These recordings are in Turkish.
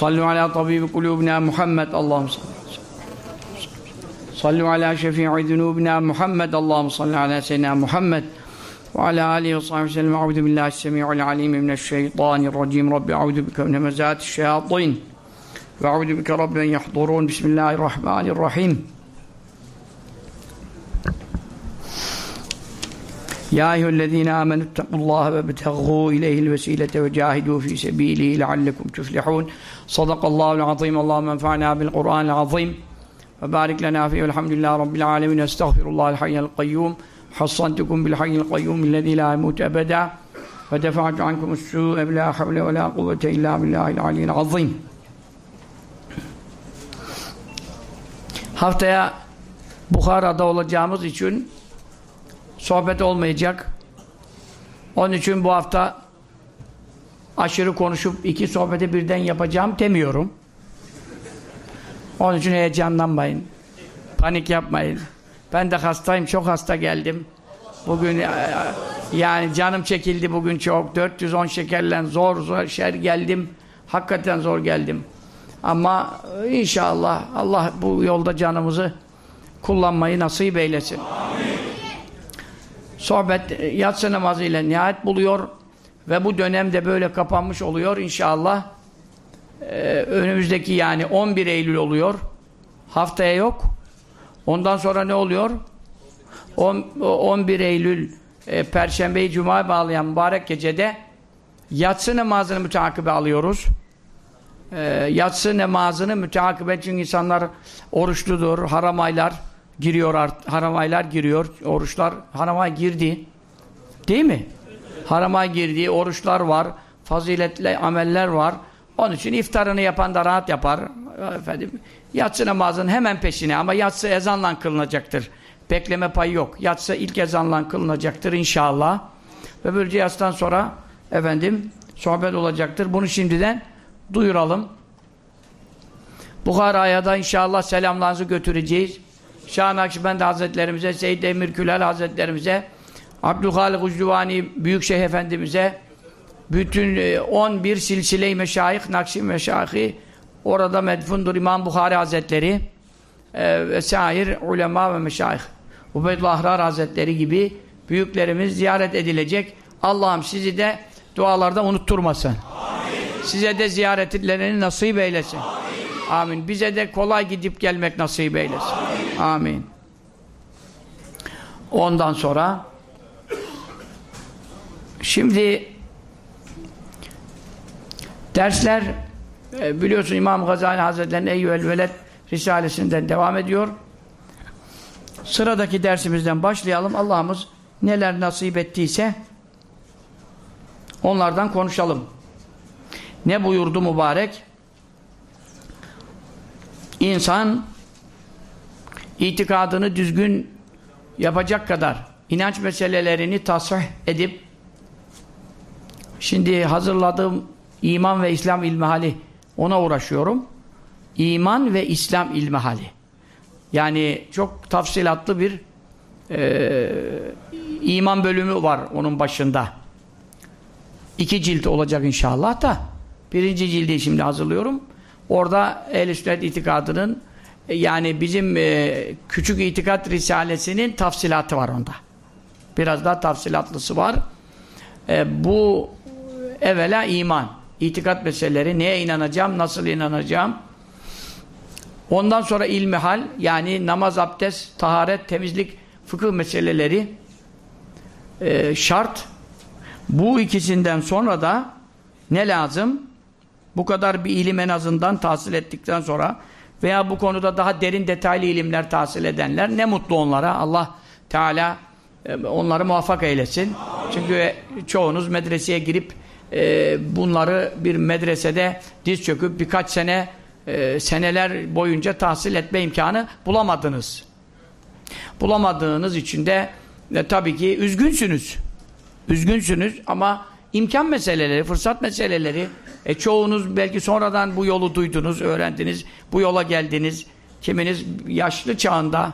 صلوا على طبيب قلوبنا محمد اللهم صل صلوا على شفيع ذنوبنا محمد اللهم صل على سيدنا محمد. وعلى آله وصحبه وسلم. أعوذ بالله السميع العليم من الشيطان الرجيم. رب أعوذ بك من همزات الشياطين. وأعوذ بك رب أن يحضرون. بسم الله الرحمن الرحيم. يا أيها الذين آمنوا اتقوا الله وابتغوا إليه الوسيلة وجاهدوا في سبيله لعلكم تفلحون. Sadakallahu azim. Allahümme enfa'na bil Kur'an azim. Ve barik lena fihi. Elhamdülillahi rabbil alamin. Estağfirullahal hayyel kayyum. Hassantukum bil hayyel kayyum ellezî la yemut ebeda. Ve defa'tu ankum es-sû'e bi la havle ve la kuvvete illa billahil aliyyil azim. Haftaya Bukhara'da olacağımız için sohbet olmayacak. Onun için bu hafta aşırı konuşup iki sohbeti birden yapacağım demiyorum. Onun için heyecanlanmayın. Panik yapmayın. Ben de hastayım, çok hasta geldim. Bugün e, yani canım çekildi bugün çok. 410 şekerle zor zor şer geldim. Hakikaten zor geldim. Ama inşallah Allah bu yolda canımızı kullanmayı nasip eylesin. Amin. Sohbet yatsı namazıyla nihayet buluyor ve bu dönemde böyle kapanmış oluyor inşallah. Ee, önümüzdeki yani 11 Eylül oluyor. Haftaya yok. Ondan sonra ne oluyor? 10, 11 Eylül e, Perşembeyi Cuma'ya bağlayan mübarek gecede yatsı namazını müteakibe alıyoruz. E, yatsı namazını müteakibe çünkü insanlar oruçludur, haram aylar giriyor, haram aylar giriyor, oruçlar haram ay girdi. Değil mi? Haram ay girdi, oruçlar var, faziletli ameller var. Onun için iftarını yapan da rahat yapar. Efendim, yatsı namazının hemen peşine ama yatsı ezanla kılınacaktır. Bekleme payı yok. Yatsı ilk ezanla kılınacaktır inşallah. Ve böylece yatsıdan sonra efendim sohbet olacaktır. Bunu şimdiden duyuralım. Bukhara'ya da inşallah selamlarınızı götüreceğiz. Şah Nakşibendi Hazretlerimize, Seyyid Emir Külal Hazretlerimize, Abdülhalik Ucduvani Büyükşehir Efendimiz'e, bütün 11 silsile-i meşayih, Nakşi meşayihi, orada medfundur İmam Bukhari Hazretleri e, vesair ulema ve meşayih. Ubeydullah Ahrar Hazretleri gibi büyüklerimiz ziyaret edilecek. Allah'ım sizi de dualarda unutturmasın. Amin. Size de ziyaretlerini nasip eylesin. Amin. Amin. Bize de kolay gidip gelmek nasip eylesin. Amin. Amin. Ondan sonra şimdi dersler e, biliyorsun İmam Gazali Hazretleri'nin Eyyüel Veled Risalesinden devam ediyor. Sıradaki dersimizden başlayalım. Allah'ımız neler nasip ettiyse onlardan konuşalım. Ne buyurdu mübarek? İnsan itikadını düzgün yapacak kadar inanç meselelerini tasih edip şimdi hazırladığım iman ve İslam ilmihali ona uğraşıyorum. İman ve İslam ilmihali. Yani çok tafsilatlı bir e, iman bölümü var onun başında. İki cilt olacak inşallah da birinci cildi şimdi hazırlıyorum. Orada ehl-i sünnet itikadının e, yani bizim e, küçük itikat risalesinin tafsilatı var onda. Biraz daha tafsilatlısı var. E, bu evvela iman. İtikat meseleleri, neye inanacağım, nasıl inanacağım. Ondan sonra ilmihal, yani namaz, abdest, taharet, temizlik, fıkıh meseleleri e, şart. Bu ikisinden sonra da ne lazım? Bu kadar bir ilim en azından tahsil ettikten sonra veya bu konuda daha derin detaylı ilimler tahsil edenler ne mutlu onlara. Allah Teala e, onları muvaffak eylesin. Çünkü çoğunuz medreseye girip e, bunları bir medresede diz çöküp birkaç sene e, seneler boyunca tahsil etme imkanı bulamadınız. Bulamadığınız için de e, tabii ki üzgünsünüz. Üzgünsünüz ama imkan meseleleri, fırsat meseleleri e, çoğunuz belki sonradan bu yolu duydunuz, öğrendiniz, bu yola geldiniz. Kiminiz yaşlı çağında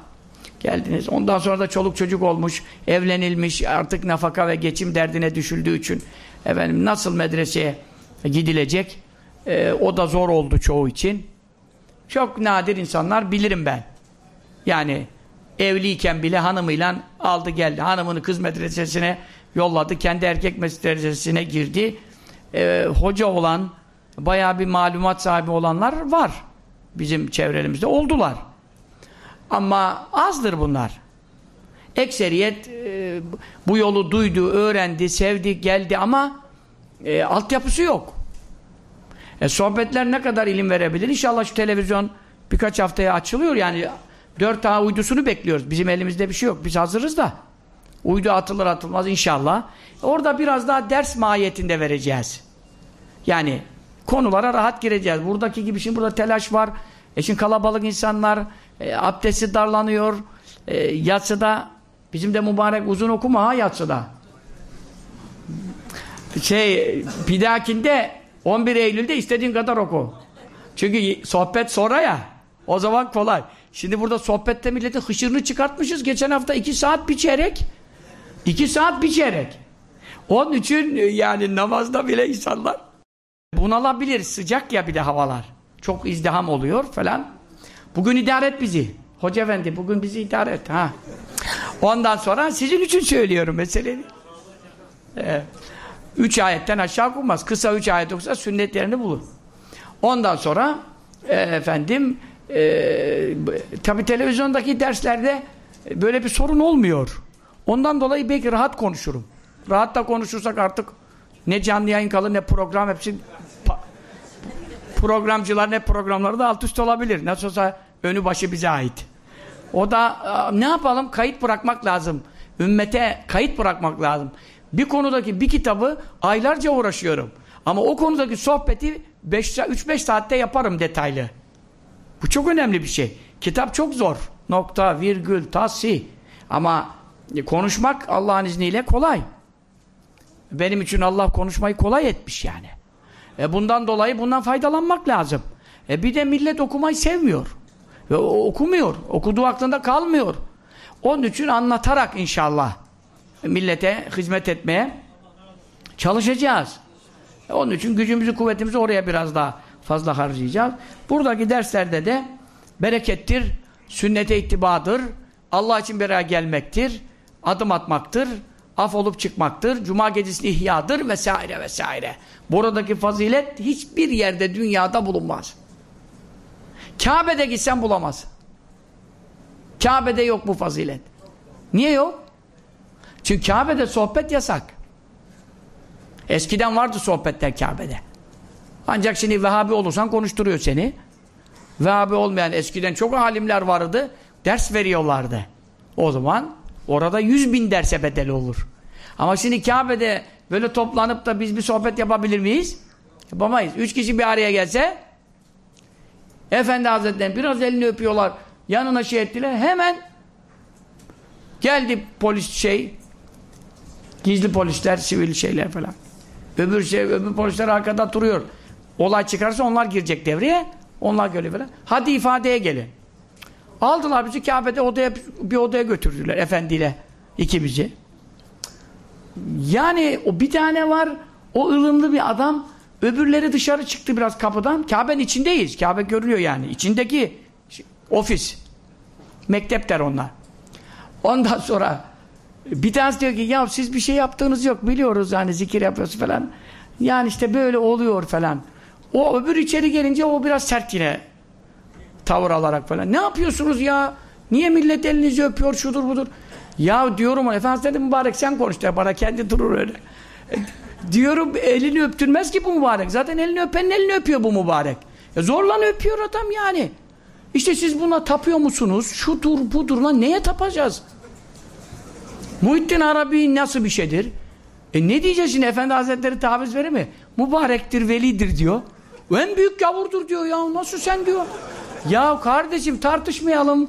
geldiniz. Ondan sonra da çoluk çocuk olmuş, evlenilmiş, artık nafaka ve geçim derdine düşüldüğü için efendim nasıl medreseye gidilecek? e, o da zor oldu çoğu için. Çok nadir insanlar bilirim ben. Yani evliyken bile hanımıyla aldı geldi. Hanımını kız medresesine yolladı. Kendi erkek medresesine girdi. E, hoca olan, bayağı bir malumat sahibi olanlar var. Bizim çevremizde oldular. Ama azdır bunlar. Ekseriyet e, bu yolu duydu, öğrendi, sevdi, geldi ama e, altyapısı yok. E, sohbetler ne kadar ilim verebilir? İnşallah şu televizyon birkaç haftaya açılıyor yani dört tane uydusunu bekliyoruz. Bizim elimizde bir şey yok. Biz hazırız da. Uydu atılır atılmaz inşallah. Orada biraz daha ders mahiyetinde vereceğiz. Yani konulara rahat gireceğiz. Buradaki gibi şimdi burada telaş var. E şimdi kalabalık insanlar e, abdesti darlanıyor. E, yatsıda bizim de mübarek uzun okuma ha yatsıda. Şey bir dahakinde 11 Eylül'de istediğin kadar oku. Çünkü sohbet sonra ya. O zaman kolay. Şimdi burada sohbette milletin hışırını çıkartmışız. Geçen hafta 2 saat bir çeyrek. 2 saat bir çeyrek. Onun için yani namazda bile insanlar bunalabilir. Sıcak ya bir de havalar. Çok izdiham oluyor falan. Bugün idare et bizi. Hoca efendi bugün bizi idare et. Ha. Ondan sonra sizin için söylüyorum meseleyi. Evet. Üç ayetten aşağı okunmaz. Kısa üç ayet okusa sünnetlerini bulur. Ondan sonra e, efendim e, tabi televizyondaki derslerde böyle bir sorun olmuyor. Ondan dolayı belki rahat konuşurum. Rahat da konuşursak artık ne canlı yayın kalır ne program hepsi programcılar ne programları da alt üst olabilir. Nasıl olsa önü başı bize ait. O da ne yapalım? Kayıt bırakmak lazım. Ümmete kayıt bırakmak lazım. Bir konudaki bir kitabı aylarca uğraşıyorum. Ama o konudaki sohbeti 3-5 saatte yaparım detaylı. Bu çok önemli bir şey. Kitap çok zor. Nokta, virgül, tasi. Ama konuşmak Allah'ın izniyle kolay. Benim için Allah konuşmayı kolay etmiş yani. E bundan dolayı bundan faydalanmak lazım. E bir de millet okumayı sevmiyor. Ve okumuyor. Okuduğu aklında kalmıyor. Onun için anlatarak inşallah millete hizmet etmeye çalışacağız. E onun için gücümüzü, kuvvetimizi oraya biraz daha fazla harcayacağız. Buradaki derslerde de berekettir, sünnete ittibadır, Allah için bir araya gelmektir, adım atmaktır, af olup çıkmaktır, cuma gecesi ihyadır vesaire vesaire. Buradaki fazilet hiçbir yerde dünyada bulunmaz. Kabe'de gitsen bulamaz. Kabe'de yok bu fazilet. Niye yok? Çünkü Kabe'de sohbet yasak. Eskiden vardı sohbetler Kabe'de. Ancak şimdi Vehhabi olursan konuşturuyor seni. Vehhabi olmayan eskiden çok alimler vardı. Ders veriyorlardı. O zaman orada yüz bin derse bedel olur. Ama şimdi Kabe'de böyle toplanıp da biz bir sohbet yapabilir miyiz? Yapamayız. Üç kişi bir araya gelse Efendi Hazretleri biraz elini öpüyorlar. Yanına şey ettiler. Hemen geldi polis şey gizli polisler, sivil şeyler falan. Öbür şey, öbür polisler arkada duruyor. Olay çıkarsa onlar girecek devreye. Onlar göre falan. Hadi ifadeye gelin. Aldılar bizi Kabe'de odaya bir odaya götürdüler efendiyle ikimizi. Yani o bir tane var o ılımlı bir adam öbürleri dışarı çıktı biraz kapıdan. Kabe'nin içindeyiz. Kabe görülüyor yani. İçindeki ofis. Mektep der onlar. Ondan sonra bir tanesi diyor ki ya siz bir şey yaptığınız yok biliyoruz yani zikir yapıyorsunuz falan. Yani işte böyle oluyor falan. O öbür içeri gelince o biraz sert yine tavır alarak falan. Ne yapıyorsunuz ya? Niye millet elinizi öpüyor şudur budur? Ya diyorum Efendimiz dedi mübarek sen konuş der bana kendi durur öyle. Diyorum elini öptürmez ki bu mübarek. Zaten elini öpenin elini öpüyor bu mübarek. E zorla öpüyor adam yani. İşte siz buna tapıyor musunuz? Şudur budur lan neye tapacağız? Muhittin Arabi nasıl bir şeydir? E ne diyeceğiz şimdi Efendi Hazretleri taviz verir mi? Mübarektir, velidir diyor. En büyük gavurdur diyor ya nasıl sen diyor. Ya kardeşim tartışmayalım.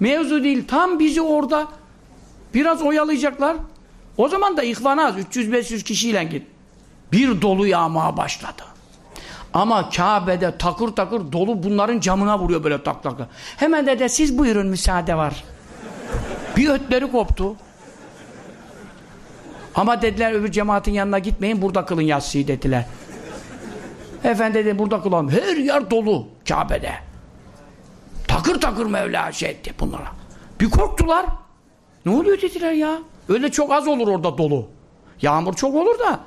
Mevzu değil. Tam bizi orada biraz oyalayacaklar. O zaman da ihvan az. 300-500 kişiyle git. Bir dolu yağmaya başladı. Ama Kabe'de takır takır dolu bunların camına vuruyor böyle tak tak. Hemen de, de siz buyurun müsaade var. Bir ötleri koptu. Ama dediler öbür cemaatin yanına gitmeyin burada kılın yatsıyı dediler. Efendi dedi burada kulağım. Her yer dolu Kabe'de. Takır takır Mevla şey etti bunlara. Bir korktular. Ne oluyor dediler ya. Öyle çok az olur orada dolu. Yağmur çok olur da.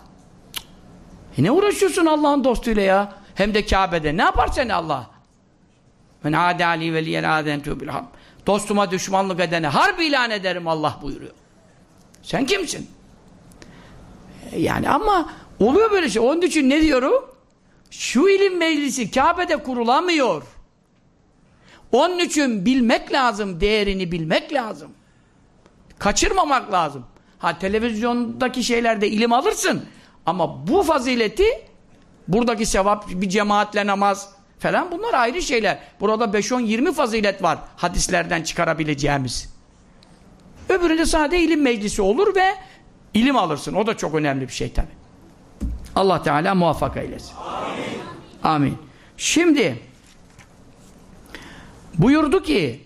E ne uğraşıyorsun Allah'ın dostuyla ya? Hem de Kabe'de. Ne yapar seni Allah? Men âdâ alî veliyyen âdentû. Dostuma düşmanlık edene harp ilan ederim Allah buyuruyor. Sen kimsin? E yani ama oluyor böyle şey. Onun için ne diyorum? Şu ilim meclisi Kabe'de kurulamıyor. Onun için bilmek lazım, değerini bilmek lazım. Kaçırmamak lazım. Ha televizyondaki şeylerde ilim alırsın ama bu fazileti buradaki sevap bir cemaatle namaz falan bunlar ayrı şeyler. Burada 5-10-20 fazilet var hadislerden çıkarabileceğimiz. Öbüründe sadece ilim meclisi olur ve ilim alırsın. O da çok önemli bir şey tabi. Allah Teala muvaffak eylesin. Amin. Amin. Şimdi buyurdu ki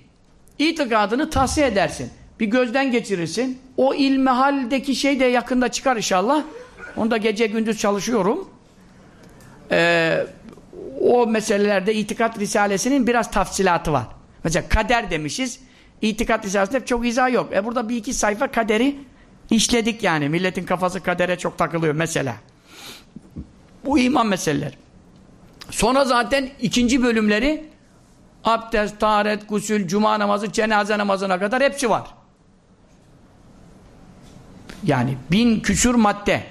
itikadını tahsiye edersin. Bir gözden geçirirsin. O ilmihaldeki şey de yakında çıkar inşallah. Onu da gece gündüz çalışıyorum. Ee, o meselelerde itikat risalesinin biraz tafsilatı var. Mesela kader demişiz. İtikat risalesinde çok izah yok. E burada bir iki sayfa kaderi işledik yani. Milletin kafası kadere çok takılıyor mesela. Bu iman meseleleri. Sonra zaten ikinci bölümleri abdest, taharet, gusül, cuma namazı, cenaze namazına kadar hepsi var. Yani bin küsür madde.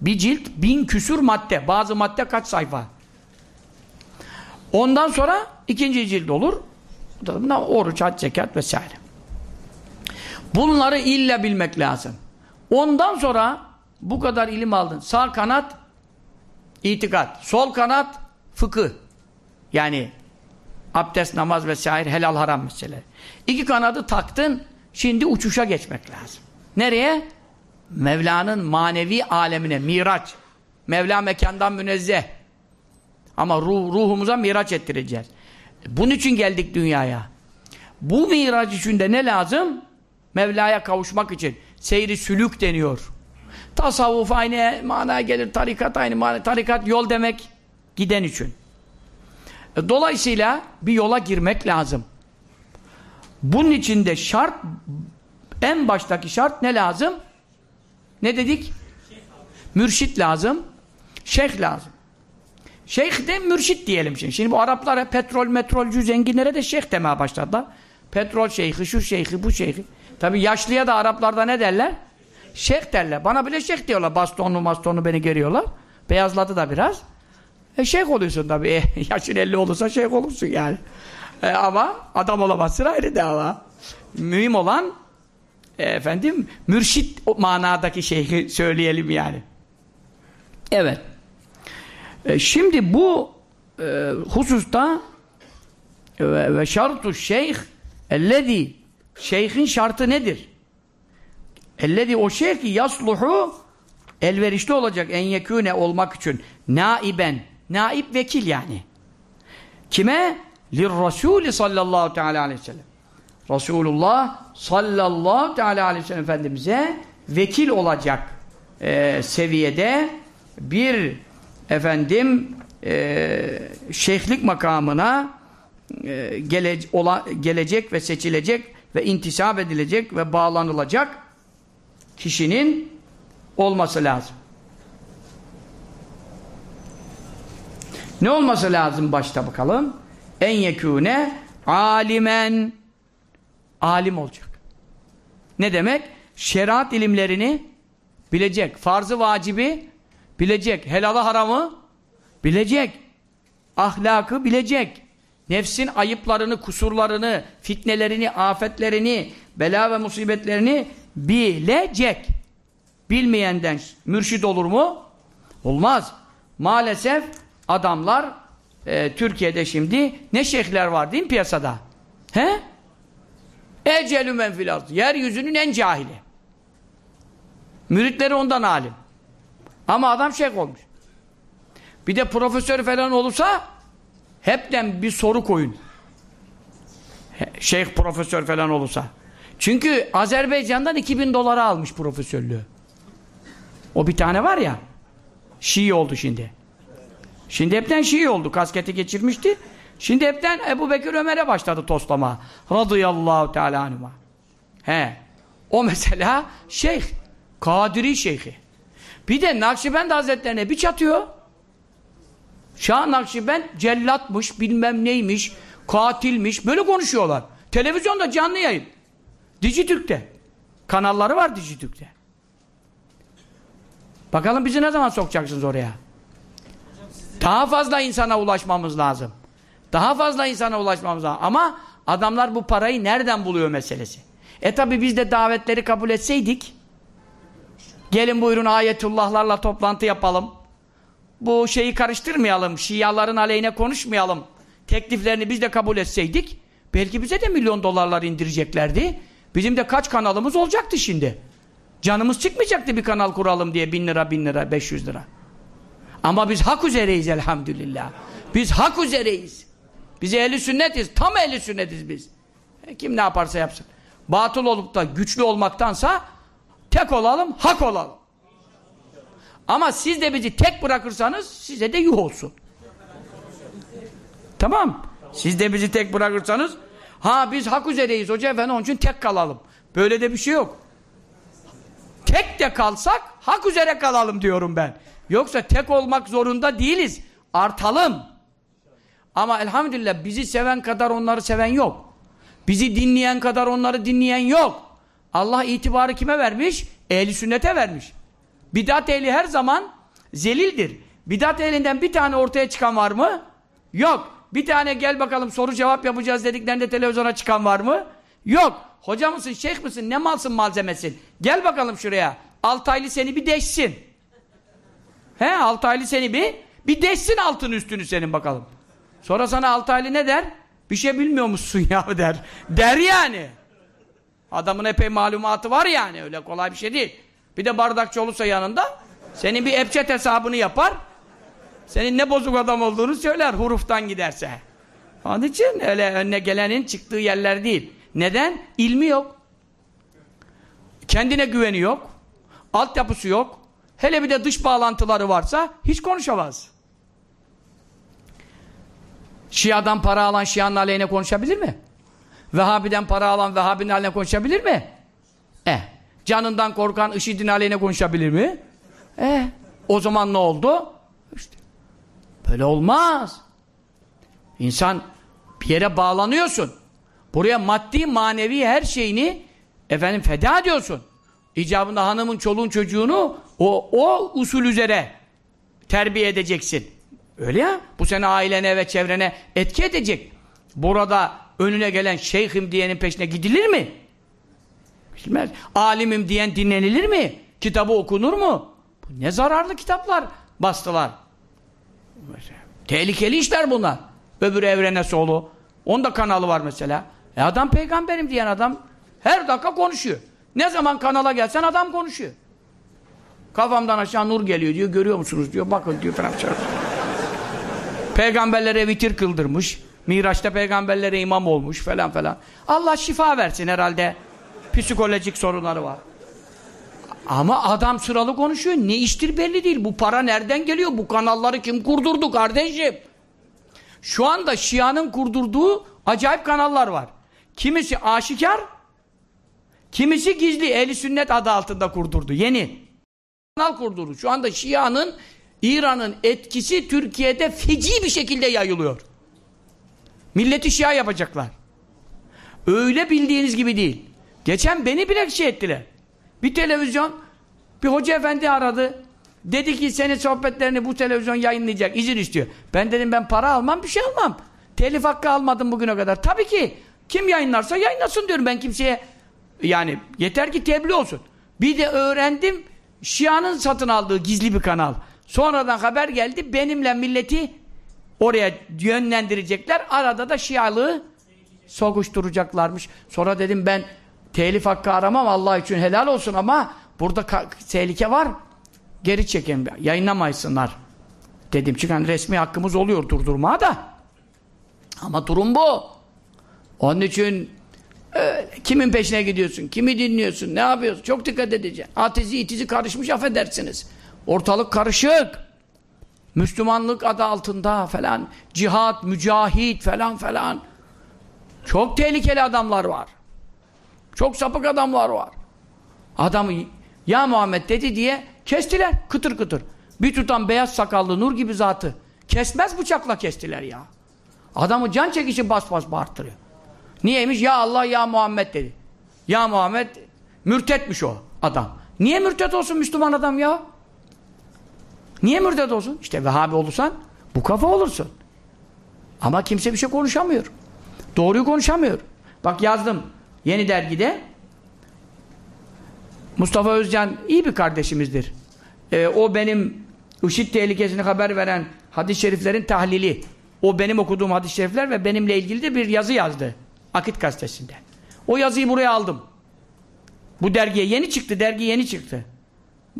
Bir cilt bin küsür madde. Bazı madde kaç sayfa. Ondan sonra ikinci cilt olur. Oruç, hac, zekat vesaire. Bunları illa bilmek lazım. Ondan sonra bu kadar ilim aldın. Sağ kanat itikat, sol kanat fıkıh. Yani abdest, namaz vesaire helal haram mesele. İki kanadı taktın, şimdi uçuşa geçmek lazım. Nereye? Mevla'nın manevi alemine, miraç. Mevla mekandan münezzeh. Ama ruh, ruhumuza miraç ettireceğiz. Bunun için geldik dünyaya. Bu miraç için de ne lazım? Mevla'ya kavuşmak için. Seyri sülük deniyor. Tasavvuf aynı manaya gelir, tarikat aynı manaya. Tarikat yol demek giden için. E, dolayısıyla bir yola girmek lazım. Bunun için de şart, en baştaki şart ne lazım? Ne dedik? Mürşit lazım. Şeyh lazım. Şeyh de mürşit diyelim şimdi. Şimdi bu Araplara petrol metrolcü zenginlere de şeyh demeye başladılar. Petrol şeyhi, şu şeyhi, bu şeyhi. Tabi yaşlıya da Araplarda ne derler? Şeyh derler. Bana bile şeyh diyorlar. Bastonlu bastonlu beni görüyorlar. Beyazladı da biraz. E şeyh oluyorsun tabi. E, yaşın 50 olursa şeyh olursun yani. E, ama adam olamazsın ayrı da ama. Mühim olan efendim mürşit manadaki şeyhi söyleyelim yani. Evet. E, şimdi bu e, hususta ve, ve şartu şeyh ellezi şeyhin şartı nedir? Ellezi o şeyh ki yasluhu elverişli olacak en yekûne olmak için naiben naib vekil yani. Kime? Lirrasûli sallallahu teala aleyhi ve sellem. Resulullah sallallahu teala aleyhi ve sellem Efendimiz'e vekil olacak e, seviyede bir efendim e, şeyhlik makamına e, gele, ola, gelecek ve seçilecek ve intisap edilecek ve bağlanılacak kişinin olması lazım. Ne olması lazım başta bakalım? En yekûne alimen alim olacak. Ne demek? Şeriat ilimlerini bilecek. Farzı vacibi bilecek. Helalı haramı bilecek. Ahlakı bilecek. Nefsin ayıplarını, kusurlarını, fitnelerini, afetlerini, bela ve musibetlerini bilecek. Bilmeyenden mürşid olur mu? Olmaz. Maalesef adamlar e, Türkiye'de şimdi ne şeyhler var değil mi piyasada? He? Ecelü menfil Yeryüzünün en cahili. Müritleri ondan alim. Ama adam şeyh olmuş. Bir de profesör falan olursa hepten bir soru koyun. Şeyh profesör falan olursa. Çünkü Azerbaycan'dan 2000 dolara almış profesörlüğü. O bir tane var ya Şii oldu şimdi. Şimdi hepten Şii oldu. Kasketi geçirmişti. Şimdi hepten Ebu Bekir Ömer'e başladı toslama. Radıyallahu teala anhuma. He. O mesela şeyh. Kadiri şeyhi. Bir de Nakşibend Hazretlerine bir çatıyor. Şah Nakşibend cellatmış, bilmem neymiş, katilmiş. Böyle konuşuyorlar. Televizyonda canlı yayın. Dijitürk'te. Kanalları var Dijitürk'te. Bakalım bizi ne zaman sokacaksınız oraya? Daha fazla insana ulaşmamız lazım. Daha fazla insana ulaşmamız lazım. Ama adamlar bu parayı nereden buluyor meselesi. E tabi biz de davetleri kabul etseydik gelin buyurun ayetullahlarla toplantı yapalım. Bu şeyi karıştırmayalım. Şiaların aleyhine konuşmayalım. Tekliflerini biz de kabul etseydik belki bize de milyon dolarlar indireceklerdi. Bizim de kaç kanalımız olacaktı şimdi. Canımız çıkmayacaktı bir kanal kuralım diye bin lira, bin lira, beş yüz lira. Ama biz hak üzereyiz elhamdülillah. Biz hak üzereyiz. Biz ehli sünnetiz. Tam ehli sünnetiz biz. E, kim ne yaparsa yapsın. Batıl olup da güçlü olmaktansa tek olalım, hak olalım. Ama siz de bizi tek bırakırsanız size de yuh olsun. Tamam. Siz de bizi tek bırakırsanız ha biz hak üzereyiz hoca efendi onun için tek kalalım. Böyle de bir şey yok. Tek de kalsak hak üzere kalalım diyorum ben. Yoksa tek olmak zorunda değiliz. Artalım. Ama elhamdülillah bizi seven kadar onları seven yok. Bizi dinleyen kadar onları dinleyen yok. Allah itibarı kime vermiş? Ehli sünnete vermiş. Bidat ehli her zaman zelildir. Bidat ehlinden bir tane ortaya çıkan var mı? Yok. Bir tane gel bakalım soru cevap yapacağız dediklerinde televizyona çıkan var mı? Yok. Hoca mısın, şeyh misin, ne malsın malzemesin? Gel bakalım şuraya. Altaylı seni bir deşsin. He Altaylı seni bir bir deşsin altın üstünü senin bakalım. Sonra sana Altaylı ne der? Bir şey bilmiyor musun ya der. Der yani. Adamın epey malumatı var yani. Öyle kolay bir şey değil. Bir de bardakçı olursa yanında senin bir epçet hesabını yapar. Senin ne bozuk adam olduğunu söyler huruftan giderse. Onun için öyle önüne gelenin çıktığı yerler değil. Neden? İlmi yok. Kendine güveni yok. Altyapısı yok. Hele bir de dış bağlantıları varsa hiç konuşamaz. Şia'dan para alan Şia'nın aleyhine konuşabilir mi? Vehhabi'den para alan Vehhabi'nin aleyhine konuşabilir mi? Eh. Canından korkan IŞİD'in aleyhine konuşabilir mi? Eh. O zaman ne oldu? İşte. Böyle olmaz. İnsan bir yere bağlanıyorsun. Buraya maddi manevi her şeyini efendim feda ediyorsun. İcabında hanımın, çoluğun, çocuğunu o, o usul üzere terbiye edeceksin. Öyle ya. Bu sene ailene ve çevrene etki edecek. Burada önüne gelen şeyhim diyenin peşine gidilir mi? Gidilmez. Alimim diyen dinlenilir mi? Kitabı okunur mu? Ne zararlı kitaplar bastılar. Tehlikeli işler bunlar. Öbür evrene solu. Onda kanalı var mesela. E adam peygamberim diyen adam her dakika konuşuyor. Ne zaman kanala gelsen adam konuşuyor. Kafamdan aşağı nur geliyor diyor. Görüyor musunuz diyor. Bakın diyor falan. Peygamberlere vitir kıldırmış. Miraç'ta peygamberlere imam olmuş falan falan. Allah şifa versin herhalde. Psikolojik sorunları var. Ama adam sıralı konuşuyor. Ne iştir belli değil. Bu para nereden geliyor? Bu kanalları kim kurdurdu kardeşim? Şu anda Şia'nın kurdurduğu acayip kanallar var. Kimisi aşikar, kimisi gizli. Ehli sünnet adı altında kurdurdu. Yeni. Kanal kurdurdu. Şu anda Şia'nın İran'ın etkisi Türkiye'de feci bir şekilde yayılıyor. Milleti Şia yapacaklar. Öyle bildiğiniz gibi değil. Geçen beni bile şey ettiler. Bir televizyon, bir hoca efendi aradı. Dedi ki senin sohbetlerini bu televizyon yayınlayacak, izin istiyor. Ben dedim ben para almam, bir şey almam. Telif hakkı almadım bugüne kadar. Tabii ki kim yayınlarsa yayınlasın diyorum ben kimseye. Yani yeter ki tebliğ olsun. Bir de öğrendim Şia'nın satın aldığı gizli bir kanal. Sonradan haber geldi benimle milleti oraya yönlendirecekler. Arada da Şialığı sokuşturacaklarmış. Sonra dedim ben telif hakkı aramam Allah için helal olsun ama burada tehlike var. Geri çekin. Yayınlamaysınlar. Dedim çıkan resmi hakkımız oluyor durdurmaya da. Ama durum bu. Onun için e, kimin peşine gidiyorsun? Kimi dinliyorsun? Ne yapıyorsun? Çok dikkat edeceksin. Atizi itizi karışmış affedersiniz. Ortalık karışık. Müslümanlık adı altında falan cihat, mücahit falan falan. Çok tehlikeli adamlar var. Çok sapık adamlar var. Adamı ya Muhammed dedi diye kestiler kıtır kıtır. Bir tutan beyaz sakallı nur gibi zatı kesmez bıçakla kestiler ya. Adamı can çekişi bas bas bağırtırıyor. Niyeymiş? Ya Allah ya Muhammed dedi. Ya Muhammed mürtetmiş o adam. Niye mürtet olsun Müslüman adam ya? Niye mürtet olsun? İşte Vehhabi olursan bu kafa olursun. Ama kimse bir şey konuşamıyor. Doğruyu konuşamıyor. Bak yazdım yeni dergide Mustafa Özcan iyi bir kardeşimizdir. Ee, o benim IŞİD tehlikesini haber veren hadis-i şeriflerin tahlili. O benim okuduğum hadis-i şerifler ve benimle ilgili de bir yazı yazdı. Akit gazetesinde. O yazıyı buraya aldım. Bu dergiye yeni çıktı. Dergi yeni çıktı.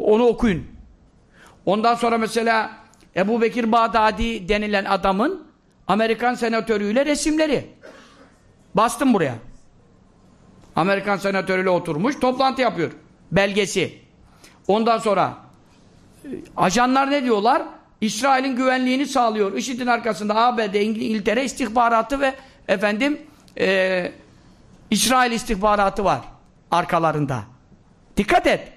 Onu okuyun. Ondan sonra mesela Ebu Bekir Bağdadi denilen adamın Amerikan senatörüyle resimleri. Bastım buraya. Amerikan senatörüyle oturmuş, toplantı yapıyor. Belgesi. Ondan sonra e, ajanlar ne diyorlar? İsrail'in güvenliğini sağlıyor. IŞİD'in arkasında ABD, İngiltere istihbaratı ve efendim e, İsrail istihbaratı var arkalarında. Dikkat et.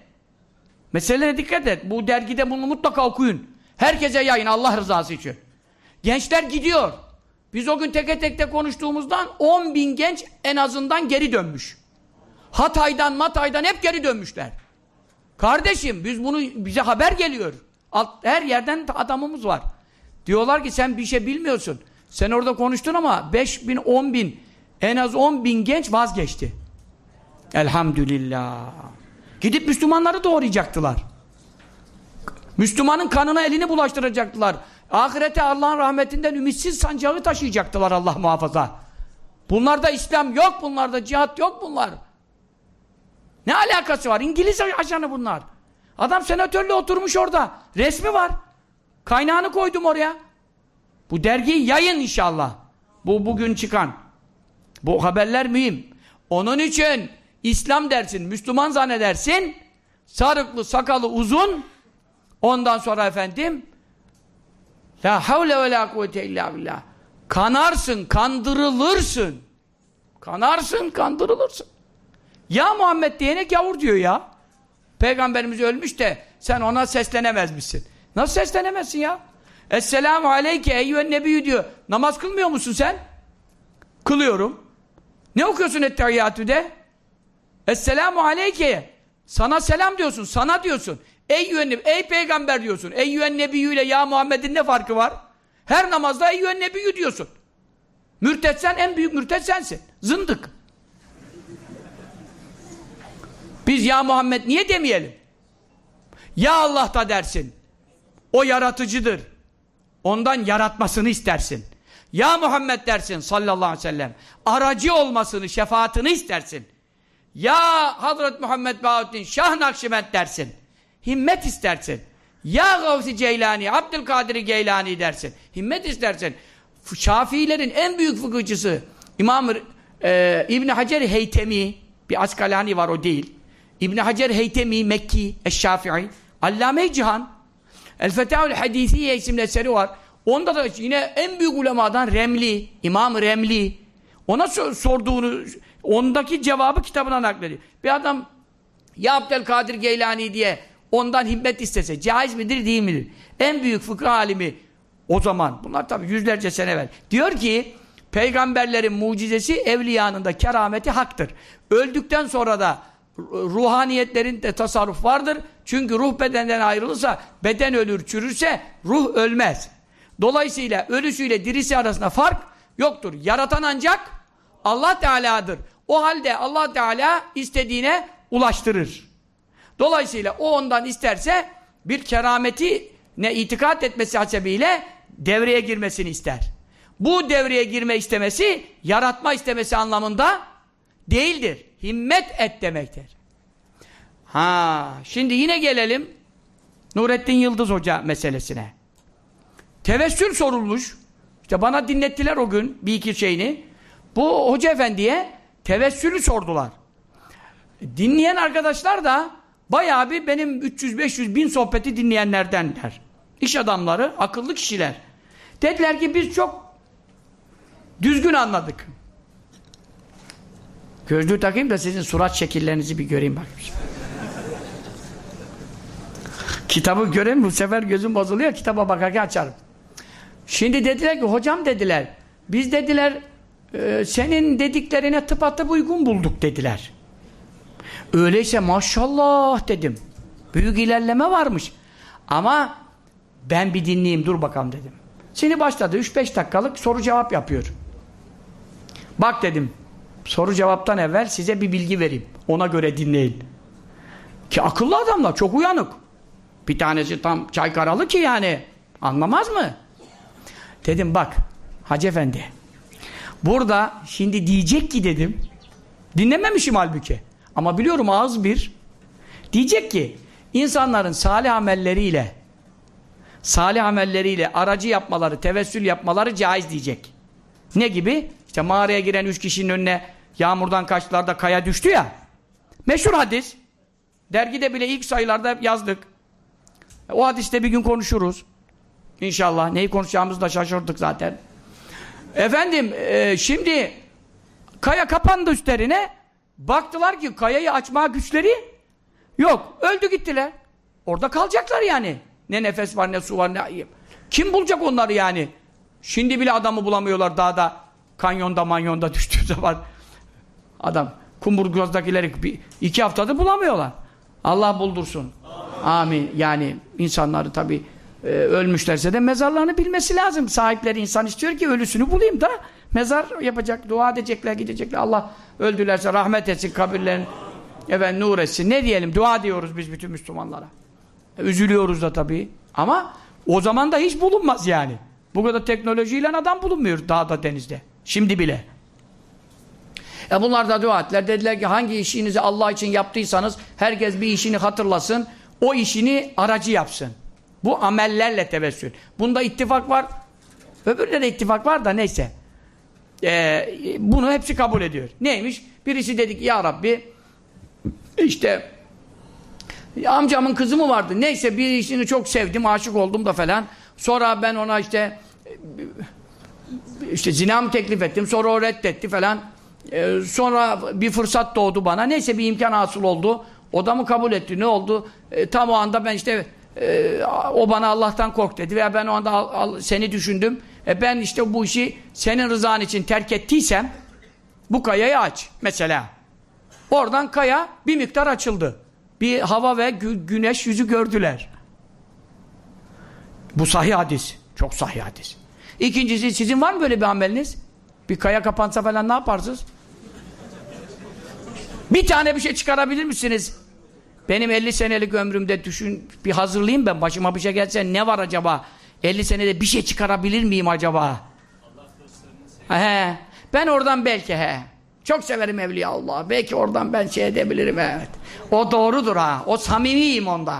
Meselelere dikkat et. Bu dergide bunu mutlaka okuyun. Herkese yayın Allah rızası için. Gençler gidiyor. Biz o gün teke tekte konuştuğumuzdan 10 bin genç en azından geri dönmüş. Hatay'dan Matay'dan hep geri dönmüşler. Kardeşim biz bunu bize haber geliyor. Her yerden adamımız var. Diyorlar ki sen bir şey bilmiyorsun. Sen orada konuştun ama 5 bin 10 bin en az 10 bin genç vazgeçti. Elhamdülillah. Gidip Müslümanları doğrayacaktılar. Müslümanın kanına elini bulaştıracaktılar. Ahirete Allah'ın rahmetinden ümitsiz sancağı taşıyacaktılar Allah muhafaza. Bunlarda İslam yok, bunlarda cihat yok bunlar. Ne alakası var? İngiliz ajanı bunlar. Adam senatörle oturmuş orada. Resmi var. Kaynağını koydum oraya. Bu dergiyi yayın inşallah. Bu bugün çıkan. Bu haberler mühim. Onun için İslam dersin, Müslüman zannedersin, sarıklı, sakalı uzun, ondan sonra efendim, La havle ve la kuvvete illa billah. Kanarsın, kandırılırsın. Kanarsın, kandırılırsın. Ya Muhammed diyene gavur diyor ya. Peygamberimiz ölmüş de sen ona seslenemez misin? Nasıl seslenemezsin ya? Esselamu aleyke eyyühen nebiyyü diyor. Namaz kılmıyor musun sen? Kılıyorum. Ne okuyorsun ettehiyyatüde? Esselamu aleyke. Sana selam diyorsun, sana diyorsun. Ey yüennebi, ey peygamber diyorsun. Ey yüennebiyyü ile ya Muhammed'in ne farkı var? Her namazda ey yüennebiyyü diyorsun. Mürtetsen en büyük mürtet sensin. Zındık. Biz ya Muhammed niye demeyelim? Ya Allah da dersin. O yaratıcıdır. Ondan yaratmasını istersin. Ya Muhammed dersin sallallahu aleyhi ve sellem. Aracı olmasını, şefaatini istersin. Ya Hazret Muhammed Bahattin Şah Nakşibend dersin. Himmet istersin. Ya Gavsi Ceylani, Abdülkadir Geylani dersin. Himmet istersin. Şafiilerin en büyük fıkıhçısı İmam e, İbn Hacer Heytemi bir Askalani var o değil. İbn Hacer Heytemi Mekki Eşşafii Allame Cihan El Fetahül Hadisiye isimli eseri var. Onda da yine en büyük ulemadan Remli, İmam Remli ona sorduğunu ondaki cevabı kitabına naklediyor. Bir adam ya Abdülkadir Geylani diye ondan himmet istese caiz midir değil midir? En büyük fıkıh alimi o zaman bunlar tabi yüzlerce sene evvel diyor ki peygamberlerin mucizesi evliyanın da kerameti haktır. Öldükten sonra da ruhaniyetlerin de tasarruf vardır. Çünkü ruh bedenden ayrılırsa beden ölür çürürse ruh ölmez. Dolayısıyla ölüsüyle dirisi arasında fark yoktur. Yaratan ancak Allah Teala'dır. O halde Allah Teala istediğine ulaştırır. Dolayısıyla o ondan isterse bir kerameti ne itikat etmesi hasebiyle devreye girmesini ister. Bu devreye girme istemesi yaratma istemesi anlamında değildir. Himmet et demektir. Ha, şimdi yine gelelim Nurettin Yıldız Hoca meselesine. Tevessül sorulmuş. İşte bana dinlettiler o gün bir iki şeyini. Bu hoca efendiye tevessülü sordular. Dinleyen arkadaşlar da bayağı bir benim 300-500 bin sohbeti dinleyenlerdenler. İş adamları, akıllı kişiler. Dediler ki biz çok düzgün anladık. Gözlüğü takayım da sizin surat şekillerinizi bir göreyim bakayım. Kitabı göreyim bu sefer gözüm bozuluyor kitaba bakarken açarım. Şimdi dediler ki hocam dediler biz dediler e, senin dediklerine tıpatıp uygun bulduk dediler. Öyleyse maşallah dedim. Büyük ilerleme varmış. Ama ben bir dinleyeyim dur bakalım dedim. Şimdi başladı 3-5 dakikalık soru cevap yapıyor. Bak dedim soru cevaptan evvel size bir bilgi vereyim. Ona göre dinleyin. Ki akıllı adamlar çok uyanık. Bir tanesi tam çay karalı ki yani. Anlamaz mı? Dedim bak Hacı Efendi. Burada şimdi diyecek ki dedim. Dinlememişim halbuki. Ama biliyorum ağız bir. Diyecek ki insanların salih amelleriyle salih amelleriyle aracı yapmaları, tevessül yapmaları caiz diyecek. Ne gibi? İşte mağaraya giren üç kişinin önüne yağmurdan kaçtılar da kaya düştü ya. Meşhur hadis. Dergide bile ilk sayılarda yazdık. O hadiste bir gün konuşuruz. İnşallah. Neyi konuşacağımızı da şaşırdık zaten. Efendim e, şimdi kaya kapandı üstlerine baktılar ki kayayı açma güçleri yok. Öldü gittiler. Orada kalacaklar yani. Ne nefes var ne su var ne... Kim bulacak onları yani? Şimdi bile adamı bulamıyorlar dağda kanyonda manyonda düştüğü zaman. Adam kumburgazdakileri bir, iki haftada bulamıyorlar. Allah buldursun. Amin. Yani insanları tabi e, ölmüşlerse de mezarlarını bilmesi lazım. Sahipleri insan istiyor ki ölüsünü bulayım da mezar yapacak, dua edecekler, gidecekler. Allah öldülerse rahmet etsin, kabirlerini efendim, nur etsin. Ne diyelim? Dua diyoruz biz bütün Müslümanlara. E, üzülüyoruz da tabii. Ama o zaman da hiç bulunmaz yani. Bu kadar teknolojiyle adam bulunmuyor dağda, denizde. Şimdi bile. E bunlar da dua ettiler. Dediler ki hangi işinizi Allah için yaptıysanız herkes bir işini hatırlasın. O işini aracı yapsın. Bu amellerle tevessül. Bunda ittifak var. Öbürde de ittifak var da neyse. Ee, bunu hepsi kabul ediyor. Neymiş? Birisi dedik ya Rabbi işte amcamın kızı mı vardı? Neyse bir işini çok sevdim, aşık oldum da falan. Sonra ben ona işte işte zina mı teklif ettim. Sonra o reddetti falan. Ee, sonra bir fırsat doğdu bana. Neyse bir imkan hasıl oldu. O da mı kabul etti? Ne oldu? Ee, tam o anda ben işte e, o bana Allah'tan kork dedi veya ben o anda al, al, seni düşündüm. E ben işte bu işi senin rızan için terk ettiysem bu kayayı aç mesela. Oradan kaya bir miktar açıldı. Bir hava ve gü güneş yüzü gördüler. Bu sahih hadis. Çok sahih hadis. İkincisi sizin var mı böyle bir ameliniz? Bir kaya kapansa falan ne yaparsınız? Bir tane bir şey çıkarabilir misiniz? Benim 50 senelik ömrümde düşün, bir hazırlayayım ben başıma bir şey gelse ne var acaba? 50 senede bir şey çıkarabilir miyim acaba? He. Ben oradan belki he. Çok severim Evliya Allah. Belki oradan ben şey edebilirim evet. O doğrudur ha. O samimiyim onda.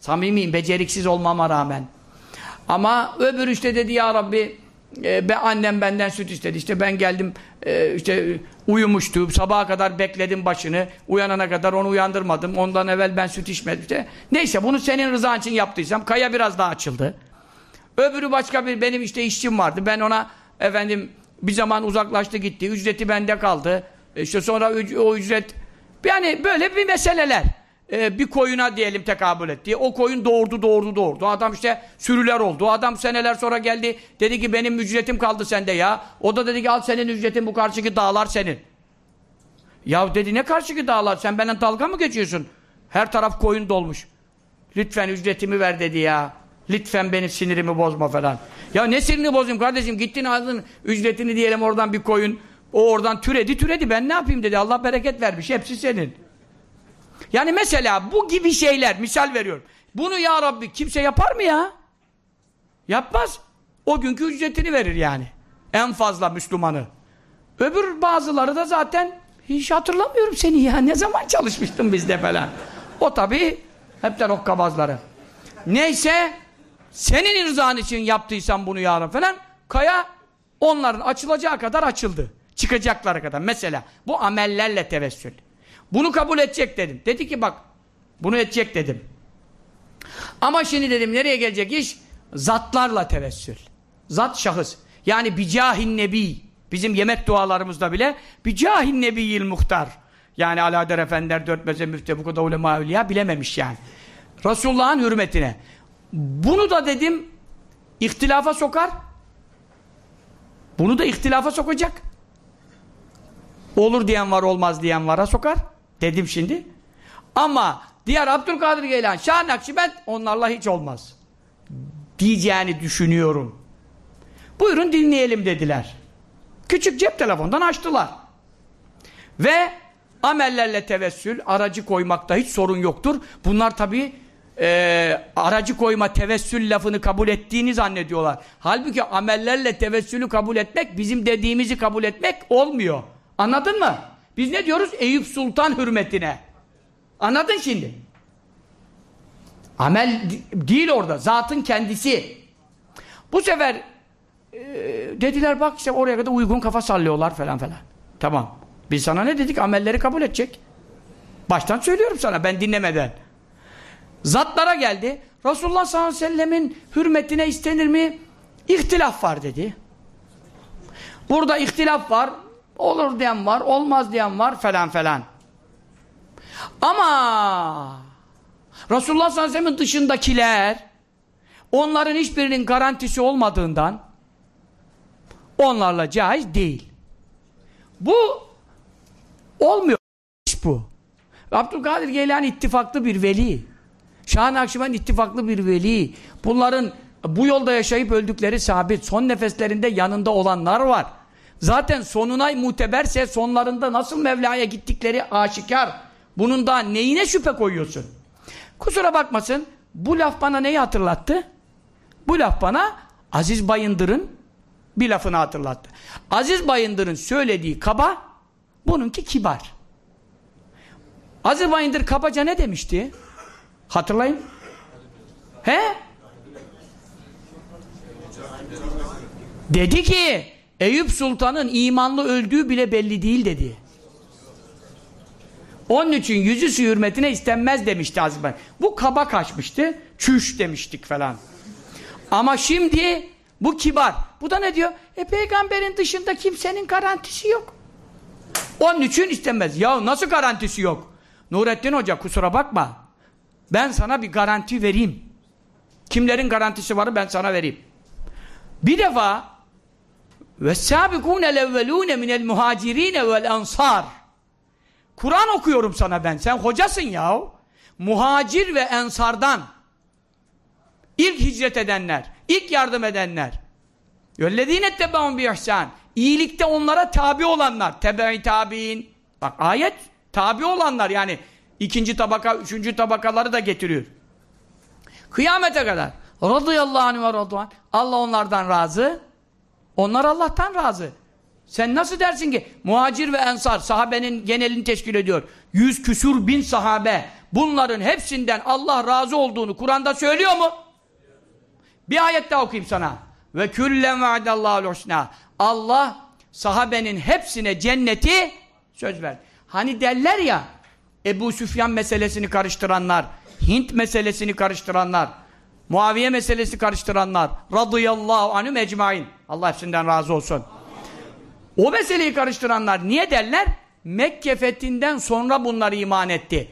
Samimiyim beceriksiz olmama rağmen. Ama öbür işte dedi ya Rabbi e, ben, annem benden süt istedi. İşte ben geldim e, işte uyumuştu. Sabaha kadar bekledim başını. Uyanana kadar onu uyandırmadım. Ondan evvel ben süt içmedim. İşte. Neyse bunu senin rızan için yaptıysam kaya biraz daha açıldı. Öbürü başka bir benim işte işçim vardı. Ben ona efendim bir zaman uzaklaştı gitti. Ücreti bende kaldı. E, işte sonra o ücret yani böyle bir meseleler e, bir koyuna diyelim tekabül etti. O koyun doğurdu doğurdu doğurdu. Adam işte sürüler oldu. Adam seneler sonra geldi. Dedi ki benim ücretim kaldı sende ya. O da dedi ki al senin ücretin bu karşıki dağlar senin. Ya dedi ne karşıki dağlar sen benden dalga mı geçiyorsun? Her taraf koyun dolmuş. Lütfen ücretimi ver dedi ya. Lütfen benim sinirimi bozma falan. Ya ne sinirini bozayım kardeşim gittin aldın ücretini diyelim oradan bir koyun. O oradan türedi türedi ben ne yapayım dedi. Allah bereket vermiş hepsi senin. Yani mesela bu gibi şeyler misal veriyorum. Bunu ya Rabbi kimse yapar mı ya? Yapmaz. O günkü ücretini verir yani. En fazla Müslümanı. Öbür bazıları da zaten hiç hatırlamıyorum seni ya. Ne zaman çalışmıştın bizde falan. O tabi hepten okkabazları. Neyse senin rızan için yaptıysan bunu ya Rabbi falan kaya onların açılacağı kadar açıldı. Çıkacakları kadar. Mesela bu amellerle tevessül. Bunu kabul edecek dedim. Dedi ki bak bunu edecek dedim. Ama şimdi dedim nereye gelecek iş? Zatlarla tevessül. Zat şahıs. Yani bicahin nebi. Bizim yemek dualarımızda bile bicahin nebiyil muhtar. Yani Alaeddin Efendiler, dört mezhep müftü, bu kadar ulema evliya bilememiş yani. Resulullah'ın hürmetine. Bunu da dedim ihtilafa sokar. Bunu da ihtilafa sokacak. Olur diyen var, olmaz diyen vara sokar. Dedim şimdi. Ama diğer Abdülkadir Geylan, Şah Nakşibend onlarla hiç olmaz. Diyeceğini düşünüyorum. Buyurun dinleyelim dediler. Küçük cep telefondan açtılar. Ve amellerle tevessül, aracı koymakta hiç sorun yoktur. Bunlar tabi e, aracı koyma, tevessül lafını kabul ettiğini zannediyorlar. Halbuki amellerle tevessülü kabul etmek, bizim dediğimizi kabul etmek olmuyor. Anladın mı? Biz ne diyoruz? Eyüp Sultan hürmetine. Anladın şimdi? Amel değil orada. Zatın kendisi. Bu sefer e, dediler bak işte oraya kadar uygun kafa sallıyorlar falan falan. Tamam. Biz sana ne dedik? Amelleri kabul edecek. Baştan söylüyorum sana ben dinlemeden. Zatlara geldi. Resulullah sallallahu aleyhi ve sellemin hürmetine istenir mi? İhtilaf var dedi. Burada ihtilaf var. Olur diyen var, olmaz diyen var falan falan. Ama Resulullah sallallahu aleyhi ve sellem'in dışındakiler onların hiçbirinin garantisi olmadığından onlarla caiz değil. Bu olmuyor bu. Abdülkadir Geylani ittifaklı bir veli. Şah-ı Nakşibend ittifaklı bir veli. Bunların bu yolda yaşayıp öldükleri sabit. Son nefeslerinde yanında olanlar var. Zaten sonuna muteberse sonlarında nasıl Mevla'ya gittikleri aşikar. Bunun da neyine şüphe koyuyorsun? Kusura bakmasın. Bu laf bana neyi hatırlattı? Bu laf bana Aziz Bayındır'ın bir lafını hatırlattı. Aziz Bayındır'ın söylediği kaba, bununki kibar. Aziz Bayındır kabaca ne demişti? Hatırlayın. He? Dedi ki Eyüp Sultan'ın imanlı öldüğü bile belli değil dedi. Onun için yüzü su hürmetine istenmez demişti Aziz. Bu kaba kaçmıştı. Çüş demiştik falan. Ama şimdi bu kibar. Bu da ne diyor? E peygamberin dışında kimsenin garantisi yok. Onun için istenmez. Ya nasıl garantisi yok? Nurettin Hoca kusura bakma. Ben sana bir garanti vereyim. Kimlerin garantisi varı ben sana vereyim. Bir defa وَالسَّابِقُونَ الْاَوَّلُونَ مِنَ الْمُهَاجِر۪ينَ وَالْاَنْصَارِ Kur'an okuyorum sana ben. Sen hocasın ya. Muhacir ve ensardan ilk hicret edenler, ilk yardım edenler يَلَّذ۪ينَ اتَّبَعُمْ بِيَحْسَانِ İyilikte onlara tabi olanlar. Tebe-i tabi'in. Bak ayet tabi olanlar yani ikinci tabaka, üçüncü tabakaları da getiriyor. Kıyamete kadar. Radıyallahu anh ve radıyallahu Allah onlardan razı. onlar Allah'tan razı. Sen nasıl dersin ki muhacir ve ensar sahabenin genelini teşkil ediyor. Yüz küsur bin sahabe bunların hepsinden Allah razı olduğunu Kur'an'da söylüyor mu? Bir ayet daha okuyayım sana. Ve küllen vaadallahu husna. Allah sahabenin hepsine cenneti söz ver. Hani derler ya Ebu Süfyan meselesini karıştıranlar, Hint meselesini karıştıranlar, Muaviye meselesi karıştıranlar, radıyallahu anhü mecmain. Allah hepsinden razı olsun. O meseleyi karıştıranlar niye derler? Mekke fethinden sonra bunlar iman etti.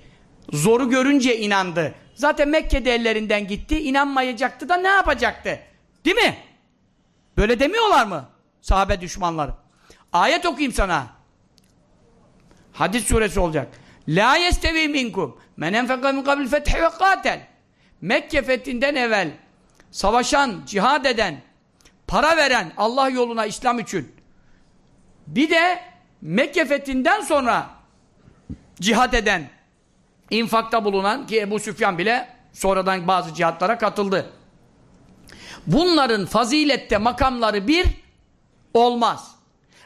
Zoru görünce inandı. Zaten Mekke'de ellerinden gitti, inanmayacaktı da ne yapacaktı? Değil mi? Böyle demiyorlar mı? Sahabe düşmanları. Ayet okuyayım sana. Hadis suresi olacak. La yestevi minkum men enfeka min kabil fethi ve katel. Mekke fethinden evvel savaşan, cihad eden, para veren Allah yoluna İslam için bir de Mekke fethinden sonra cihad eden, infakta bulunan ki Ebu Süfyan bile sonradan bazı cihatlara katıldı. Bunların fazilette makamları bir olmaz.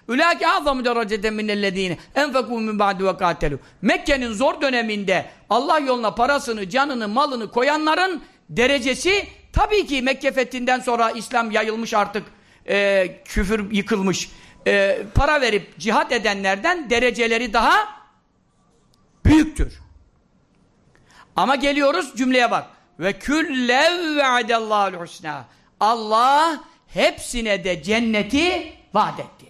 Ülâke azamü dereceten minellezîne enfekû min ba'di ve kâtelû. Mekke'nin zor döneminde Allah yoluna parasını, canını, malını koyanların derecesi tabii ki Mekke fethinden sonra İslam yayılmış artık e, küfür yıkılmış. E, para verip cihat edenlerden dereceleri daha büyüktür. Ama geliyoruz cümleye bak. ve küllev ve'adallahul husna. Allah hepsine de cenneti vaat etti.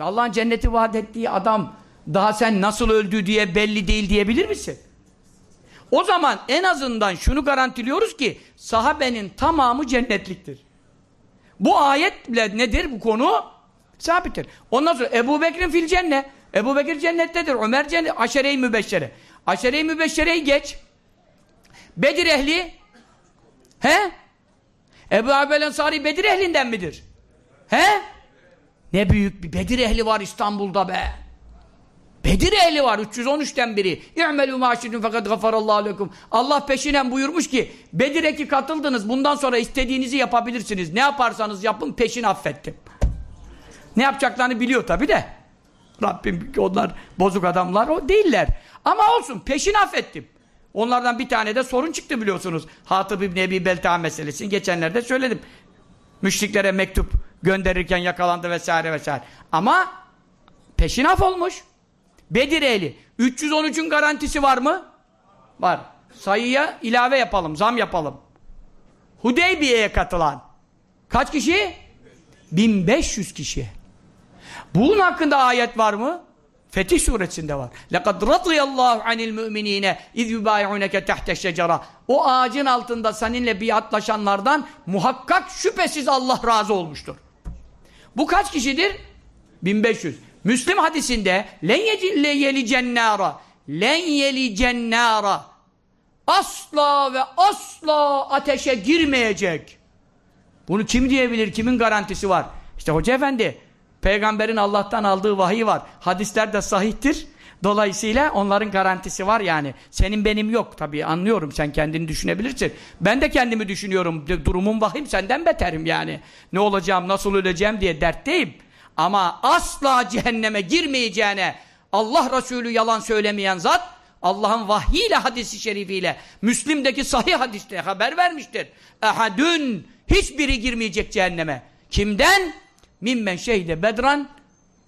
Allah'ın cenneti vaat ettiği adam daha sen nasıl öldü diye belli değil diyebilir misin? O zaman en azından şunu garantiliyoruz ki sahabenin tamamı cennetliktir. Bu ayetle nedir bu konu? Sabittir. Ondan sonra Ebu Bekir'in fil cennet. Ebu Bekir cennettedir. Ömer cennet. Aşere-i mübeşşere. Aşere-i mübeşşereyi geç. Bedir ehli. He? Ebu Abel Ensari Bedir ehlinden midir? He? Ne büyük bir Bedir ehli var İstanbul'da be. Bedir ehli var 313'ten biri. İ'melû mâşidun fakat gafarallâhu lekum. Allah peşinen buyurmuş ki Bedir'e ki katıldınız bundan sonra istediğinizi yapabilirsiniz. Ne yaparsanız yapın peşin affettim. Ne yapacaklarını biliyor tabi de. Rabbim onlar bozuk adamlar o değiller. Ama olsun peşin affettim. Onlardan bir tane de sorun çıktı biliyorsunuz. Hatıb İbni Ebi Belta meselesini geçenlerde söyledim. Müşriklere mektup gönderirken yakalandı vesaire vesaire. Ama peşin af olmuş. Bedir ehli. 313'ün garantisi var mı? Var. Sayıya ilave yapalım, zam yapalım. Hudeybiye'ye katılan. Kaç kişi? 1500 kişi. Bunun hakkında ayet var mı? Fetih suresinde var. لَقَدْ رَضِيَ اللّٰهُ عَنِ الْمُؤْمِنِينَ اِذْ يُبَايِعُونَكَ تَحْتَ الشَّجَرَةِ O ağacın altında seninle biatlaşanlardan muhakkak şüphesiz Allah razı olmuştur. Bu kaç kişidir? 1500. Müslim hadisinde len yeli cennara len yeli cennara asla ve asla ateşe girmeyecek. Bunu kim diyebilir? Kimin garantisi var? İşte hoca efendi peygamberin Allah'tan aldığı vahiy var. Hadisler de sahihtir. Dolayısıyla onların garantisi var yani. Senin benim yok tabii anlıyorum sen kendini düşünebilirsin. Ben de kendimi düşünüyorum. Durumum vahim senden beterim yani. Ne olacağım nasıl öleceğim diye dertteyim. Ama asla cehenneme girmeyeceğine Allah Resulü yalan söylemeyen zat Allah'ın vahyiyle hadisi şerifiyle Müslim'deki sahih hadiste haber vermiştir. Ehadün hiçbiri girmeyecek cehenneme. Kimden? Mimmen şehide bedran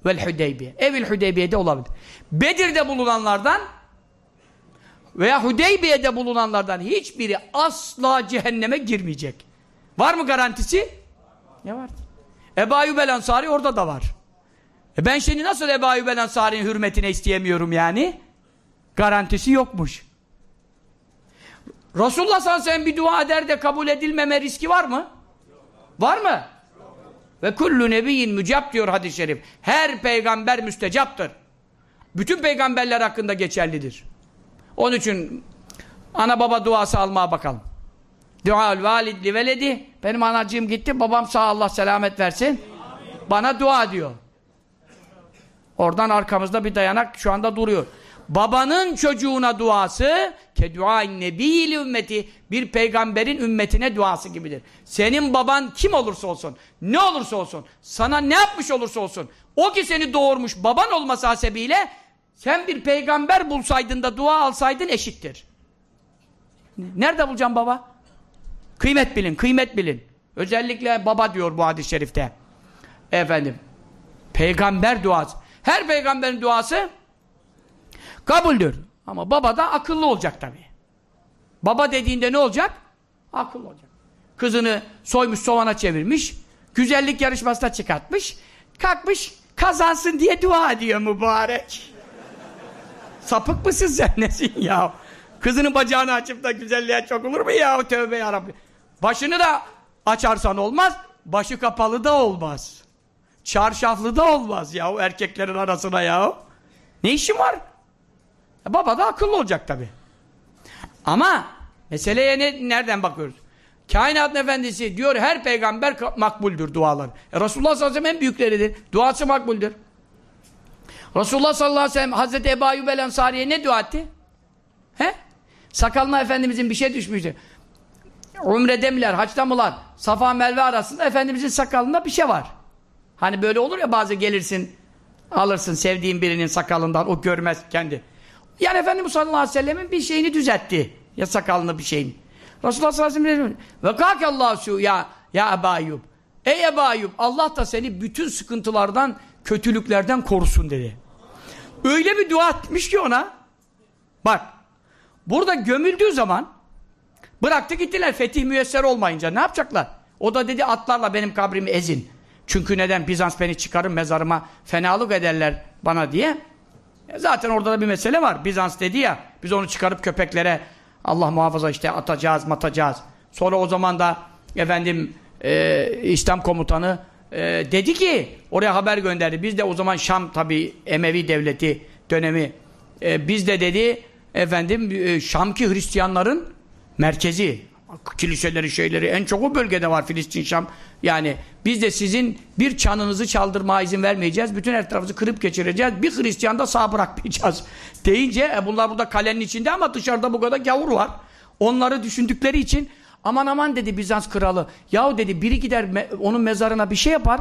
vel hudeybiye. Evil hudeybiye'de olabilir. Bedir'de bulunanlardan veya Hudeybiye'de bulunanlardan hiçbiri asla cehenneme girmeyecek. Var mı garantisi? Ne var? Ebu Ayyub el orada da var. E ben şimdi nasıl Ebu Ayyub el hürmetine isteyemiyorum yani? Garantisi yokmuş. Resulullah sallallahu aleyhi bir dua eder de kabul edilmeme riski var mı? Var mı? Ve kullu nebiyyin mücap diyor hadis-i şerif. Her peygamber müstecaptır. Bütün peygamberler hakkında geçerlidir. Onun için ana baba duası almaya bakalım. Duaül validli veledi. Benim anacığım gitti. Babam sağ Allah selamet versin. Bana dua diyor. Oradan arkamızda bir dayanak şu anda duruyor. Babanın çocuğuna duası ke duain nebiyil ümmeti bir peygamberin ümmetine duası gibidir. Senin baban kim olursa olsun, ne olursa olsun, sana ne yapmış olursa olsun, o ki seni doğurmuş baban olması hasebiyle sen bir peygamber bulsaydın da dua alsaydın eşittir. Nerede bulacağım baba? Kıymet bilin, kıymet bilin. Özellikle baba diyor bu hadis-i şerifte. Efendim, peygamber duası. Her peygamberin duası kabuldür. Ama baba da akıllı olacak tabii. Baba dediğinde ne olacak? Akıllı olacak. Kızını soymuş sovana çevirmiş, güzellik yarışmasına çıkartmış, kalkmış kazansın diye dua ediyor mübarek. Sapık mısın sen nesin ya? Kızının bacağını açıp da güzelliğe çok olur mu ya? Tövbe yarabbim. Başını da açarsan olmaz, başı kapalı da olmaz. Çarşaflı da olmaz ya erkeklerin arasına ya. Ne işin var? Baba da akıllı olacak tabi. Ama meseleye ne, nereden bakıyoruz? Kainat efendisi diyor her peygamber makbuldür duaları. E Resulullah sallallahu aleyhi ve sellem en büyükleridir. Duası makbuldür. Resulullah sallallahu aleyhi ve sellem Hazreti Ebu Ayyub el Ensari'ye ne dua etti? He? Sakalına Efendimizin bir şey düşmüştü. Umre'de miler, haçta mılar? Safa Melve arasında Efendimizin sakalında bir şey var. Hani böyle olur ya bazı gelirsin, alırsın sevdiğin birinin sakalından, o görmez kendi. Yani Efendimiz sallallahu aleyhi ve sellemin bir şeyini düzeltti. Ya sakalını bir şeyini. Resulullah sallallahu aleyhi ve sellem ve kâkallâhu ya ya Ebu Ayyub. Ey Ebu Ayyub Allah da seni bütün sıkıntılardan, kötülüklerden korusun dedi. Öyle bir dua etmiş ki ona. Bak, burada gömüldüğü zaman Bıraktı gittiler fetih müyesser olmayınca ne yapacaklar? O da dedi atlarla benim kabrimi ezin. Çünkü neden? Bizans beni çıkarır mezarıma fenalık ederler bana diye. E zaten orada da bir mesele var. Bizans dedi ya biz onu çıkarıp köpeklere Allah muhafaza işte atacağız matacağız. Sonra o zaman da efendim e, İslam komutanı e, dedi ki oraya haber gönderdi. Biz de o zaman Şam tabi Emevi devleti dönemi e, biz de dedi efendim e, Şam'ki Hristiyanların merkezi kiliseleri şeyleri en çok o bölgede var Filistin Şam. Yani biz de sizin bir çanınızı çaldırmaya izin vermeyeceğiz. Bütün her tarafınızı kırıp geçireceğiz. Bir Hristiyan da sağ bırakmayacağız deyince e, bunlar burada kalenin içinde ama dışarıda bu kadar gavur var. Onları düşündükleri için aman aman dedi Bizans kralı. Yahu dedi biri gider me onun mezarına bir şey yapar.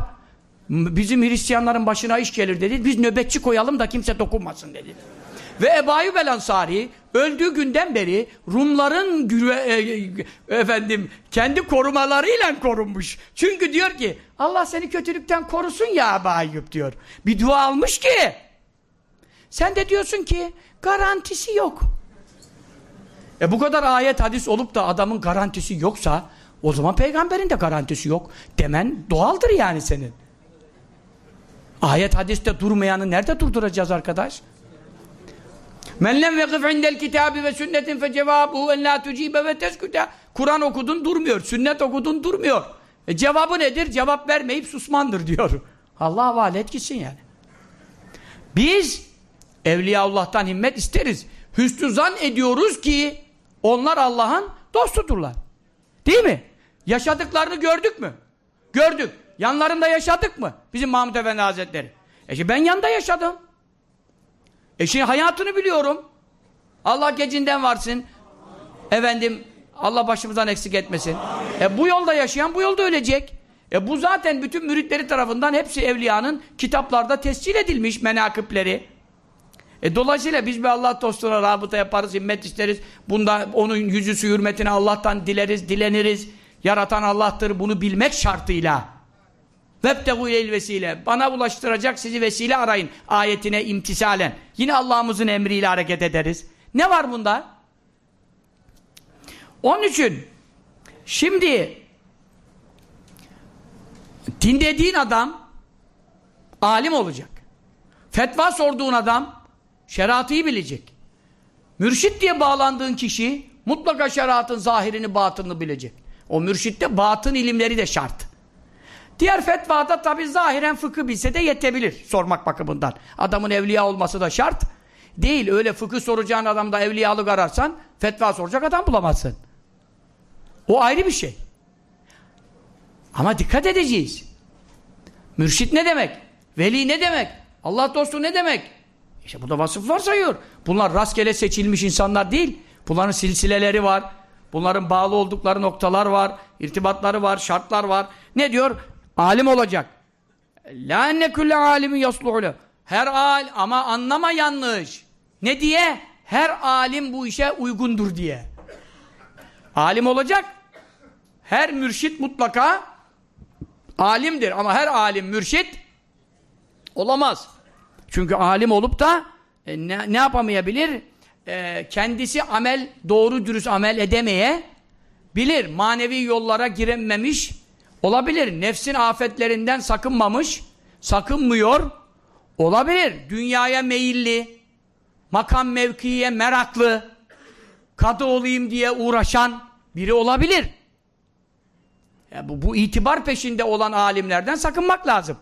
Bizim Hristiyanların başına iş gelir dedi. Biz nöbetçi koyalım da kimse dokunmasın dedi. Ve Ebu Ayyub Ansari öldüğü günden beri Rumların güve, e, efendim kendi korumalarıyla korunmuş. Çünkü diyor ki Allah seni kötülükten korusun ya Ebu Ayyub diyor. Bir dua almış ki sen de diyorsun ki garantisi yok. E bu kadar ayet hadis olup da adamın garantisi yoksa o zaman peygamberin de garantisi yok. Demen doğaldır yani senin. Ayet hadiste durmayanı nerede durduracağız arkadaş? Men lem vekif indel kitabi ve sünnetin fe cevabuhu en la tucibe ve tesküte. Kur'an okudun durmuyor, sünnet okudun durmuyor. E cevabı nedir? Cevap vermeyip susmandır diyor. Allah havale gitsin yani. Biz Evliyaullah'tan himmet isteriz. Hüsnü zan ediyoruz ki onlar Allah'ın dostudurlar. Değil mi? Yaşadıklarını gördük mü? Gördük. Yanlarında yaşadık mı? Bizim Mahmud Efendi Hazretleri. E şimdi ben yanında yaşadım. E şimdi hayatını biliyorum. Allah gecinden varsın. Efendim Allah başımızdan eksik etmesin. E bu yolda yaşayan bu yolda ölecek. E bu zaten bütün müritleri tarafından hepsi evliyanın kitaplarda tescil edilmiş menakıpleri. E dolayısıyla biz bir Allah dostuna rabıta yaparız, himmet isteriz. Bunda onun yüzüsü hürmetine Allah'tan dileriz, dileniriz. Yaratan Allah'tır bunu bilmek şartıyla. Vebtegu ileyl vesile. Bana ulaştıracak sizi vesile arayın. Ayetine imtisalen. Yine Allah'ımızın emriyle hareket ederiz. Ne var bunda? Onun için şimdi din dediğin adam alim olacak. Fetva sorduğun adam şeriatı bilecek. Mürşit diye bağlandığın kişi mutlaka şeriatın zahirini, batınını bilecek. O mürşitte batın ilimleri de şart. Diğer fetvada tabi zahiren fıkıh bilse de yetebilir sormak bakımından. Adamın evliya olması da şart. Değil öyle fıkıh soracağın adamda evliyalık ararsan fetva soracak adam bulamazsın. O ayrı bir şey. Ama dikkat edeceğiz. Mürşit ne demek? Veli ne demek? Allah dostu ne demek? İşte burada vasıflar sayıyor. Bunlar rastgele seçilmiş insanlar değil. Bunların silsileleri var. Bunların bağlı oldukları noktalar var. irtibatları var, şartlar var. Ne diyor? Alim olacak. La enne kulle alimi yasluhule. Her al ama anlama yanlış. Ne diye? Her alim bu işe uygundur diye. Alim olacak. Her mürşit mutlaka alimdir ama her alim mürşit olamaz. Çünkü alim olup da e, ne, ne yapamayabilir? E, kendisi amel, doğru dürüst amel edemeye bilir. Manevi yollara girememiş olabilir. Nefsin afetlerinden sakınmamış, sakınmıyor olabilir. Dünyaya meyilli, makam mevkiye meraklı, kadı olayım diye uğraşan biri olabilir. Ya bu, bu itibar peşinde olan alimlerden sakınmak lazım.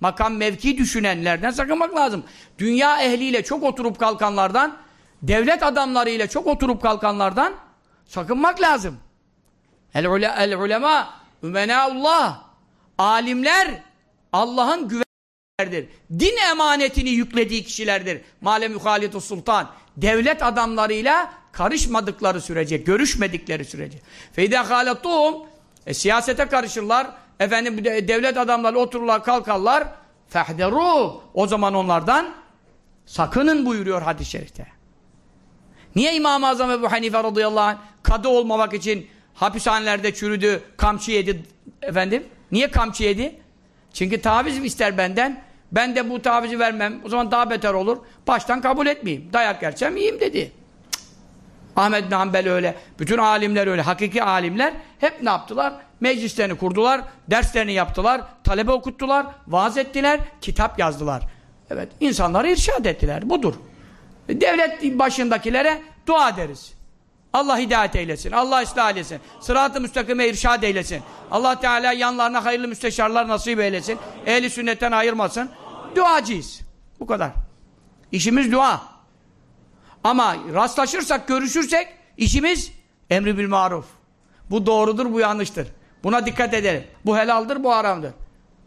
Makam mevki düşünenlerden sakınmak lazım. Dünya ehliyle çok oturup kalkanlardan, devlet adamlarıyla çok oturup kalkanlardan sakınmak lazım. El, ule, el ulema ümenaullah alimler Allah'ın güvenlerdir. Din emanetini yüklediği kişilerdir. Malem yuhalitu sultan. Devlet adamlarıyla karışmadıkları sürece, görüşmedikleri sürece. Feyda halatum e, siyasete karışırlar. Efendim devlet adamları otururlar, kalkarlar. Fehderu. O zaman onlardan sakının buyuruyor hadis-i şerifte. Niye İmam-ı Azam Ebu Hanife radıyallahu anh kadı olmamak için hapishanelerde çürüdü, kamçı yedi efendim? Niye kamçı yedi? Çünkü taviz ister benden. Ben de bu tavizi vermem. O zaman daha beter olur. Baştan kabul etmeyeyim. Dayak yersem yiyeyim dedi. Ahmet bin öyle, bütün alimler öyle, hakiki alimler hep ne yaptılar? Meclislerini kurdular, derslerini yaptılar, talebe okuttular, vaaz ettiler, kitap yazdılar. Evet, insanları irşad ettiler. Budur. Devlet başındakilere dua ederiz. Allah hidayet eylesin. Allah ıslah eylesin. Sırat-ı müstakime irşad eylesin. Allah Teala yanlarına hayırlı müsteşarlar nasip eylesin. Ehli sünnetten ayırmasın. Duacıyız. Bu kadar. İşimiz dua. Ama rastlaşırsak, görüşürsek işimiz emri bil maruf. Bu doğrudur, bu yanlıştır. Buna dikkat edelim. Bu helaldir, bu haramdır.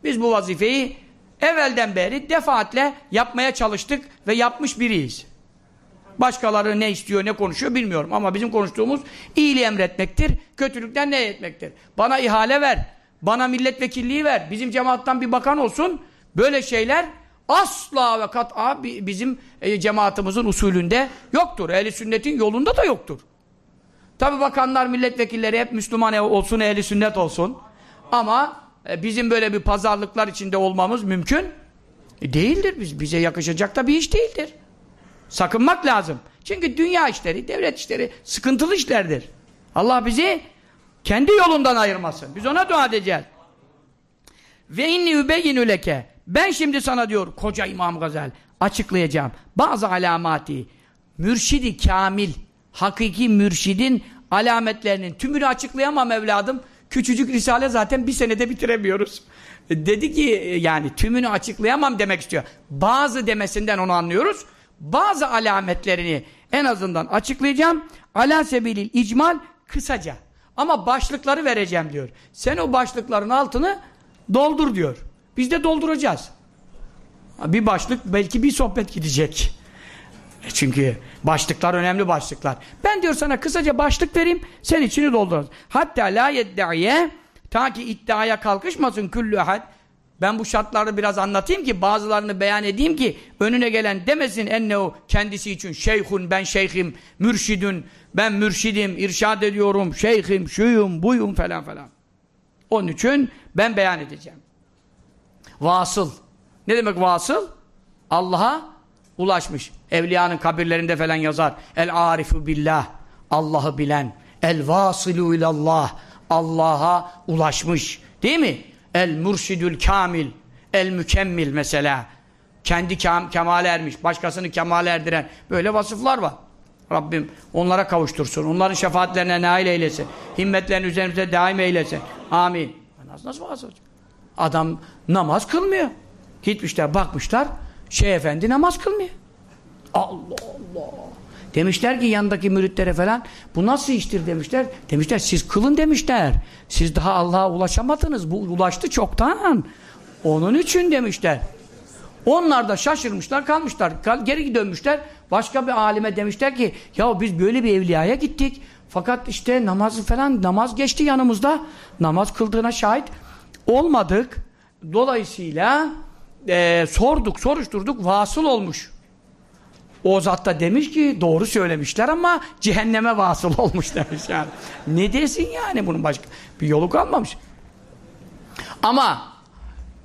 Biz bu vazifeyi evvelden beri defaatle yapmaya çalıştık ve yapmış biriyiz. Başkaları ne istiyor, ne konuşuyor bilmiyorum. Ama bizim konuştuğumuz iyiliği emretmektir, kötülükten ne etmektir. Bana ihale ver, bana milletvekilliği ver, bizim cemaattan bir bakan olsun. Böyle şeyler asla ve kat'a bizim e, cemaatimizin usulünde yoktur. Ehli sünnetin yolunda da yoktur. Tabi bakanlar, milletvekilleri hep Müslüman olsun, ehli sünnet olsun. Ama e, bizim böyle bir pazarlıklar içinde olmamız mümkün e, değildir. Biz, bize yakışacak da bir iş değildir. Sakınmak lazım. Çünkü dünya işleri, devlet işleri sıkıntılı işlerdir. Allah bizi kendi yolundan ayırmasın. Biz ona dua edeceğiz. Ve inni übeyyinü leke. Ben şimdi sana diyor koca İmam Gazel açıklayacağım. Bazı alamati mürşidi kamil hakiki mürşidin alametlerinin tümünü açıklayamam evladım. Küçücük risale zaten bir senede bitiremiyoruz. Dedi ki yani tümünü açıklayamam demek istiyor. Bazı demesinden onu anlıyoruz bazı alametlerini en azından açıklayacağım. Ala sebilil icmal kısaca. Ama başlıkları vereceğim diyor. Sen o başlıkların altını doldur diyor. Biz de dolduracağız. Bir başlık belki bir sohbet gidecek. E çünkü başlıklar önemli başlıklar. Ben diyor sana kısaca başlık vereyim, sen içini doldururuz. Hatta la yedda'iye ta ki iddiaya kalkışmasın küllü ahad ben bu şartları biraz anlatayım ki bazılarını beyan edeyim ki önüne gelen demesin ennehu kendisi için şeyhun ben şeyhim, mürşidün ben mürşidim, irşad ediyorum, şeyhim, şuyum, buyum falan falan. Onun için ben beyan edeceğim. Vasıl. Ne demek vasıl? Allah'a ulaşmış. Evliyanın kabirlerinde falan yazar. El arifu billah. Allah'ı bilen. El vasilu ilallah. Allah'a ulaşmış. Değil mi? El mürşidül kamil, el mükemmil mesela. Kendi kam kemale ermiş, başkasını kemale erdiren böyle vasıflar var. Rabbim onlara kavuştursun. Onların şefaatlerine nail eylesin. Himmetlerini üzerimize daim eylesin. Amin. Nasıl, nasıl vasıf? Adam namaz kılmıyor. Gitmişler bakmışlar. Şey efendi namaz kılmıyor. Allah Allah. Demişler ki yanındaki müritlere falan bu nasıl iştir demişler. Demişler siz kılın demişler. Siz daha Allah'a ulaşamadınız. Bu ulaştı çoktan. Onun için demişler. Onlar da şaşırmışlar kalmışlar. Geri dönmüşler. Başka bir alime demişler ki ya biz böyle bir evliyaya gittik. Fakat işte namazı falan namaz geçti yanımızda. Namaz kıldığına şahit olmadık. Dolayısıyla e, sorduk, soruşturduk. Vasıl olmuş. O zat da demiş ki doğru söylemişler ama cehenneme vasıl olmuş demiş yani. Ne desin yani bunun başka bir yolu kalmamış. Ama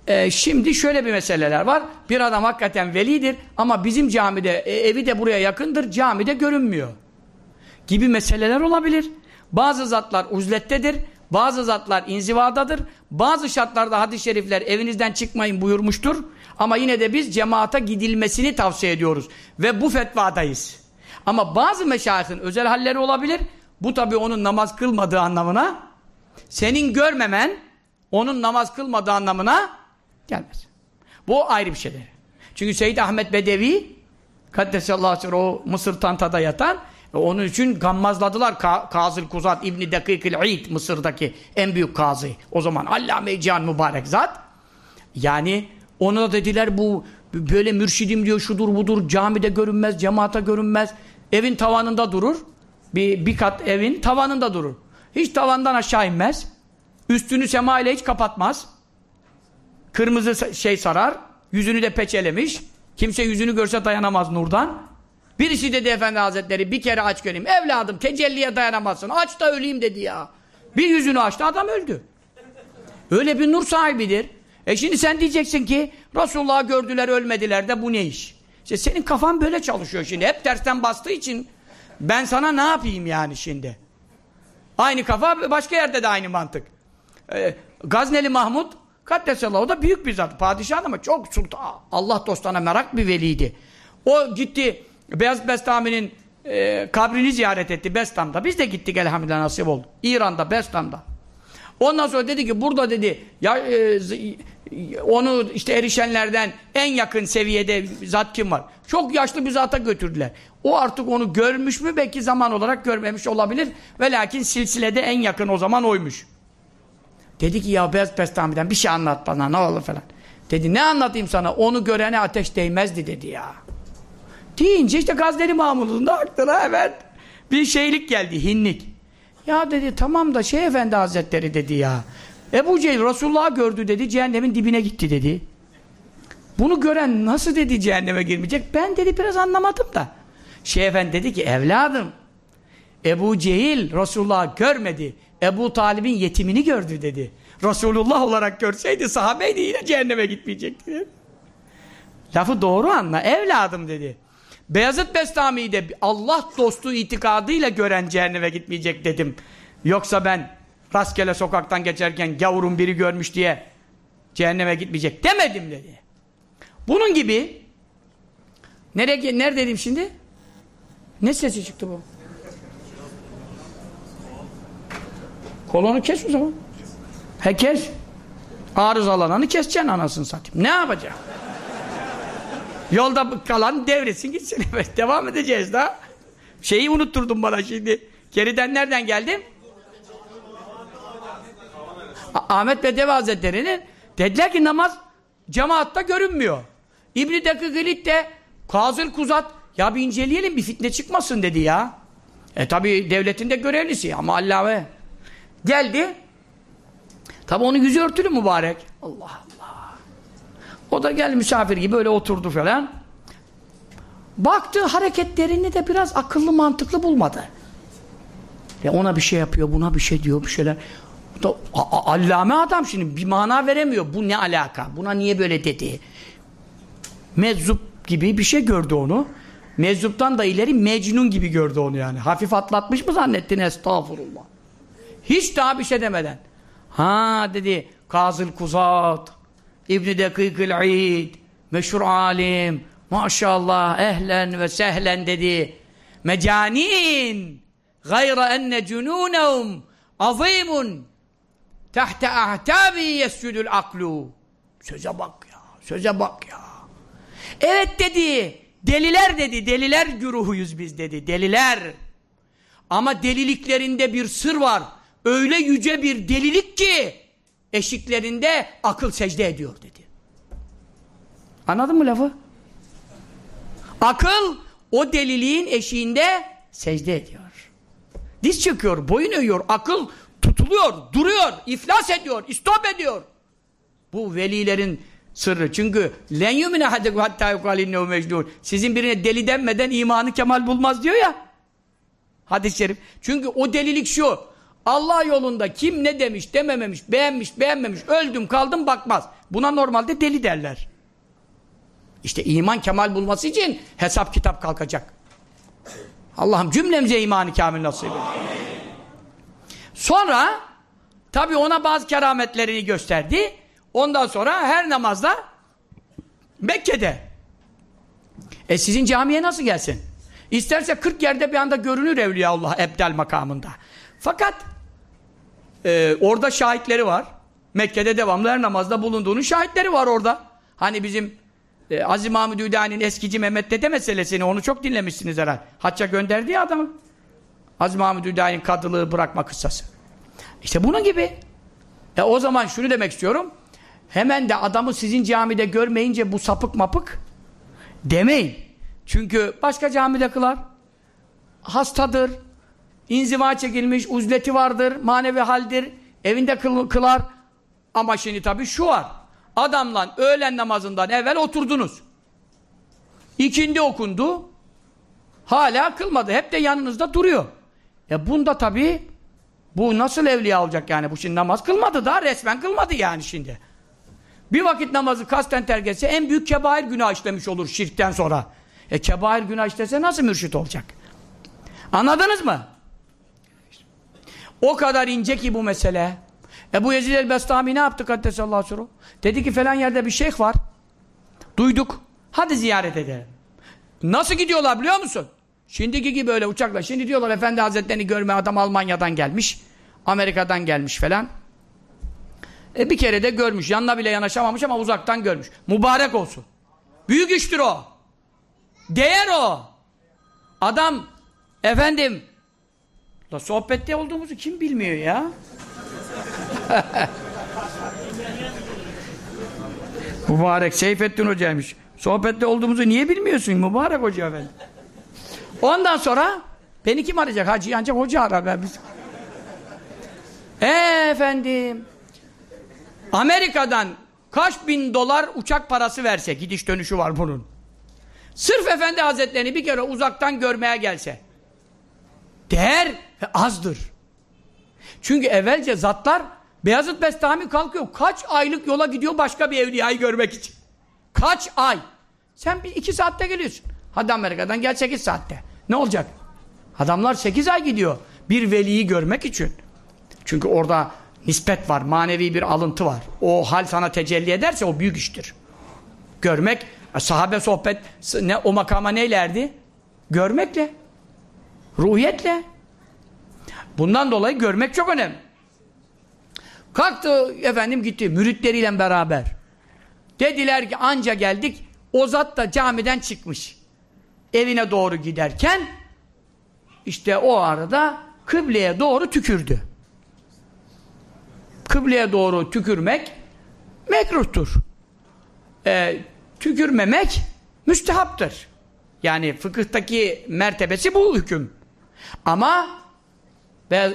e, şimdi şöyle bir meseleler var. Bir adam hakikaten velidir ama bizim camide e, evi de buraya yakındır camide görünmüyor. Gibi meseleler olabilir. Bazı zatlar uzlettedir. Bazı zatlar inzivadadır. Bazı şartlarda hadis-i şerifler evinizden çıkmayın buyurmuştur. Ama yine de biz cemaata gidilmesini tavsiye ediyoruz. Ve bu fetvadayız. Ama bazı meşayihin özel halleri olabilir. Bu tabi onun namaz kılmadığı anlamına senin görmemen onun namaz kılmadığı anlamına gelmez. Bu ayrı bir şeydir. Çünkü Seyyid Ahmet Bedevi Kaddesallahu aleyhi o Mısır Tanta'da yatan onun için gammazladılar Ka Kazıl Kuzat İbni Dakikil İd Mısır'daki en büyük kazı. O zaman Allame-i Cihan mübarek zat. Yani ona dediler bu böyle mürşidim diyor şudur budur camide görünmez, cemaata görünmez. Evin tavanında durur. Bir, bir kat evin tavanında durur. Hiç tavandan aşağı inmez. Üstünü sema ile hiç kapatmaz. Kırmızı şey sarar. Yüzünü de peçelemiş. Kimse yüzünü görse dayanamaz nurdan. Birisi dedi Efendi Hazretleri bir kere aç göreyim. Evladım tecelliye dayanamazsın. Aç da öleyim dedi ya. Bir yüzünü açtı adam öldü. Öyle bir nur sahibidir. E şimdi sen diyeceksin ki Resulullah'ı gördüler ölmediler de bu ne iş? İşte senin kafan böyle çalışıyor şimdi. Hep tersten bastığı için Ben sana ne yapayım yani şimdi? Aynı kafa başka yerde de aynı mantık. Ee, Gazneli Mahmud Kaddesallahu da büyük bir zat. Padişah ama çok sultan. Allah dostlarına merak bir veliydi. O gitti Beyaz Bestami'nin e, kabrini ziyaret etti Bestam'da. Biz de gittik elhamdülillah nasip oldu. İran'da, Bestam'da. Ondan sonra dedi ki burada dedi ya e, onu işte erişenlerden en yakın seviyede zat kim var? Çok yaşlı bir zata götürdüler. O artık onu görmüş mü belki zaman olarak görmemiş olabilir. Ve lakin silsilede en yakın o zaman oymuş. Dedi ki ya Beyaz Bestami'den bir şey anlat bana ne olur falan. Dedi ne anlatayım sana onu görene ateş değmezdi dedi ya. Deyince işte Gazneli Mahmud'un da aklına hemen bir şeylik geldi hinlik. Ya dedi tamam da şey efendi hazretleri dedi ya. Ebu Cehil Resulullah'ı gördü dedi cehennemin dibine gitti dedi. Bunu gören nasıl dedi cehenneme girmeyecek? Ben dedi biraz anlamadım da. Şeyh efendi dedi ki evladım Ebu Cehil Resulullah'ı görmedi. Ebu Talib'in yetimini gördü dedi. Resulullah olarak görseydi sahabeydi yine cehenneme gitmeyecekti. Lafı doğru anla evladım dedi. Beyazıt Bestami'yi de Allah dostu itikadıyla gören cehenneme gitmeyecek dedim. Yoksa ben rastgele sokaktan geçerken gavurun biri görmüş diye cehenneme gitmeyecek demedim dedi. Bunun gibi nereye neredeydim şimdi? Ne sesi çıktı bu? Kolonu kes o zaman. He kes. Arızalananı keseceksin anasını satayım. Ne yapacağım? Yolda kalan devretsin gitsin. Devam edeceğiz daha. Şeyi unutturdun bana şimdi. Geriden nereden geldim? Ahmet Bedevi Hazretleri'nin dediler ki namaz cemaatta görünmüyor. İbn-i Dakıgılit de Kazıl Kuzat ya bir inceleyelim bir fitne çıkmasın dedi ya. E tabi devletin de görevlisi ama Allame geldi. Tabi onun yüzü örtülü mübarek. Allah Allah. O da geldi misafir gibi öyle oturdu falan. Baktı hareketlerini de biraz akıllı mantıklı bulmadı. Ya ona bir şey yapıyor, buna bir şey diyor, bir şeyler. Da, allame adam şimdi bir mana veremiyor. Bu ne alaka? Buna niye böyle dedi? Meczup gibi bir şey gördü onu. Meczuptan da ileri Mecnun gibi gördü onu yani. Hafif atlatmış mı zannettin? Estağfurullah. Hiç daha bir şey demeden. Ha dedi Kazıl Kuzat, İbn-i Dekikil İd, meşhur alim, maşallah ehlen ve sehlen dedi. Mecanin, gayra enne cununehum azimun tahte ahtabi yescudul aklu. Söze bak ya, söze bak ya. Evet dedi, deliler dedi, deliler güruhuyuz biz dedi, deliler. Ama deliliklerinde bir sır var. Öyle yüce bir delilik ki eşiklerinde akıl secde ediyor dedi. Anladın mı lafı? Akıl o deliliğin eşiğinde secde ediyor. Diz çöküyor, boyun eğiyor, akıl tutuluyor, duruyor, iflas ediyor, istop ediyor. Bu velilerin sırrı. Çünkü len yumine hatta yukalinnehu mecnun. Sizin birine deli denmeden imanı kemal bulmaz diyor ya. Hadis-i şerif. Çünkü o delilik şu. Allah yolunda kim ne demiş, demememiş, beğenmiş, beğenmemiş, öldüm kaldım bakmaz. Buna normalde deli derler. İşte iman kemal bulması için hesap kitap kalkacak. Allah'ım cümlemize imanı kamil nasip edin. Sonra tabi ona bazı kerametlerini gösterdi. Ondan sonra her namazda Mekke'de. E sizin camiye nasıl gelsin? İsterse 40 yerde bir anda görünür Evliyaullah Ebdel makamında. Fakat e, orada şahitleri var. Mekke'de devamlı her namazda bulunduğunun şahitleri var orada. Hani bizim e, Aziz Mahmud Hüdayi'nin eskici Mehmet Dede meselesini onu çok dinlemişsiniz herhalde. Hacca gönderdi adamı. Aziz Mahmud Hüdayi'nin kadılığı bırakma kıssası. İşte bunun gibi. E o zaman şunu demek istiyorum. Hemen de adamı sizin camide görmeyince bu sapık mapık demeyin. Çünkü başka camide kılar. Hastadır. İnziva çekilmiş, uzleti vardır, manevi haldir. Evinde kıl, kılar. Ama şimdi tabii şu var. Adamla öğlen namazından evvel oturdunuz. İkindi okundu. Hala kılmadı. Hep de yanınızda duruyor. E bunda tabii bu nasıl evliya olacak yani? Bu şimdi namaz kılmadı da resmen kılmadı yani şimdi. Bir vakit namazı kasten terk etse en büyük kebair günah işlemiş olur şirkten sonra. E kebair günah işlese nasıl mürşit olacak? Anladınız mı? O kadar ince ki bu mesele. Ebu Yezid el-Bestami ne yaptı Kaddesallahu suru? Dedi ki falan yerde bir şeyh var. Duyduk. Hadi ziyaret edelim. Nasıl gidiyorlar biliyor musun? Şimdiki gibi öyle uçakla. Şimdi diyorlar Efendi Hazretlerini görme adam Almanya'dan gelmiş. Amerika'dan gelmiş falan. E bir kere de görmüş. Yanına bile yanaşamamış ama uzaktan görmüş. Mübarek olsun. Büyük iştir o. Değer o. Adam efendim La sohbette olduğumuzu kim bilmiyor ya? Mübarek Seyfettin Hoca'ymış. Sohbette olduğumuzu niye bilmiyorsun mübarek hoca efendim? Ondan sonra beni kim arayacak? Hacı ancak hoca arar. Biz... Ee, efendim Amerika'dan kaç bin dolar uçak parası verse gidiş dönüşü var bunun. Sırf Efendi Hazretlerini bir kere uzaktan görmeye gelse değer ve azdır. Çünkü evvelce zatlar Beyazıt Bestami kalkıyor. Kaç aylık yola gidiyor başka bir evliyayı görmek için. Kaç ay. Sen bir iki saatte geliyorsun. Hadi Amerika'dan gel sekiz saatte. Ne olacak? Adamlar sekiz ay gidiyor. Bir veliyi görmek için. Çünkü orada nispet var. Manevi bir alıntı var. O hal sana tecelli ederse o büyük iştir. Görmek, sahabe sohbet ne o makama neylerdi? Görmekle. Ruhiyetle. Bundan dolayı görmek çok önemli. Kalktı efendim gitti müritleriyle beraber. Dediler ki anca geldik. O zat da camiden çıkmış. Evine doğru giderken işte o arada kıbleye doğru tükürdü. Kıbleye doğru tükürmek mekruhtur. Ee, tükürmemek müstehaptır. Yani fıkıhtaki mertebesi bu hüküm. Ama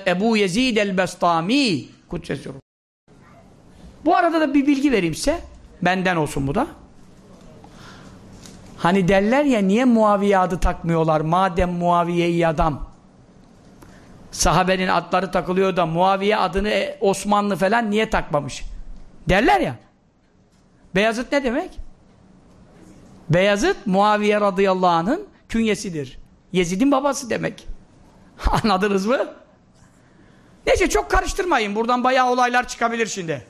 Ebu Yezid el-Bestami Kudsesiyor. Bu arada da bir bilgi vereyim size. Benden olsun bu da. Hani derler ya niye Muaviye adı takmıyorlar? Madem Muaviye iyi adam. Sahabenin adları takılıyor da Muaviye adını e, Osmanlı falan niye takmamış? Derler ya. Beyazıt ne demek? Beyazıt Muaviye radıyallahu anh'ın künyesidir. Yezid'in babası demek. Anladınız mı? Neyse çok karıştırmayın. Buradan bayağı olaylar çıkabilir şimdi.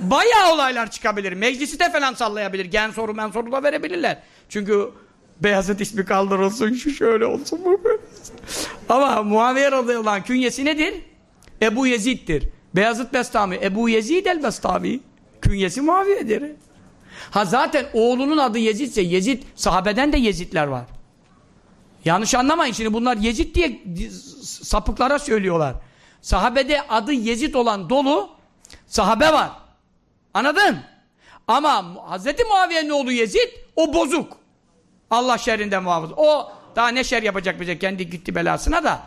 Bayağı olaylar çıkabilir. Meclisi de falan sallayabilir. Gen soru men soru da verebilirler. Çünkü Beyazıt ismi kaldırılsın, şu şöyle olsun, bu. Ama Muaviye radıyallahu anh künyesi nedir? Ebu Yezid'dir. Beyazıt Bestami, Ebu Yezid el Bestami. Künyesi Muaviye'dir. Ha zaten oğlunun adı Yezid ise Yezid, sahabeden de Yezidler var. Yanlış anlamayın şimdi bunlar Yezid diye sapıklara söylüyorlar. Sahabede adı Yezid olan dolu sahabe var. Anladın? Ama Hz. Muaviye'nin oğlu Yezid o bozuk. Allah şerrinden muhafız. O daha ne şer yapacak bize kendi gitti belasına da.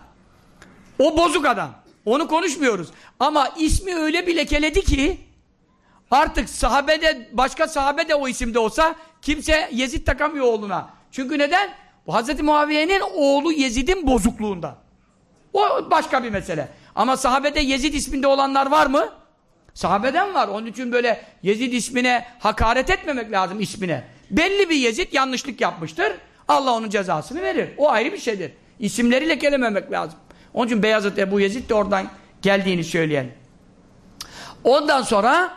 O bozuk adam. Onu konuşmuyoruz. Ama ismi öyle bir lekeledi ki artık sahabede başka sahabe de o isimde olsa kimse Yezid takamıyor oğluna. Çünkü neden? Bu Hz. Muaviye'nin oğlu Yezid'in bozukluğunda. O başka bir mesele. Ama sahabede Yezid isminde olanlar var mı? Sahabeden var. Onun için böyle Yezid ismine hakaret etmemek lazım ismine. Belli bir Yezid yanlışlık yapmıştır. Allah onun cezasını verir. O ayrı bir şeydir. İsimleri lekelememek lazım. Onun için Beyazıt Ebu Yezid de oradan geldiğini söyleyen. Ondan sonra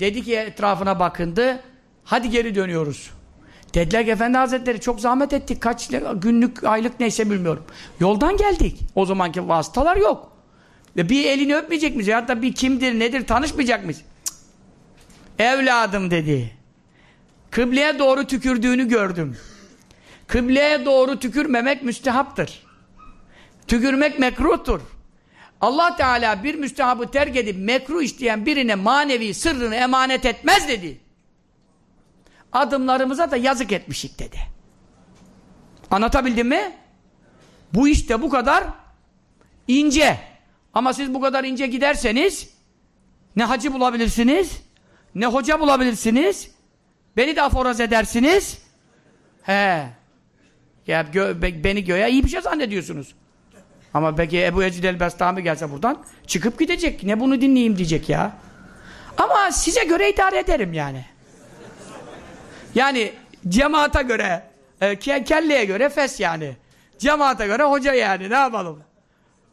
dedi ki etrafına bakındı. Hadi geri dönüyoruz. Dediler ki Efendi Hazretleri çok zahmet ettik. Kaç günlük, aylık neyse bilmiyorum. Yoldan geldik. O zamanki vasıtalar yok. Ve bir elini öpmeyecek miyiz? Da bir kimdir, nedir tanışmayacak mıyız? Evladım dedi. Kıbleye doğru tükürdüğünü gördüm. Kıbleye doğru tükürmemek müstehaptır. Tükürmek mekruhtur. Allah Teala bir müstehabı terk edip mekruh isteyen birine manevi sırrını emanet etmez dedi. Adımlarımıza da yazık etmişik dedi. Anlatabildim mi? Bu işte bu kadar ince. Ama siz bu kadar ince giderseniz ne hacı bulabilirsiniz, ne hoca bulabilirsiniz, beni de aforoz edersiniz. He. Ya gö beni göğe iyi bir şey zannediyorsunuz. Ama peki Ebu Yezid el-Bestami gelse buradan çıkıp gidecek. Ne bunu dinleyeyim diyecek ya. Ama size göre idare ederim yani. Yani cemaata göre, e, kelleye göre fes yani. Cemaate göre hoca yani ne yapalım?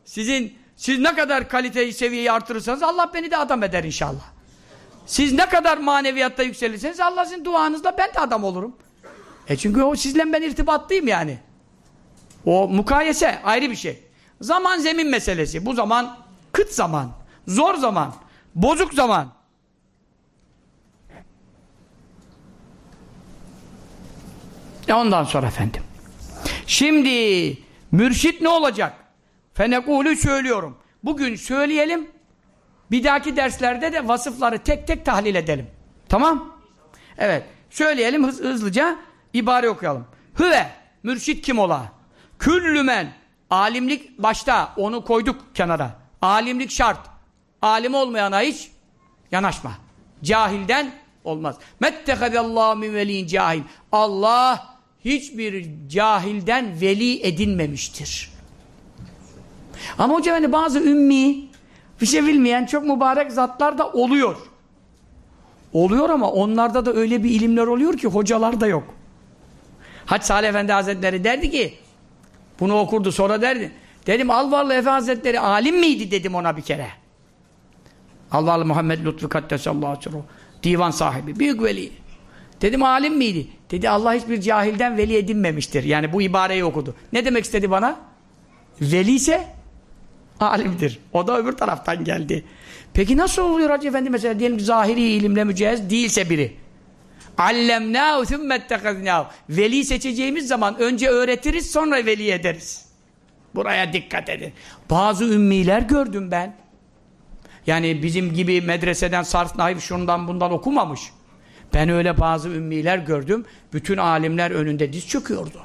Sizin siz ne kadar kaliteyi, seviyeyi artırırsanız Allah beni de adam eder inşallah. Siz ne kadar maneviyatta yükselirseniz Allah sizin duanızla ben de adam olurum. E çünkü o sizle ben irtibatlıyım yani. O mukayese ayrı bir şey. Zaman zemin meselesi. Bu zaman kıt zaman, zor zaman, bozuk zaman. E ondan sonra efendim. Şimdi mürşit ne olacak? Fenekulu söylüyorum. Bugün söyleyelim. Bir dahaki derslerde de vasıfları tek tek tahlil edelim. Tamam? Evet. Söyleyelim hız, hızlıca ibare okuyalım. Hüve mürşit kim ola? Küllümen alimlik başta onu koyduk kenara. Alimlik şart. Alim olmayana hiç yanaşma. Cahilden olmaz. Mettehedallahu min veliyin cahil. Allah hiçbir cahilden veli edinmemiştir. Ama hocam hani bazı ümmi, bir şey bilmeyen çok mübarek zatlar da oluyor. Oluyor ama onlarda da öyle bir ilimler oluyor ki hocalar da yok. Hac Salih Efendi Hazretleri derdi ki, bunu okurdu sonra derdi. Dedim Alvarlı Efe Hazretleri alim miydi dedim ona bir kere. Alvarlı Muhammed Lütfü Kaddesallahu aleyhi divan sahibi, büyük veli. Dedim alim miydi? Dedi Allah hiçbir cahilden veli edinmemiştir. Yani bu ibareyi okudu. Ne demek istedi bana? Veli ise alimdir. O da öbür taraftan geldi. Peki nasıl oluyor Hacı Efendi mesela diyelim ki zahiri ilimle mücehhez değilse biri. Allemnâhu thummettehaznâhu. Veli seçeceğimiz zaman önce öğretiriz sonra veli ederiz. Buraya dikkat edin. Bazı ümmiler gördüm ben. Yani bizim gibi medreseden sarf naif şundan bundan okumamış. Ben öyle bazı ümmiler gördüm. Bütün alimler önünde diz çöküyordu.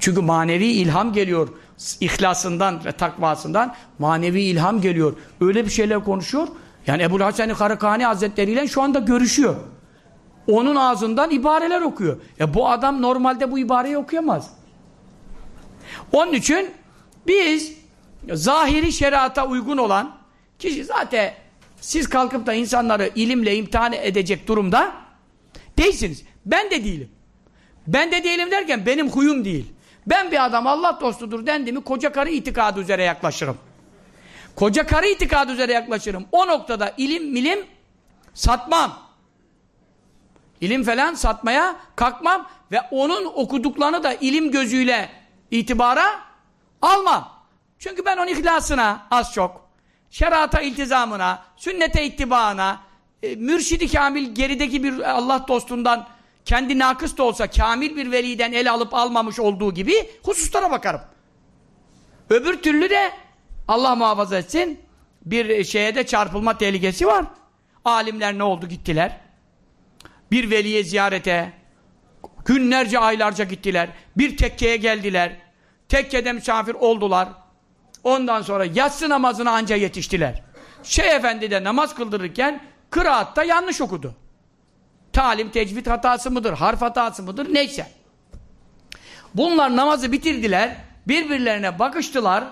Çünkü manevi ilham geliyor. İhlasından ve takvasından manevi ilham geliyor. Öyle bir şeyler konuşuyor. Yani Ebu Hasan-ı Karakani Hazretleri ile şu anda görüşüyor. Onun ağzından ibareler okuyor. E bu adam normalde bu ibareyi okuyamaz. Onun için biz zahiri şerata uygun olan kişi zaten siz kalkıp da insanları ilimle imtihan edecek durumda değilsiniz. Ben de değilim. Ben de değilim derken benim huyum değil. Ben bir adam Allah dostudur dendi mi koca karı itikadı üzere yaklaşırım. Koca karı itikadı üzere yaklaşırım. O noktada ilim milim satmam. İlim falan satmaya kalkmam ve onun okuduklarını da ilim gözüyle itibara almam. Çünkü ben onun ihlasına az çok, şerata iltizamına, sünnete ittibaına, e, mürşidi kamil gerideki bir Allah dostundan kendi nakıs da olsa kamil bir veliden el alıp almamış olduğu gibi hususlara bakarım. Öbür türlü de Allah muhafaza etsin bir şeye de çarpılma tehlikesi var. Alimler ne oldu gittiler. Bir veliye ziyarete günlerce aylarca gittiler. Bir tekkeye geldiler. Tekkede misafir oldular. Ondan sonra yatsı namazına anca yetiştiler. Şeyh Efendi de namaz kıldırırken kıraatta yanlış okudu. Talim, tecvid hatası mıdır, harf hatası mıdır, neyse. Bunlar namazı bitirdiler, birbirlerine bakıştılar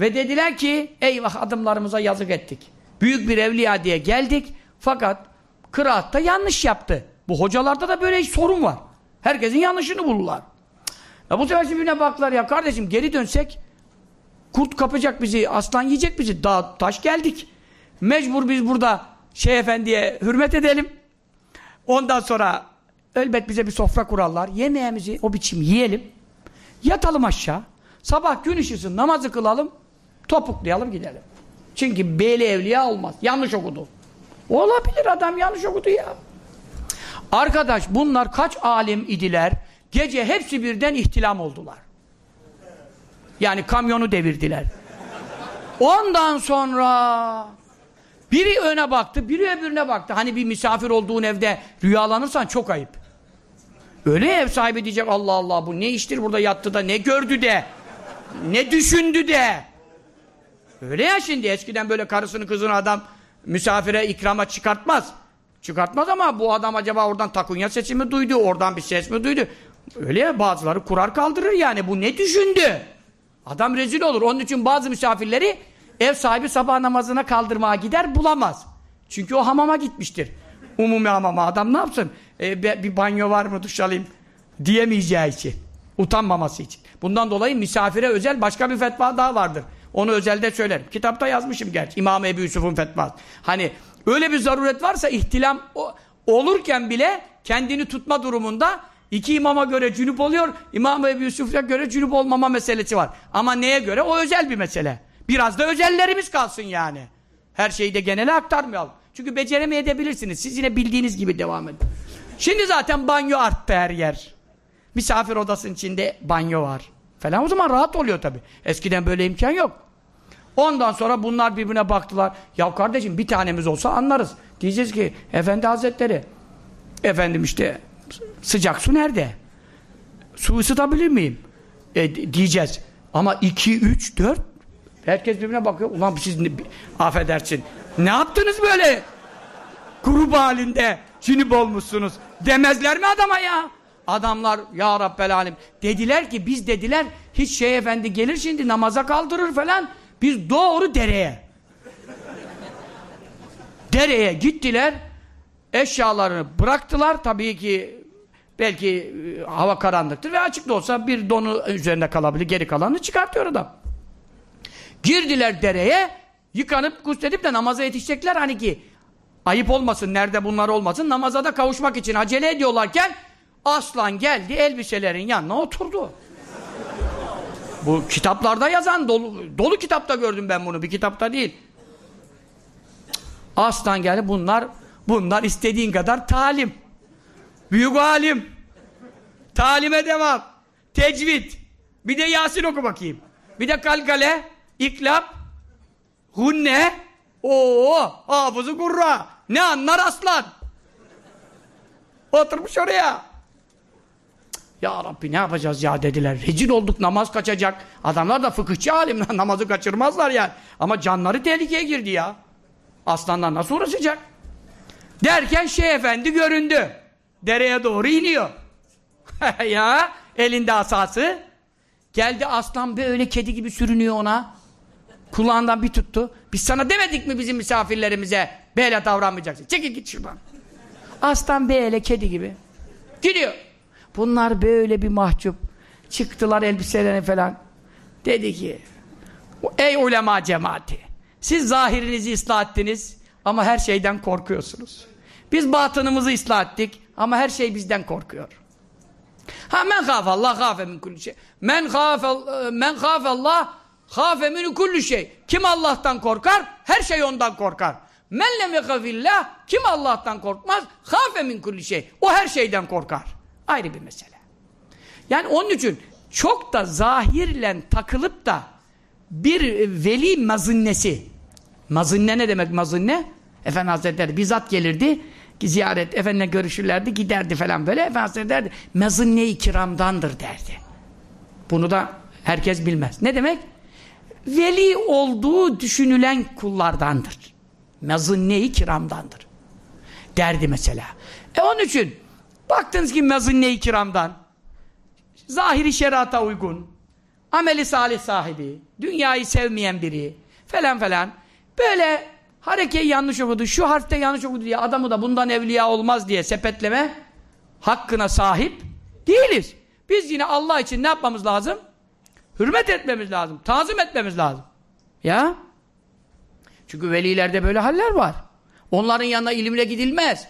ve dediler ki, eyvah adımlarımıza yazık ettik. Büyük bir evliya diye geldik, fakat kıraatta yanlış yaptı. Bu hocalarda da böyle sorun var. Herkesin yanlışını bulurlar. Ya bu sefer birbirine baktılar ya kardeşim geri dönsek kurt kapacak bizi, aslan yiyecek bizi. Dağ, taş geldik. Mecbur biz burada Şeyh Efendi'ye hürmet edelim. Ondan sonra elbet bize bir sofra kurarlar. Yemeğimizi o biçim yiyelim. Yatalım aşağı. Sabah gün ışısın namazı kılalım. Topuklayalım gidelim. Çünkü beyli evliya olmaz. Yanlış okudu. Olabilir adam yanlış okudu ya. Arkadaş bunlar kaç alim idiler? Gece hepsi birden ihtilam oldular. Yani kamyonu devirdiler. Ondan sonra biri öne baktı, biri öbürüne baktı. Hani bir misafir olduğun evde rüyalanırsan çok ayıp. Öyle ev sahibi diyecek Allah Allah bu ne iştir burada yattı da ne gördü de ne düşündü de. Öyle ya şimdi eskiden böyle karısını kızını adam misafire ikrama çıkartmaz. Çıkartmaz ama bu adam acaba oradan takunya sesi mi duydu, oradan bir ses mi duydu? Öyle ya bazıları kurar kaldırır yani bu ne düşündü? Adam rezil olur. Onun için bazı misafirleri ev sahibi sabah namazına kaldırmaya gider bulamaz. Çünkü o hamama gitmiştir. Umumi hamama adam ne yapsın? Ee, bir banyo var mı duş alayım diyemeyeceği için. Utanmaması için. Bundan dolayı misafire özel başka bir fetva daha vardır. Onu özelde söylerim. Kitapta yazmışım gerçi. İmam Ebu Yusuf'un fetvası. Hani öyle bir zaruret varsa ihtilam olurken bile kendini tutma durumunda iki imama göre cünüp oluyor. İmam Ebu Yusuf'a göre cünüp olmama meselesi var. Ama neye göre? O özel bir mesele. Biraz da özellerimiz kalsın yani. Her şeyi de genele aktarmayalım. Çünkü beceremeyebilirsiniz. Siz yine bildiğiniz gibi devam edin. Şimdi zaten banyo arttı her yer. Misafir odasının içinde banyo var. Falan o zaman rahat oluyor tabi. Eskiden böyle imkan yok. Ondan sonra bunlar birbirine baktılar. Ya kardeşim bir tanemiz olsa anlarız. Diyeceğiz ki efendi hazretleri efendim işte sıcak su nerede? Su ısıtabilir miyim? E, diyeceğiz. Ama iki, üç, dört herkes birbirine bakıyor. Ulan siz ne, affedersin. Ne yaptınız böyle? Grup halinde cinip olmuşsunuz. Demezler mi adama ya? Adamlar ya Rabbel Alem dediler ki biz dediler hiç şey efendi gelir şimdi namaza kaldırır falan. Biz doğru dereye. dereye gittiler. Eşyalarını bıraktılar. Tabii ki belki e, hava karanlıktır ve açık da olsa bir donu üzerinde kalabilir. Geri kalanını çıkartıyor adam. Girdiler dereye. Yıkanıp gusledip de namaza yetişecekler hani ki ayıp olmasın, nerede bunlar olmasın. Namaza da kavuşmak için acele ediyorlarken aslan geldi elbiselerin yanına oturdu. Bu kitaplarda yazan dolu, dolu kitapta gördüm ben bunu. Bir kitapta değil. Aslan geldi. Bunlar bunlar istediğin kadar talim. Büyük alim. Talime devam. Tecvid. Bir de Yasin oku bakayım. Bir de kalkale, iklap, hunne, Oo, hafızı kurra. Ne anlar aslan? Oturmuş oraya. Ya Rabbi ne yapacağız ya dediler. Rezil olduk namaz kaçacak. Adamlar da fıkıhçı alim namazı kaçırmazlar yani. Ama canları tehlikeye girdi ya. Aslandan nasıl uğraşacak? Derken şey efendi göründü. Dereye doğru iniyor. ya elinde asası. Geldi aslan böyle kedi gibi sürünüyor ona. Kulağından bir tuttu. Biz sana demedik mi bizim misafirlerimize böyle davranmayacaksın. Çekil git şuradan. Aslan böyle kedi gibi. Gidiyor. Bunlar böyle bir mahcup. Çıktılar elbiselerini falan. Dedi ki ey ulema cemaati siz zahirinizi ıslah ettiniz ama her şeyden korkuyorsunuz. Biz batınımızı ıslah ettik ama her şey bizden korkuyor. Ha men Allah khafe min kulli şey. Men khafe men Allah khafe min kulli şey. Kim Allah'tan korkar? Her şey ondan korkar. Men lem yekafillah kim Allah'tan korkmaz? Khafe min kulli şey. O her şeyden korkar. Ayrı bir mesele. Yani onun için çok da zahirle takılıp da bir veli mazinnesi mazinne ne demek mazinne? Efendi Hazretleri bizzat gelirdi ziyaret, efendine görüşürlerdi, giderdi falan böyle. Efendi Hazretleri derdi, mezinne-i kiramdandır derdi. Bunu da herkes bilmez. Ne demek? Veli olduğu düşünülen kullardandır. Mezinne-i kiramdandır. Derdi mesela. E onun için baktınız ki mezinne-i kiramdan zahiri şerata uygun, ameli salih sahibi, dünyayı sevmeyen biri falan falan böyle harekeyi yanlış okudu, şu harfte yanlış okudu diye adamı da bundan evliya olmaz diye sepetleme hakkına sahip değiliz. Biz yine Allah için ne yapmamız lazım? Hürmet etmemiz lazım, tazim etmemiz lazım. Ya? Çünkü velilerde böyle haller var. Onların yanına ilimle gidilmez.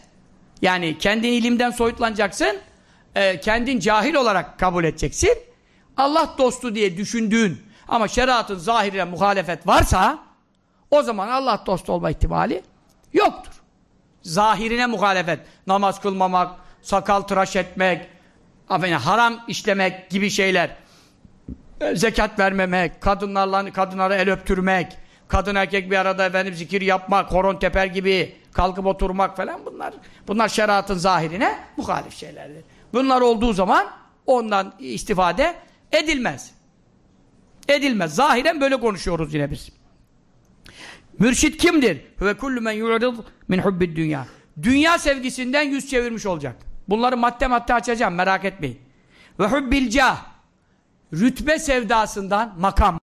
Yani kendin ilimden soyutlanacaksın, e, kendin cahil olarak kabul edeceksin. Allah dostu diye düşündüğün ama şeriatın zahirine muhalefet varsa o zaman Allah dostu olma ihtimali yoktur. Zahirine muhalefet, namaz kılmamak, sakal tıraş etmek, haram işlemek gibi şeyler, e, zekat vermemek, kadınlarla kadınlara el öptürmek, kadın erkek bir arada efendim zikir yapmak, horon teper gibi kalkıp oturmak falan bunlar bunlar şeriatın zahirine muhalif şeylerdir. Bunlar olduğu zaman ondan istifade edilmez. Edilmez. Zahiren böyle konuşuyoruz yine biz. Mürşit kimdir? Ve kullu men yurid min hubbid dünya. Dünya sevgisinden yüz çevirmiş olacak. Bunları madde madde açacağım merak etmeyin. Ve hubbil cah. Rütbe sevdasından makam.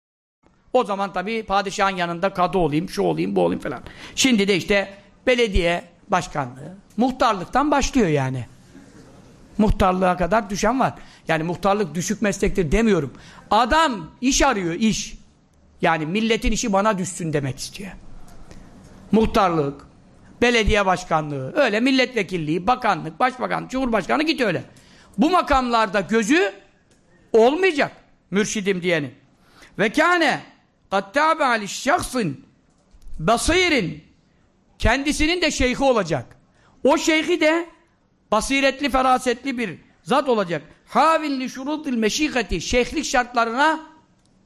O zaman tabii padişahın yanında kadı olayım, şu olayım, bu olayım falan. Şimdi de işte belediye başkanlığı, muhtarlıktan başlıyor yani. Muhtarlığa kadar düşen var. Yani muhtarlık düşük meslektir demiyorum. Adam iş arıyor, iş. Yani milletin işi bana düşsün demek istiyor. Muhtarlık, belediye başkanlığı, öyle milletvekilliği, bakanlık, başbakanlık, cumhurbaşkanı git öyle. Bu makamlarda gözü olmayacak mürşidim diyenin. Ve kâne kad tâbe ali şahsın basirin kendisinin de şeyhi olacak. O şeyhi de basiretli, ferasetli bir zat olacak. Havilli şurutil meşikati şeyhlik şartlarına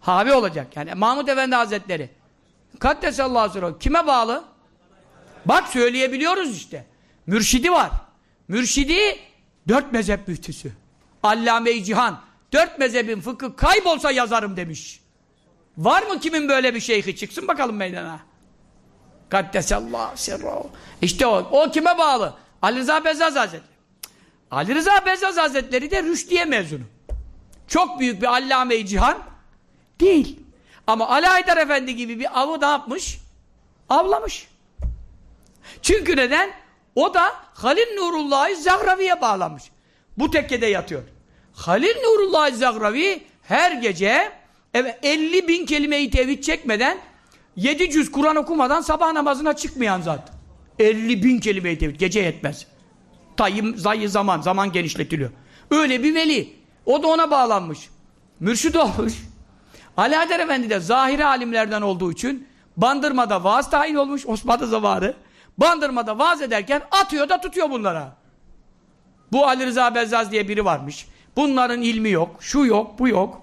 havi olacak. Yani Mahmud Efendi Hazretleri Kaddesallahu aleyhi kime bağlı? Bak söyleyebiliyoruz işte. Mürşidi var. Mürşidi dört mezhep müftüsü. Allame-i Cihan. Dört mezhebin fıkı kaybolsa yazarım demiş. Var mı kimin böyle bir şeyhi? Çıksın bakalım meydana. Kaddesallahu sirruhu. İşte o. O kime bağlı? Ali Rıza Bezzaz Hazretleri. Ali Rıza Bezzaz Hazretleri de Rüşdiye mezunu. Çok büyük bir allame-i cihan değil. Ama Ali Haydar Efendi gibi bir avı ne yapmış? Avlamış. Çünkü neden? O da Halil Nurullah'ı Zagravi'ye bağlamış. Bu tekkede yatıyor. Halil Nurullah Zagravi her gece evet 50 bin kelime-i tevhid çekmeden 7 cüz Kur'an okumadan sabah namazına çıkmayan zat. 50 bin kelime-i tevhid. Gece yetmez. Tayyim, zayı zaman. Zaman genişletiliyor. Öyle bir veli. O da ona bağlanmış. Mürşid olmuş. Ali Haydar Efendi de zahiri alimlerden olduğu için Bandırma'da vaaz tayin olmuş Osmanlı zamanı. Bandırma'da vaaz ederken atıyor da tutuyor bunlara. Bu Ali Rıza Bezzaz diye biri varmış. Bunların ilmi yok, şu yok, bu yok.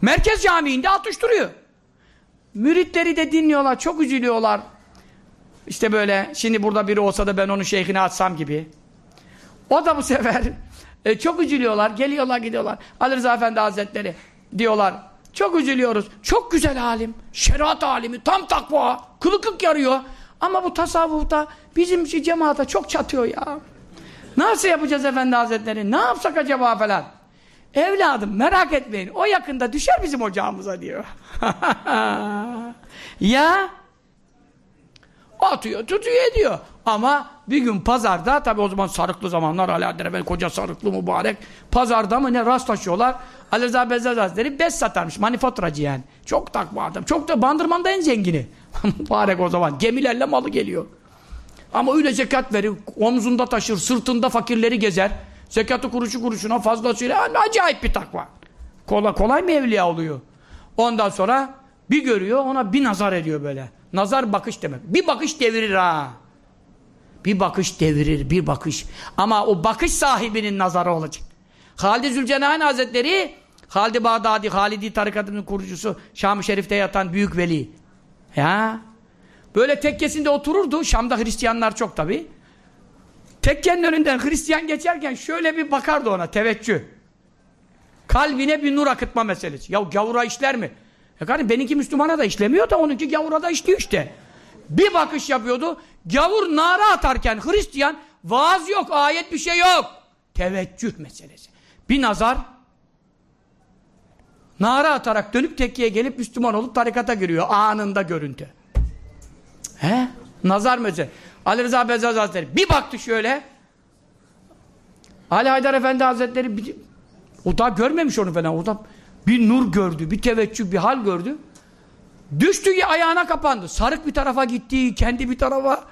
Merkez Camii'nde atıştırıyor. Müritleri de dinliyorlar, çok üzülüyorlar. İşte böyle, şimdi burada biri olsa da ben onun şeyhine atsam gibi. O da bu sefer e, çok üzülüyorlar, geliyorlar gidiyorlar. Ali Rıza Efendi Hazretleri diyorlar, çok üzülüyoruz, çok güzel alim, şeriat alimi, tam takva, kılıklık yarıyor. Ama bu tasavvufta bizim cemaate çok çatıyor ya. Nasıl yapacağız Efendi Hazretleri, ne yapsak acaba falan. Evladım merak etmeyin, o yakında düşer bizim ocağımıza diyor. ya atıyor, tutuyor ediyor. Ama bir gün pazarda, tabi o zaman sarıklı zamanlar, Ali Adder Efendi koca sarıklı mübarek, pazarda mı ne rastlaşıyorlar, Ali Rıza Bezzaz bez satarmış, manifaturacı yani. Çok takma adam, çok da bandırmanda en zengini. mübarek o zaman, gemilerle malı geliyor. Ama öyle zekat verir, omzunda taşır, sırtında fakirleri gezer. Zekatı kuruşu kuruşuna fazlasıyla acayip bir takva. Kolay, kolay mı evliya oluyor? Ondan sonra bir görüyor, ona bir nazar ediyor böyle. Nazar bakış demek. Bir bakış devirir ha. Bir bakış devirir, bir bakış. Ama o bakış sahibinin nazarı olacak. Halid-i Zülcenayn Hazretleri, Halid-i Bağdadi, Halidi tarikatının kurucusu, Şam-ı Şerif'te yatan büyük veli. Ya. Böyle tekkesinde otururdu. Şam'da Hristiyanlar çok tabi. Tekkenin önünden Hristiyan geçerken şöyle bir bakardı ona, teveccüh. Kalbine bir nur akıtma meselesi. Ya gavura işler mi? E kardeşim benimki Müslümana da işlemiyor da onunki gavura da işliyor işte. Bir bakış yapıyordu. Gavur nara atarken Hristiyan vaaz yok, ayet bir şey yok. Teveccüh meselesi. Bir nazar nara atarak dönüp tekkiye gelip Müslüman olup tarikata giriyor. Anında görüntü. He? Nazar meselesi. Ali Rıza Bezzaz Hazretleri bir baktı şöyle. Ali Haydar Efendi Hazretleri bir, o da görmemiş onu falan. O da bir nur gördü, bir teveccüh, bir hal gördü. Düştü ki ayağına kapandı. Sarık bir tarafa gitti, kendi bir tarafa.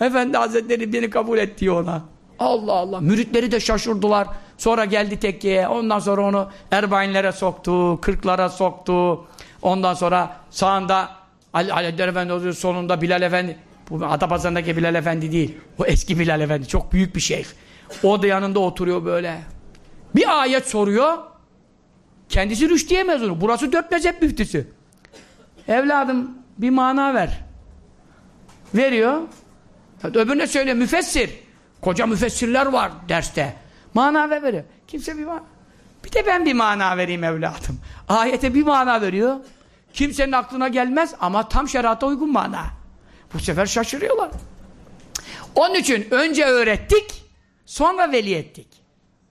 Efendi Hazretleri beni kabul etti ona. Allah Allah. Müritleri de şaşırdılar. Sonra geldi tekkeye. Ondan sonra onu erbainlere soktu, kırklara soktu. Ondan sonra sağında Ali, Ali Efendi sonunda Bilal Efendi. Bu Adapazarı'ndaki Bilal Efendi değil. O eski Bilal Efendi. Çok büyük bir şeyh. O da yanında oturuyor böyle. Bir ayet soruyor. Kendisi Rüşdiye mezunu. Burası dört mezhep müftüsü. Evladım bir mana ver. Veriyor. Öbürüne söylüyor müfessir. Koca müfessirler var derste. Mana ver veriyor. Kimse bir mana. Bir de ben bir mana vereyim evladım. Ayete bir mana veriyor. Kimsenin aklına gelmez ama tam şerata uygun mana. Bu sefer şaşırıyorlar. Onun için önce öğrettik, sonra veli ettik.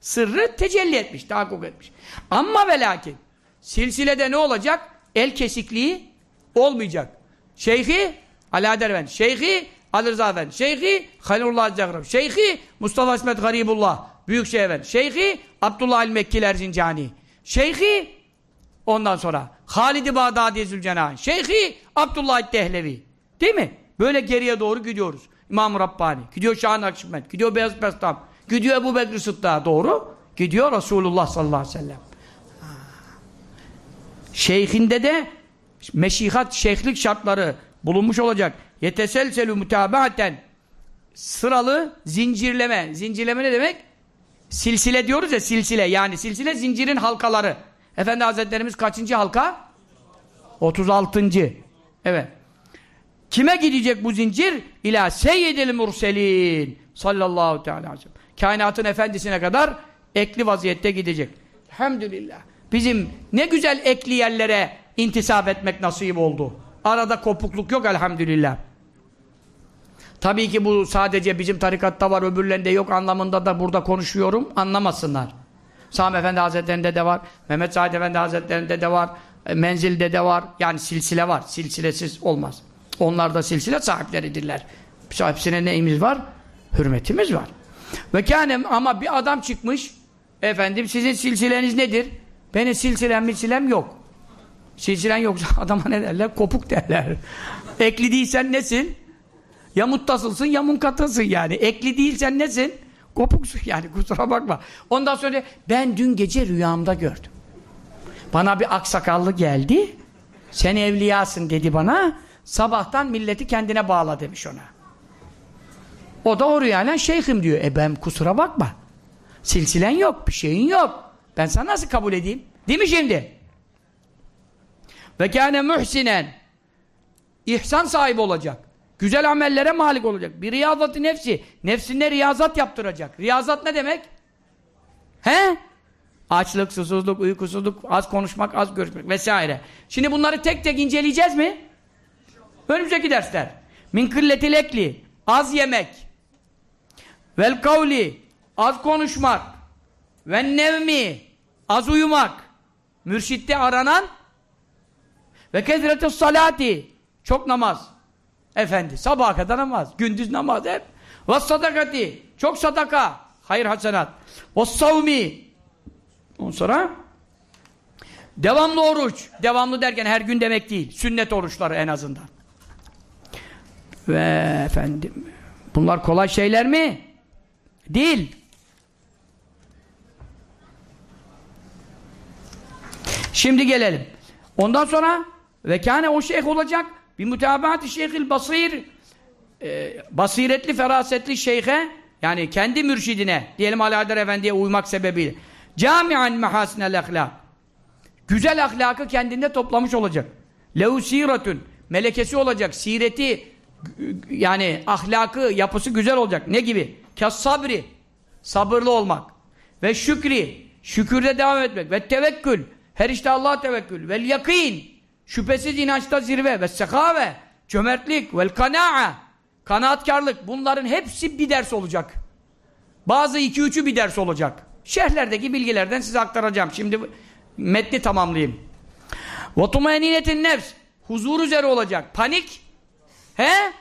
Sırrı tecelli etmiş, tahakkuk etmiş. Ama ve lakin silsilede ne olacak? El kesikliği olmayacak. Şeyhi Efendi, Şeyhi Ali Rıza Efendi, Şeyhi Halilullah Cegrab, Şeyhi Mustafa İsmet Garibullah. Büyük Şeyh Efendi. Şeyhi Abdullah el-Mekkil Erzincani. Şeyhi ondan sonra Halid-i Bağdadi Zülcenahi. Şeyhi Abdullah Dehlevi. Değil mi? Böyle geriye doğru gidiyoruz. İmam Rabbani. Gidiyor Şah-ı Nakşibend. Gidiyor Beyaz Bestam. Gidiyor Ebu Bekir Sıddık'a doğru. Gidiyor Resulullah sallallahu aleyhi ve sellem. Şeyhinde de meşihat, şeyhlik şartları bulunmuş olacak. Yeteselselü mütabaten sıralı zincirleme. Zincirleme ne demek? Silsile diyoruz ya silsile. Yani silsile zincirin halkaları. Efendi Hazretlerimiz kaçıncı halka? 36. Evet. Kime gidecek bu zincir? İlâ seyyidil murselin sallallahu teala aleyhi ve sellem. Kainatın efendisine kadar ekli vaziyette gidecek. Elhamdülillah. Bizim ne güzel ekli yerlere intisap etmek nasip oldu. Arada kopukluk yok elhamdülillah. Tabii ki bu sadece bizim tarikatta var, öbürlerinde yok anlamında da burada konuşuyorum. Anlamasınlar. Sami Efendi Hazretleri'nde de var, Mehmet Said Efendi Hazretleri'nde de var, e, Menzil'de de var. Yani silsile var. Silsilesiz olmaz. Onlar da silsile sahipleridirler. Hepsine neyimiz var? Hürmetimiz var. Ve kânem ama bir adam çıkmış, efendim sizin silsileniz nedir? Benim silsilem milsilem yok. Silsilen yoksa adama ne derler? Kopuk derler. Ekli değilsen nesin? Ya muttasılsın ya munkatılsın yani. Ekli değilsen nesin? Kopuksun yani kusura bakma. Ondan sonra ben dün gece rüyamda gördüm. Bana bir aksakallı geldi. Sen evliyasın dedi bana. Sabahtan milleti kendine bağla demiş ona. O da o rüyayla şeyhim diyor. E ben kusura bakma. Silsilen yok, bir şeyin yok. Ben sana nasıl kabul edeyim? Değil mi şimdi? Ve kâne muhsinen ihsan sahibi olacak. Güzel amellere malik olacak. Bir riyazatı nefsi. Nefsinde riyazat yaptıracak. Riyazat ne demek? He? Açlık, susuzluk, uykusuzluk, az konuşmak, az görüşmek vesaire. Şimdi bunları tek tek inceleyeceğiz mi? Önümüzdeki dersler. Min kılletil. Az yemek. Vel kavli. Az konuşmak. Ve nevmi. Az uyumak. Mürşitte aranan ve kezretis salati. Çok namaz. Efendi sabaha kadar namaz. Gündüz namaz hep. Ve sadakati. Çok sadaka. Hayır hasenat. Ve savmi. Ondan sonra devamlı oruç. Devamlı derken her gün demek değil. Sünnet oruçları en azından. Ve efendim bunlar kolay şeyler mi? Değil. Şimdi gelelim. Ondan sonra ve kâne o şeyh olacak bir müteabaat-i şeyhil basir e, basiretli, ferasetli şeyhe yani kendi mürşidine diyelim Haydar Efendi'ye uymak sebebiyle camian mehasinel ahlak güzel ahlakı kendinde toplamış olacak. Lehu siretun melekesi olacak. Sireti yani ahlakı, yapısı güzel olacak. Ne gibi? Kas sabri sabırlı olmak ve şükri şükürde devam etmek ve tevekkül her işte Allah tevekkül. Vel yakin. Şüphesiz inançta zirve. Ve sekave. Cömertlik. Vel kanaa. Kanaatkarlık. Bunların hepsi bir ders olacak. Bazı iki üçü bir ders olacak. Şerhlerdeki bilgilerden size aktaracağım. Şimdi metni tamamlayayım. Ve tumeninetin nefs. Huzur üzere olacak. Panik. He?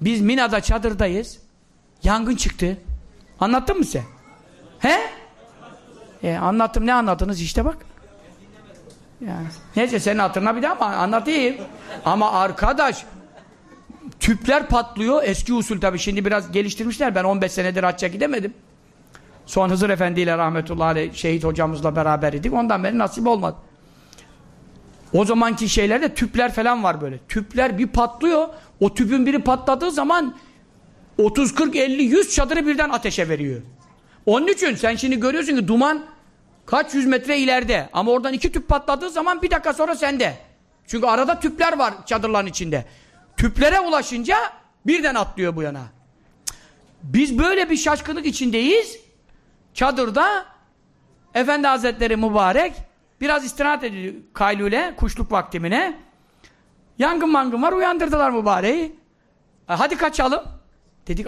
Biz Mina'da çadırdayız. Yangın çıktı. Anlattın mı sen? He? E, anlattım. Ne anlattınız? İşte bak. Yani. Neyse senin hatırına bir daha anlatayım. Ama arkadaş tüpler patlıyor. Eski usul tabii. Şimdi biraz geliştirmişler. Ben 15 senedir hacca gidemedim. Son Hızır Efendi ile rahmetullahi aleyh şehit hocamızla beraber idik. Ondan beri nasip olmadı. O zamanki şeylerde tüpler falan var böyle. Tüpler bir patlıyor. O tüpün biri patladığı zaman 30, 40, 50, 100 çadırı birden ateşe veriyor. Onun için sen şimdi görüyorsun ki duman kaç yüz metre ileride. Ama oradan iki tüp patladığı zaman bir dakika sonra sende. Çünkü arada tüpler var çadırların içinde. Tüplere ulaşınca birden atlıyor bu yana. Biz böyle bir şaşkınlık içindeyiz. Çadırda Efendi Hazretleri mübarek biraz istirahat ediyor kaylule, kuşluk vaktimine. Yangın mangın var uyandırdılar mübareği. E, hadi kaçalım. Dedik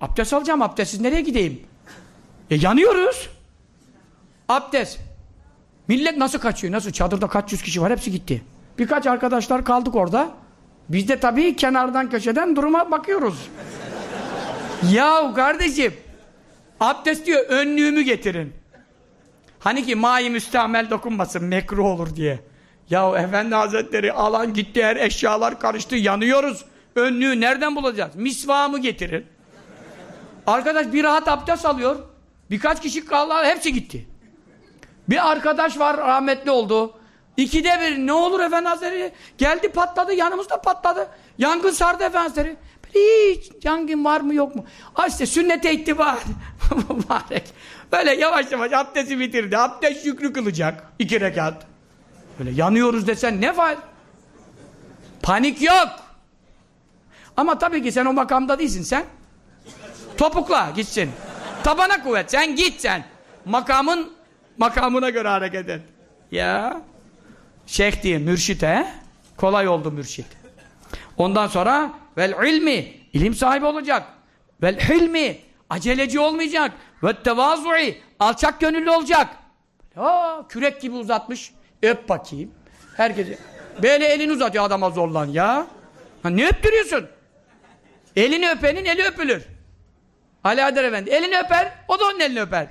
abdest alacağım abdestsiz nereye gideyim? E yanıyoruz. Abdest. Millet nasıl kaçıyor? Nasıl? Çadırda kaç yüz kişi var hepsi gitti. Birkaç arkadaşlar kaldık orada. Biz de tabii kenardan köşeden duruma bakıyoruz. Yahu kardeşim Abdest diyor önlüğümü getirin. Hani ki mai müstamel dokunmasın mekruh olur diye. Ya Efendi Hazretleri alan gitti her eşyalar karıştı yanıyoruz. Önlüğü nereden bulacağız? Misvağımı getirin. Arkadaş bir rahat abdest alıyor. Birkaç kişi kaldı hepsi gitti. Bir arkadaş var rahmetli oldu. İkide bir ne olur Efendi Hazretleri geldi patladı yanımızda patladı. Yangın sardı Efendi Hazretleri. Hiç yangın var mı yok mu? Ha işte sünnete ittiba. Mübarek. Böyle yavaş yavaş abdesti bitirdi. Abdest şükrü kılacak. iki rekat. Böyle yanıyoruz desen ne var? Panik yok. Ama tabii ki sen o makamda değilsin sen. Topukla gitsin. Tabana kuvvet. Sen git sen. Makamın makamına göre hareket et. Ya. Şeyh diye mürşit he. Kolay oldu mürşit. Ondan sonra vel ilmi ilim sahibi olacak. Vel hilmi aceleci olmayacak. Ve tevazu'i alçak gönüllü olacak. Aa, kürek gibi uzatmış. Öp bakayım. Herkese. Böyle elini uzatıyor adama zorlan ya. Ha, ne öptürüyorsun? Elini öpenin eli öpülür. Ali Adar Efendi elini öper, o da onun elini öper.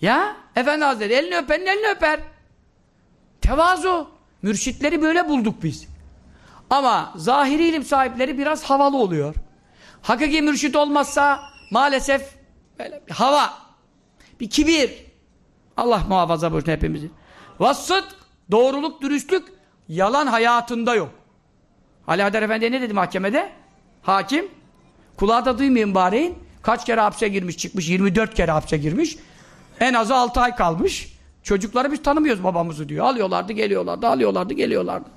Ya Efendi Hazretleri elini öpenin elini öper. Tevazu. Mürşitleri böyle bulduk biz. Ama zahiri ilim sahipleri biraz havalı oluyor. Hakiki mürşit olmazsa maalesef böyle bir hava, bir kibir. Allah muhafaza buyursun hepimizi. Vassıt, doğruluk, dürüstlük yalan hayatında yok. Ali Hader Efendi ne dedi mahkemede? Hakim, kulağı da duymayın bari. Kaç kere hapse girmiş çıkmış, 24 kere hapse girmiş. En azı 6 ay kalmış. Çocukları biz tanımıyoruz babamızı diyor. Alıyorlardı, geliyorlardı, alıyorlardı, geliyorlardı.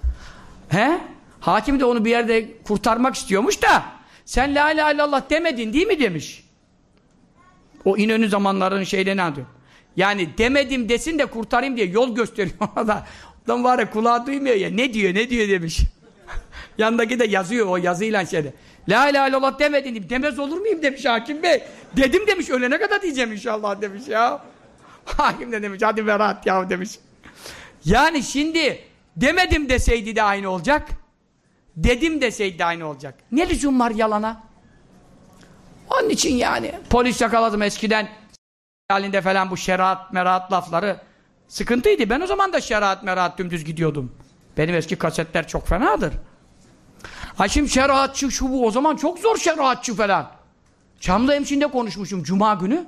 He? Hakim de onu bir yerde kurtarmak istiyormuş da sen la ilahe illallah demedin değil mi demiş. O İnönü zamanların şeylerini anlıyor. Yani demedim desin de kurtarayım diye yol gösteriyor ona da. Adam var ya kulağı duymuyor ya. Ne diyor ne diyor demiş. Yanındaki de yazıyor o yazıyla şeyde. La ilahe illallah demedin. Demez olur muyum demiş hakim bey. Dedim demiş ölene kadar diyeceğim inşallah demiş ya. Hakim de demiş hadi ver rahat ya demiş. Yani şimdi demedim deseydi de aynı olacak. Dedim deseydi de aynı olacak. Ne lüzum var yalana? Onun için yani polis yakaladım eskiden halinde falan bu şeriat meraat lafları sıkıntıydı. Ben o zaman da şeriat meraat dümdüz gidiyordum. Benim eski kasetler çok fenadır. Ha şimdi şeriatçı şu bu o zaman çok zor şeriatçı falan. Çamlı Hemşin'de konuşmuşum Cuma günü.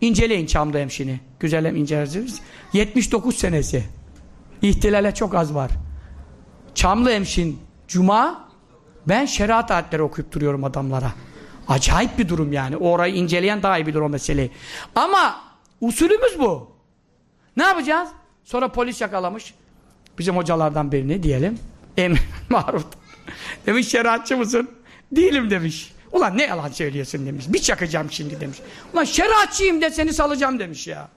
İnceleyin Çamlı Hemşin'i. Güzel hem inceleriz. 79 senesi. İhtilale çok az var. Çamlı Hemşin Cuma ben şeriat ayetleri okuyup duruyorum adamlara. Acayip bir durum yani. Orayı inceleyen daha iyi bilir o meseleyi. Ama usulümüz bu. Ne yapacağız? Sonra polis yakalamış. Bizim hocalardan birini diyelim. Emir maruf. Demiş şeriatçı mısın? Değilim demiş. Ulan ne yalan söylüyorsun demiş. Bir çakacağım şimdi demiş. Ulan şeriatçıyım de seni salacağım demiş ya.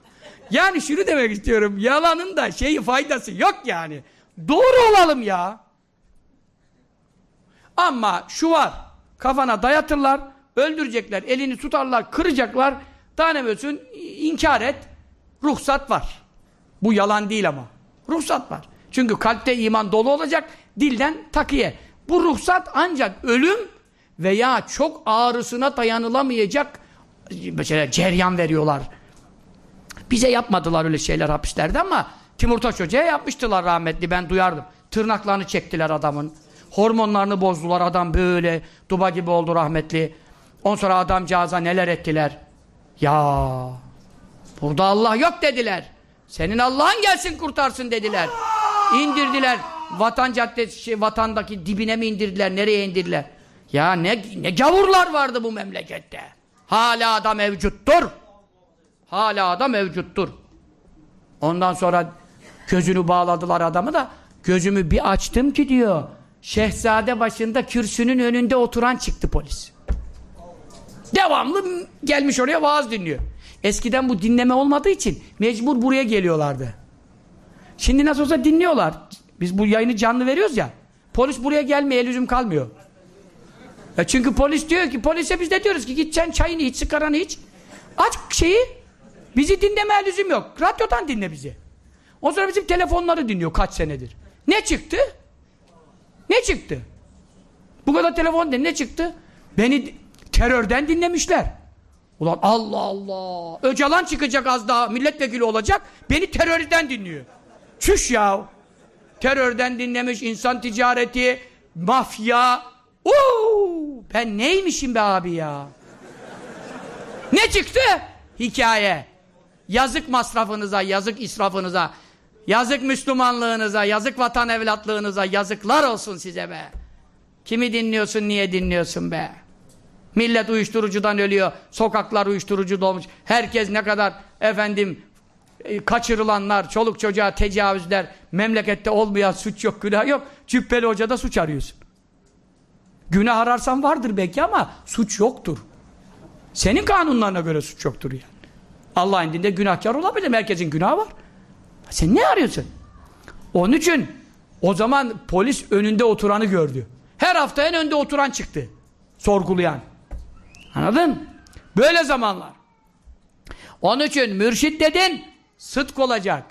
Yani şunu demek istiyorum. Yalanın da şeyi faydası yok yani. Doğru olalım ya. Ama şu var. Kafana dayatırlar. Öldürecekler. Elini tutarlar. Kıracaklar. Tanemözün inkar et. Ruhsat var. Bu yalan değil ama. Ruhsat var. Çünkü kalpte iman dolu olacak. Dilden takiye. Bu ruhsat ancak ölüm veya çok ağrısına dayanılamayacak mesela ceryan veriyorlar. Bize yapmadılar öyle şeyler hapislerde ama Timurtaş Hoca'ya yapmıştılar rahmetli ben duyardım. Tırnaklarını çektiler adamın. Hormonlarını bozdular adam böyle duba gibi oldu rahmetli. On sonra adamcağıza neler ettiler. Ya burada Allah yok dediler. Senin Allah'ın gelsin kurtarsın dediler. İndirdiler. Vatan caddesi, şey, vatandaki dibine mi indirdiler? Nereye indirdiler? Ya ne, ne gavurlar vardı bu memlekette. Hala da mevcuttur. Hala da mevcuttur. Ondan sonra gözünü bağladılar adamı da gözümü bir açtım ki diyor şehzade başında kürsünün önünde oturan çıktı polis. Devamlı gelmiş oraya vaaz dinliyor. Eskiden bu dinleme olmadığı için mecbur buraya geliyorlardı. Şimdi nasıl olsa dinliyorlar. Biz bu yayını canlı veriyoruz ya. Polis buraya gelmeye lüzum kalmıyor. E çünkü polis diyor ki, polise biz de diyoruz ki sen çayını iç, sigaranı iç. Aç şeyi. Bizi dinlemeye lüzum yok. Radyodan dinle bizi. O sonra bizim telefonları dinliyor kaç senedir. Ne çıktı? Ne çıktı? Bu kadar telefon ne çıktı? Beni terörden dinlemişler. Ulan Allah Allah. Öcalan çıkacak az daha milletvekili olacak. Beni terörden dinliyor. Çüş ya. Terörden dinlemiş insan ticareti, mafya. Uuu, ben neymişim be abi ya? ne çıktı? Hikaye. Yazık masrafınıza, yazık israfınıza, yazık Müslümanlığınıza, yazık vatan evlatlığınıza, yazıklar olsun size be. Kimi dinliyorsun, niye dinliyorsun be? Millet uyuşturucudan ölüyor, sokaklar uyuşturucu dolmuş. Herkes ne kadar efendim kaçırılanlar, çoluk çocuğa tecavüzler, memlekette olmayan suç yok, günah yok. Cübbeli hocada suç arıyorsun. Günah ararsan vardır belki ama suç yoktur. Senin kanunlarına göre suç yoktur yani. Allah indinde günahkar olabilir. Herkesin günahı var. Sen ne arıyorsun? Onun için o zaman polis önünde oturanı gördü. Her hafta en önde oturan çıktı. Sorgulayan. Anladın? Böyle zamanlar. Onun için mürşit dedin sıdk olacak.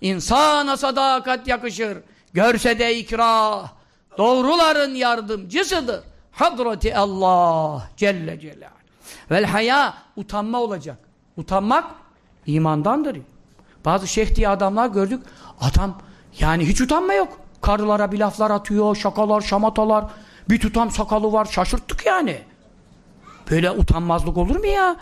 İnsana sadakat yakışır. Görse de ikrah. Doğruların yardımcısıdır. Hadrati Allah Celle Celal. Vel haya utanma olacak. Utanmak imandandır. Bazı şeyh diye adamlar gördük. Adam yani hiç utanma yok. Karılara bir laflar atıyor, şakalar, şamatalar. Bir tutam sakalı var. Şaşırttık yani. Böyle utanmazlık olur mu ya?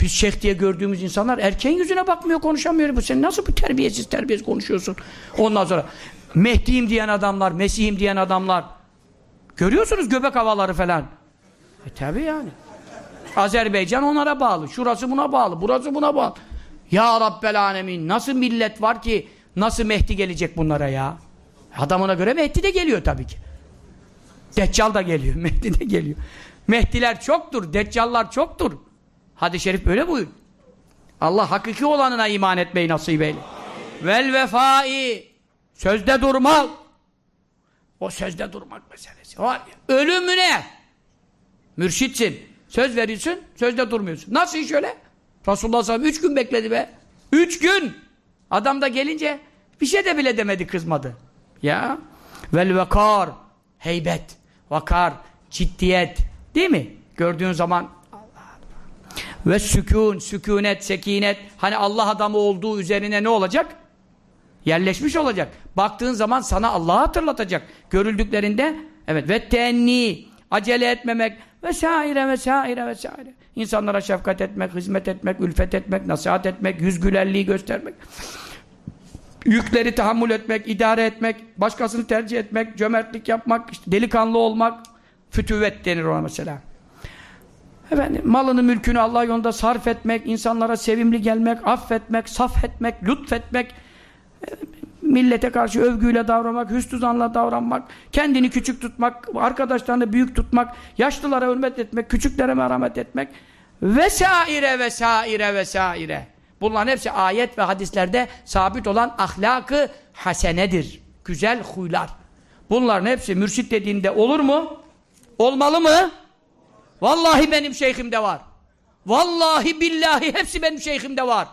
Biz şeyh diye gördüğümüz insanlar erkeğin yüzüne bakmıyor, konuşamıyor. Bu sen nasıl bir terbiyesiz terbiyesiz konuşuyorsun? Ondan sonra Mehdi'yim diyen adamlar, Mesih'im diyen adamlar. Görüyorsunuz göbek havaları falan. E tabi yani. Azerbaycan onlara bağlı. Şurası buna bağlı. Burası buna bağlı. Ya Rabbel Alemin. Nasıl millet var ki nasıl Mehdi gelecek bunlara ya? Adamına göre Mehdi de geliyor tabii ki. Deccal da geliyor. Mehdi de geliyor. Mehdiler çoktur. Deccallar çoktur. Hadis-i şerif böyle buyur. Allah hakiki olanına iman etmeyi nasip eyle. Vel vefai. Sözde durmak. O sözde durmak meselesi var ya. Ölümüne. Mürşitsin. Söz veriyorsun, sözde durmuyorsun. Nasıl iş öyle? Resulullah sallallahu üç gün bekledi be. Üç gün! Adam da gelince bir şey de bile demedi, kızmadı. Ya. Vel vekar. Heybet. Vakar. Ciddiyet. Değil mi? Gördüğün zaman ve sükun, sükunet, sekinet. Hani Allah adamı olduğu üzerine ne olacak? Yerleşmiş olacak. Baktığın zaman sana Allah'ı hatırlatacak. Görüldüklerinde evet ve tenni acele etmemek vesaire vesaire vesaire. İnsanlara şefkat etmek, hizmet etmek, ülfet etmek, nasihat etmek, yüz gülerliği göstermek. Yükleri tahammül etmek, idare etmek, başkasını tercih etmek, cömertlik yapmak, işte delikanlı olmak, fütüvet denir ona mesela. Efendim, malını mülkünü Allah yolunda sarf etmek, insanlara sevimli gelmek, affetmek, saf etmek, lütfetmek, millete karşı övgüyle davranmak, hüsnü zanla davranmak, kendini küçük tutmak, arkadaşlarını büyük tutmak, yaşlılara hürmet etmek, küçüklere merhamet etmek vesaire vesaire vesaire. Bunların hepsi ayet ve hadislerde sabit olan ahlakı hasenedir. Güzel huylar. Bunların hepsi mürşit dediğinde olur mu? Olmalı mı? Vallahi benim şeyhimde var. Vallahi billahi hepsi benim şeyhimde var.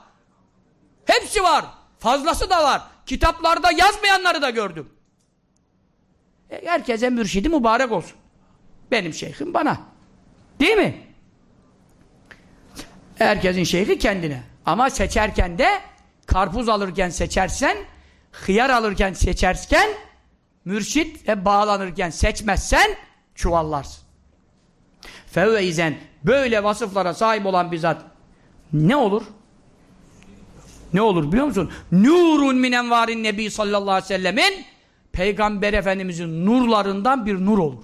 Hepsi var. Fazlası da var. Kitaplarda yazmayanları da gördüm. E, herkese mürşidi mübarek olsun. Benim şeyhim bana. Değil mi? Herkesin şeyhi kendine. Ama seçerken de karpuz alırken seçersen, hıyar alırken seçerken, mürşit ve bağlanırken seçmezsen çuvallarsın. Fevveizen böyle vasıflara sahip olan bir zat ne olur? Ne olur biliyor musun? Nurun min envarin nebi sallallahu aleyhi ve sellemin Peygamber Efendimizin nurlarından bir nur olur.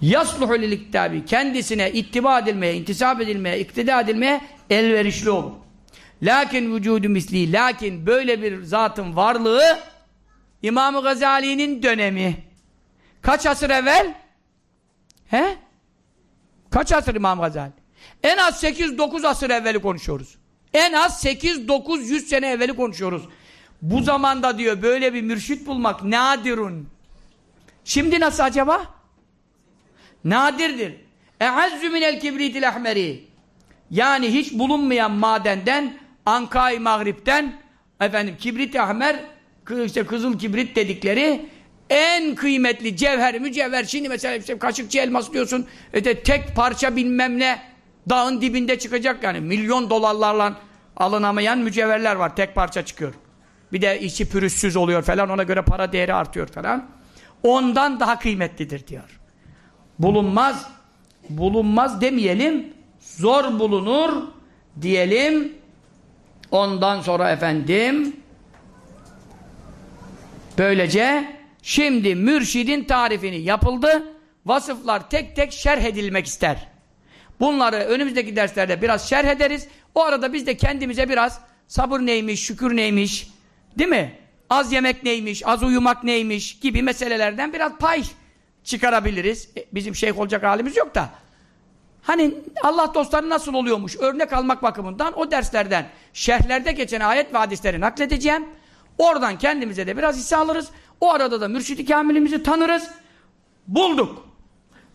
Yasluhu liliktabi kendisine ittiba edilmeye, intisap edilmeye, iktida edilmeye elverişli olur. Lakin vücudu misli, lakin böyle bir zatın varlığı İmam-ı Gazali'nin dönemi. Kaç asır evvel? He? Kaç asır İmam Gazali? En az 8-9 asır evveli konuşuyoruz. En az 8-900 sene evveli konuşuyoruz. Bu zamanda diyor böyle bir mürşit bulmak nadirun. Şimdi nasıl acaba? Nadirdir. E'azzü minel kibritil ahmeri. Yani hiç bulunmayan madenden Ankay Mağrip'ten efendim kibrit ahmer işte kızıl kibrit dedikleri en kıymetli cevher mücevher şimdi mesela işte kaşıkçı elmas diyorsun işte tek parça bilmem ne Dağın dibinde çıkacak yani. Milyon dolarlarla alınamayan mücevherler var. Tek parça çıkıyor. Bir de içi pürüzsüz oluyor falan. Ona göre para değeri artıyor falan. Ondan daha kıymetlidir diyor. Bulunmaz. Bulunmaz demeyelim. Zor bulunur diyelim. Ondan sonra efendim böylece şimdi mürşidin tarifini yapıldı. Vasıflar tek tek şerh edilmek ister. Bunları önümüzdeki derslerde biraz şerh ederiz. O arada biz de kendimize biraz sabır neymiş, şükür neymiş, değil mi? Az yemek neymiş, az uyumak neymiş gibi meselelerden biraz pay çıkarabiliriz. E, bizim şeyh olacak halimiz yok da. Hani Allah dostları nasıl oluyormuş örnek almak bakımından o derslerden şerhlerde geçen ayet ve hadisleri nakledeceğim. Oradan kendimize de biraz hisse alırız. O arada da mürşid-i kamilimizi tanırız. Bulduk.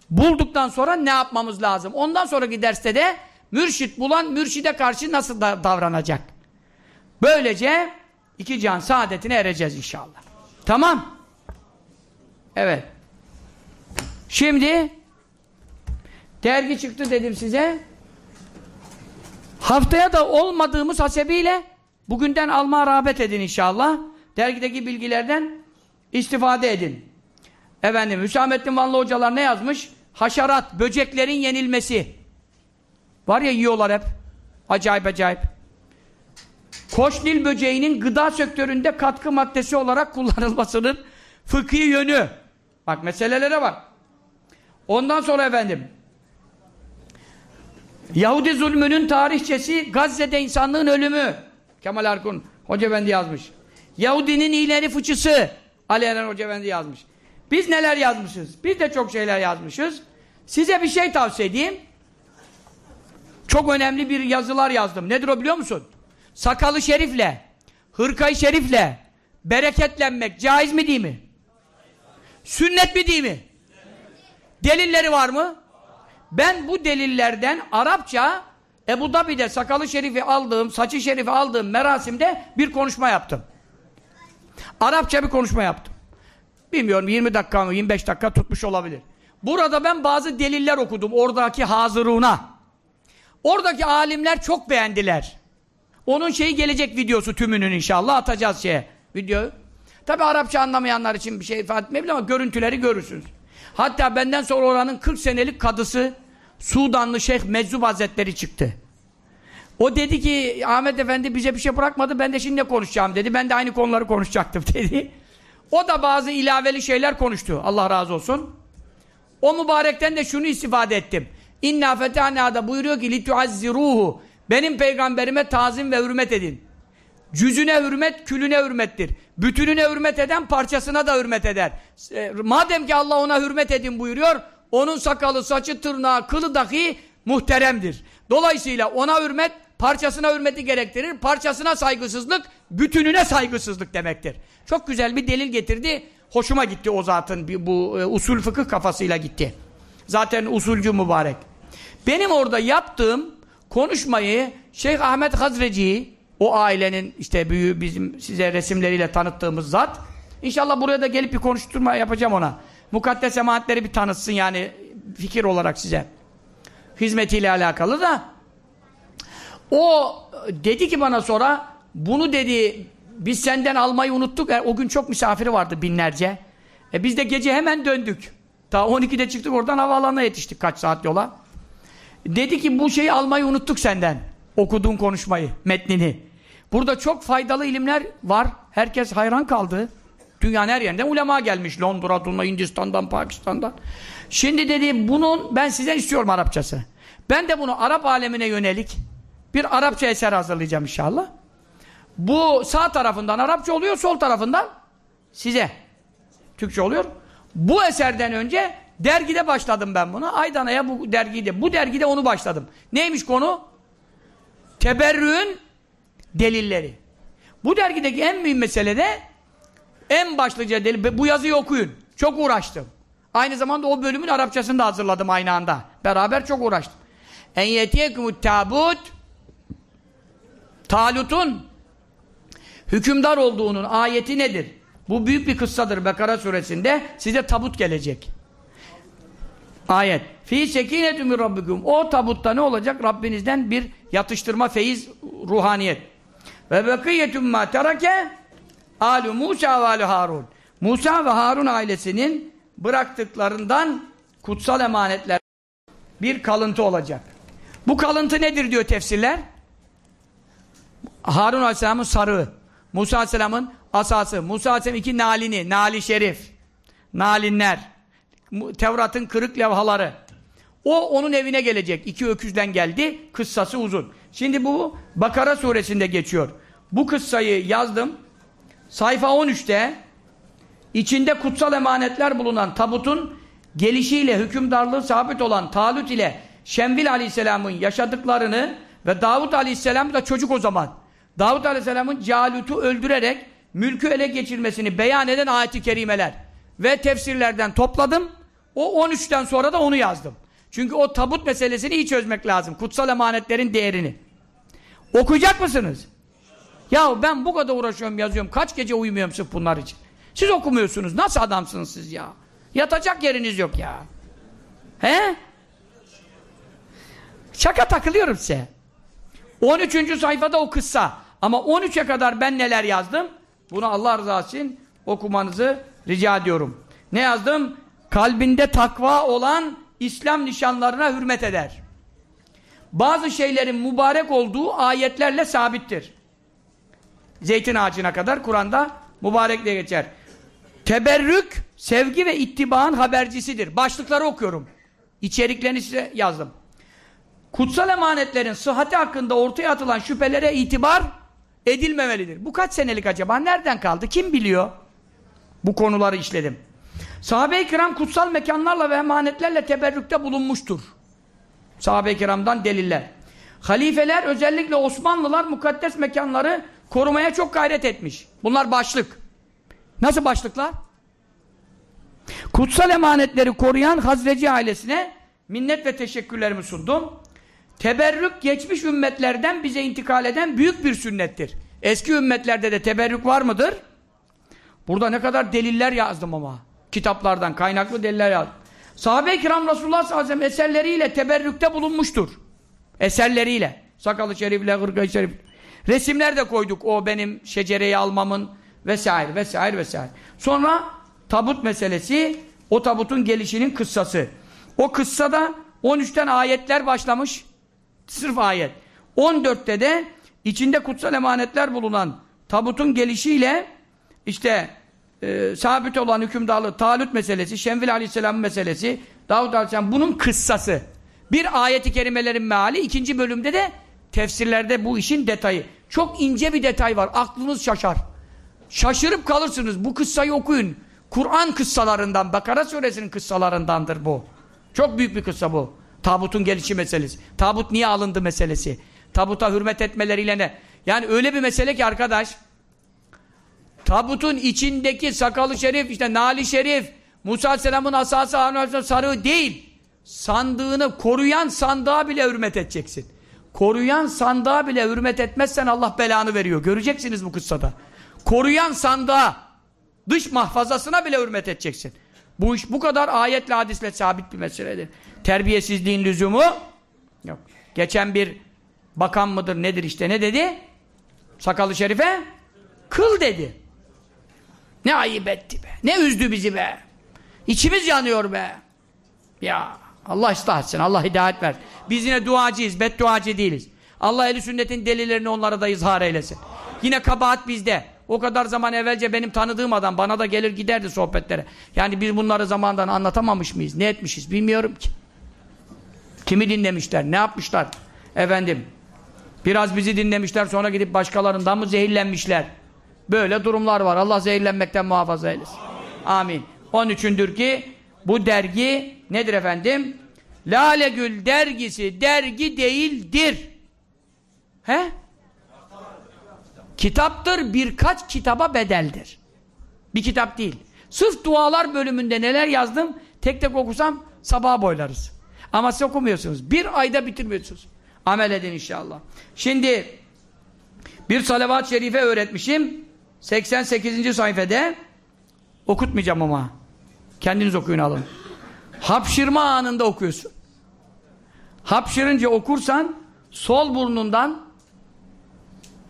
Bulduktan sonra ne yapmamız lazım? Ondan sonraki derste de mürşit bulan mürşide karşı nasıl da davranacak? Böylece iki can saadetine ereceğiz inşallah. Tamam. Evet. Şimdi dergi çıktı dedim size. Haftaya da olmadığımız hasebiyle bugünden alma rağbet edin inşallah. Dergideki bilgilerden istifade edin. Efendim Hüsamettin Vanlı hocalar ne yazmış? Haşerat, böceklerin yenilmesi. Var ya yiyorlar hep. Acayip acayip. Koşnil böceğinin gıda sektöründe katkı maddesi olarak kullanılmasının fıkhi yönü. Bak meselelere bak. Ondan sonra efendim Yahudi zulmünün tarihçesi Gazze'de insanlığın ölümü. Kemal Arkun Hoca Efendi yazmış. Yahudinin ileri fıçısı Ali Eren Hoca Efendi yazmış. Biz neler yazmışız? Biz de çok şeyler yazmışız. Size bir şey tavsiye edeyim. Çok önemli bir yazılar yazdım. Nedir o biliyor musun? Sakalı şerifle, hırkayı şerifle bereketlenmek caiz mi değil mi? Sünnet mi değil mi? Delilleri var mı? Ben bu delillerden Arapça Ebu Dabi'de sakalı şerifi aldığım, saçı şerifi aldığım merasimde bir konuşma yaptım. Arapça bir konuşma yaptım. Bilmiyorum 20 dakika mı 25 dakika tutmuş olabilir. Burada ben bazı deliller okudum oradaki hazıruna. Oradaki alimler çok beğendiler. Onun şeyi gelecek videosu tümünün inşallah atacağız şeye video. Tabi Arapça anlamayanlar için bir şey ifade etmeyebilir ama görüntüleri görürsünüz. Hatta benden sonra oranın 40 senelik kadısı Sudanlı Şeyh Meczub Hazretleri çıktı. O dedi ki Ahmet Efendi bize bir şey bırakmadı ben de şimdi ne konuşacağım dedi. Ben de aynı konuları konuşacaktım dedi. O da bazı ilaveli şeyler konuştu. Allah razı olsun. O mübarekten de şunu istifade ettim. İnna fetâneâda buyuruyor ki lituazziruhu benim peygamberime tazim ve hürmet edin. Cüzüne hürmet, külüne hürmettir. Bütününe hürmet eden parçasına da hürmet eder. E, madem ki Allah ona hürmet edin buyuruyor, onun sakalı, saçı, tırnağı, kılı dahi muhteremdir. Dolayısıyla ona hürmet, parçasına hürmeti gerektirir. Parçasına saygısızlık, bütününe saygısızlık demektir. Çok güzel bir delil getirdi. Hoşuma gitti o zatın bu e, usul fıkıh kafasıyla gitti. Zaten usulcü mübarek. Benim orada yaptığım konuşmayı Şeyh Ahmet Hazreci o ailenin işte büyüğü bizim size resimleriyle tanıttığımız zat İnşallah buraya da gelip bir konuşturma yapacağım ona. Mukaddes emanet bir tanıtsın yani fikir olarak size. Hizmetiyle alakalı da o dedi ki bana sonra bunu dedi biz senden almayı unuttuk. E, o gün çok misafiri vardı binlerce. E, biz de gece hemen döndük. Ta 12'de çıktık oradan havaalanına yetiştik kaç saat yola. Dedi ki bu şeyi almayı unuttuk senden. Okuduğun konuşmayı, metnini. Burada çok faydalı ilimler var. Herkes hayran kaldı. Dünyanın her yerinden ulema gelmiş. Londra, Hindistan'dan, Pakistan'dan. Şimdi dedi bunun ben sizden istiyorum Arapçası. Ben de bunu Arap alemine yönelik bir Arapça eser hazırlayacağım inşallah. Bu sağ tarafından Arapça oluyor, sol tarafından size Türkçe oluyor. Bu eserden önce dergide başladım ben buna. Aydana'ya bu dergide. Bu dergide onu başladım. Neymiş konu? Teberrü'ün delilleri. Bu dergideki en mühim mesele de en başlıca delil. Bu yazıyı okuyun. Çok uğraştım. Aynı zamanda o bölümün Arapçasını da hazırladım aynı anda. Beraber çok uğraştım. En yetiyekumut tabut Talut'un hükümdar olduğunun ayeti nedir? Bu büyük bir kıssadır Bekara suresinde. Size tabut gelecek. Ayet. fi sekinetü min rabbikum. O tabutta ne olacak? Rabbinizden bir yatıştırma, feyiz, ruhaniyet. Ve bekiyetüm ma terake alu Musa ve alu Harun. Musa ve Harun ailesinin bıraktıklarından kutsal emanetler bir kalıntı olacak. Bu kalıntı nedir diyor tefsirler? Harun Aleyhisselam'ın sarığı, Musa Aleyhisselam'ın asası, Musa Aleyhisselam iki nalini, nali şerif, nalinler, Tevrat'ın kırık levhaları. O onun evine gelecek. İki öküzden geldi. Kıssası uzun. Şimdi bu Bakara suresinde geçiyor. Bu kıssayı yazdım. Sayfa 13'te içinde kutsal emanetler bulunan tabutun gelişiyle hükümdarlığı sabit olan Talut ile Şembil Aleyhisselam'ın yaşadıklarını ve Davut Aleyhisselam da çocuk o zaman. Davut Aleyhisselam'ın Calut'u öldürerek mülkü ele geçirmesini beyan eden ayet-i kerimeler ve tefsirlerden topladım. O 13'ten sonra da onu yazdım. Çünkü o tabut meselesini iyi çözmek lazım. Kutsal emanetlerin değerini. Okuyacak mısınız? Ya ben bu kadar uğraşıyorum yazıyorum. Kaç gece uyumuyorum sırf bunlar için. Siz okumuyorsunuz. Nasıl adamsınız siz ya? Yatacak yeriniz yok ya. He? Şaka takılıyorum size. 13. sayfada o kıssa. Ama 13'e kadar ben neler yazdım? Bunu Allah rızası için okumanızı rica ediyorum. Ne yazdım? Kalbinde takva olan İslam nişanlarına hürmet eder. Bazı şeylerin mübarek olduğu ayetlerle sabittir. Zeytin ağacına kadar Kur'an'da mübarek diye geçer. Teberrük, sevgi ve ittibağın habercisidir. Başlıkları okuyorum. İçeriklerini size yazdım. Kutsal emanetlerin sıhhati hakkında ortaya atılan şüphelere itibar edilmemelidir. Bu kaç senelik acaba? Nereden kaldı? Kim biliyor? Bu konuları işledim. Sahabe-i kiram kutsal mekanlarla ve emanetlerle teberrükte bulunmuştur. Sahabe-i kiramdan deliller. Halifeler özellikle Osmanlılar mukaddes mekanları korumaya çok gayret etmiş. Bunlar başlık. Nasıl başlıklar? Kutsal emanetleri koruyan Hazreci ailesine minnet ve teşekkürlerimi sundum. Teberrük geçmiş ümmetlerden bize intikal eden büyük bir sünnettir. Eski ümmetlerde de teberrük var mıdır? Burada ne kadar deliller yazdım ama. Kitaplardan kaynaklı deliller yazdım. Sahabe-i kiram Resulullah sallallahu aleyhi ve sellem eserleriyle teberrükte bulunmuştur. Eserleriyle. Sakalı şerifle, hırkayı şerif. Resimler de koyduk o benim şecereyi almamın vesaire vesaire vesaire. Sonra tabut meselesi, o tabutun gelişinin kıssası. O kıssada 13'ten ayetler başlamış. Sırf ayet. 14'te de içinde kutsal emanetler bulunan tabutun gelişiyle işte e, sabit olan hükümdarlığı, Talut meselesi, Şenvil Aleyhisselam meselesi, Davud Aleyhisselam bunun kıssası. Bir ayeti kerimelerin meali, ikinci bölümde de tefsirlerde bu işin detayı. Çok ince bir detay var. Aklınız şaşar. Şaşırıp kalırsınız. Bu kıssayı okuyun. Kur'an kıssalarından, Bakara suresinin kıssalarındandır bu. Çok büyük bir kıssa bu. Tabutun gelişi meselesi. Tabut niye alındı meselesi. Tabuta hürmet etmeleriyle ne? Yani öyle bir mesele ki arkadaş, tabutun içindeki sakalı şerif, işte nali şerif, Musa Aleyhisselam'ın asası Harun Aleyhisselam sarığı değil. Sandığını koruyan sandığa bile hürmet edeceksin. Koruyan sandığa bile hürmet etmezsen Allah belanı veriyor. Göreceksiniz bu kıssada. Koruyan sandığa, dış mahfazasına bile hürmet edeceksin. Bu iş bu kadar ayetle hadisle sabit bir meseledir. Terbiyesizliğin lüzumu yok. Geçen bir bakan mıdır nedir işte ne dedi? Sakalı şerife kıl dedi. Ne ayıp etti be. Ne üzdü bizi be. İçimiz yanıyor be. Ya Allah ıslah etsin. Allah hidayet ver. Biz yine duacıyız. Bedduacı değiliz. Allah eli sünnetin delillerini onlara da izhar eylesin. Yine kabahat bizde. O kadar zaman evvelce benim tanıdığım adam bana da gelir giderdi sohbetlere. Yani biz bunları zamandan anlatamamış mıyız? Ne etmişiz? Bilmiyorum ki. Kimi dinlemişler? Ne yapmışlar? Efendim. Biraz bizi dinlemişler sonra gidip başkalarından mı zehirlenmişler? Böyle durumlar var. Allah zehirlenmekten muhafaza eylesin. Amin. Onun üçündür ki bu dergi nedir efendim? Lale Gül dergisi dergi değildir. He? Kitaptır birkaç kitaba bedeldir. Bir kitap değil. Sırf dualar bölümünde neler yazdım tek tek okusam sabaha boylarız. Ama siz okumuyorsunuz. Bir ayda bitirmiyorsunuz. Amel edin inşallah. Şimdi bir salavat-ı şerife öğretmişim. 88. sayfede okutmayacağım ama. Kendiniz okuyun alın. Hapşırma anında okuyorsun. Hapşırınca okursan sol burnundan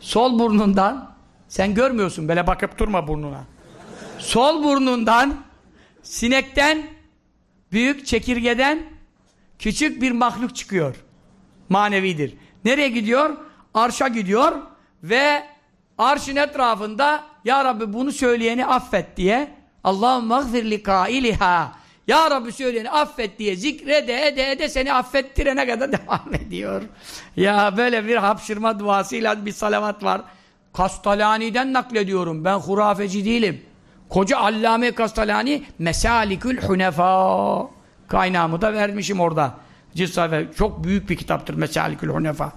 sol burnundan sen görmüyorsun böyle bakıp durma burnuna. Sol burnundan sinekten büyük çekirgeden küçük bir mahluk çıkıyor. Manevidir. Nereye gidiyor? Arşa gidiyor ve arşın etrafında Ya Rabbi bunu söyleyeni affet diye Allahümme gfir li kailiha Ya Rabbi söyleyeni affet diye zikrede ede ede seni affettirene kadar devam ediyor. Ya böyle bir hapşırma duasıyla bir salavat var. Kastalani'den naklediyorum. Ben hurafeci değilim. Koca Allame Kastalani Mesalikül Hunefa kaynağımı da vermişim orada. Cissafe çok büyük bir kitaptır Mesalikül Hunefa.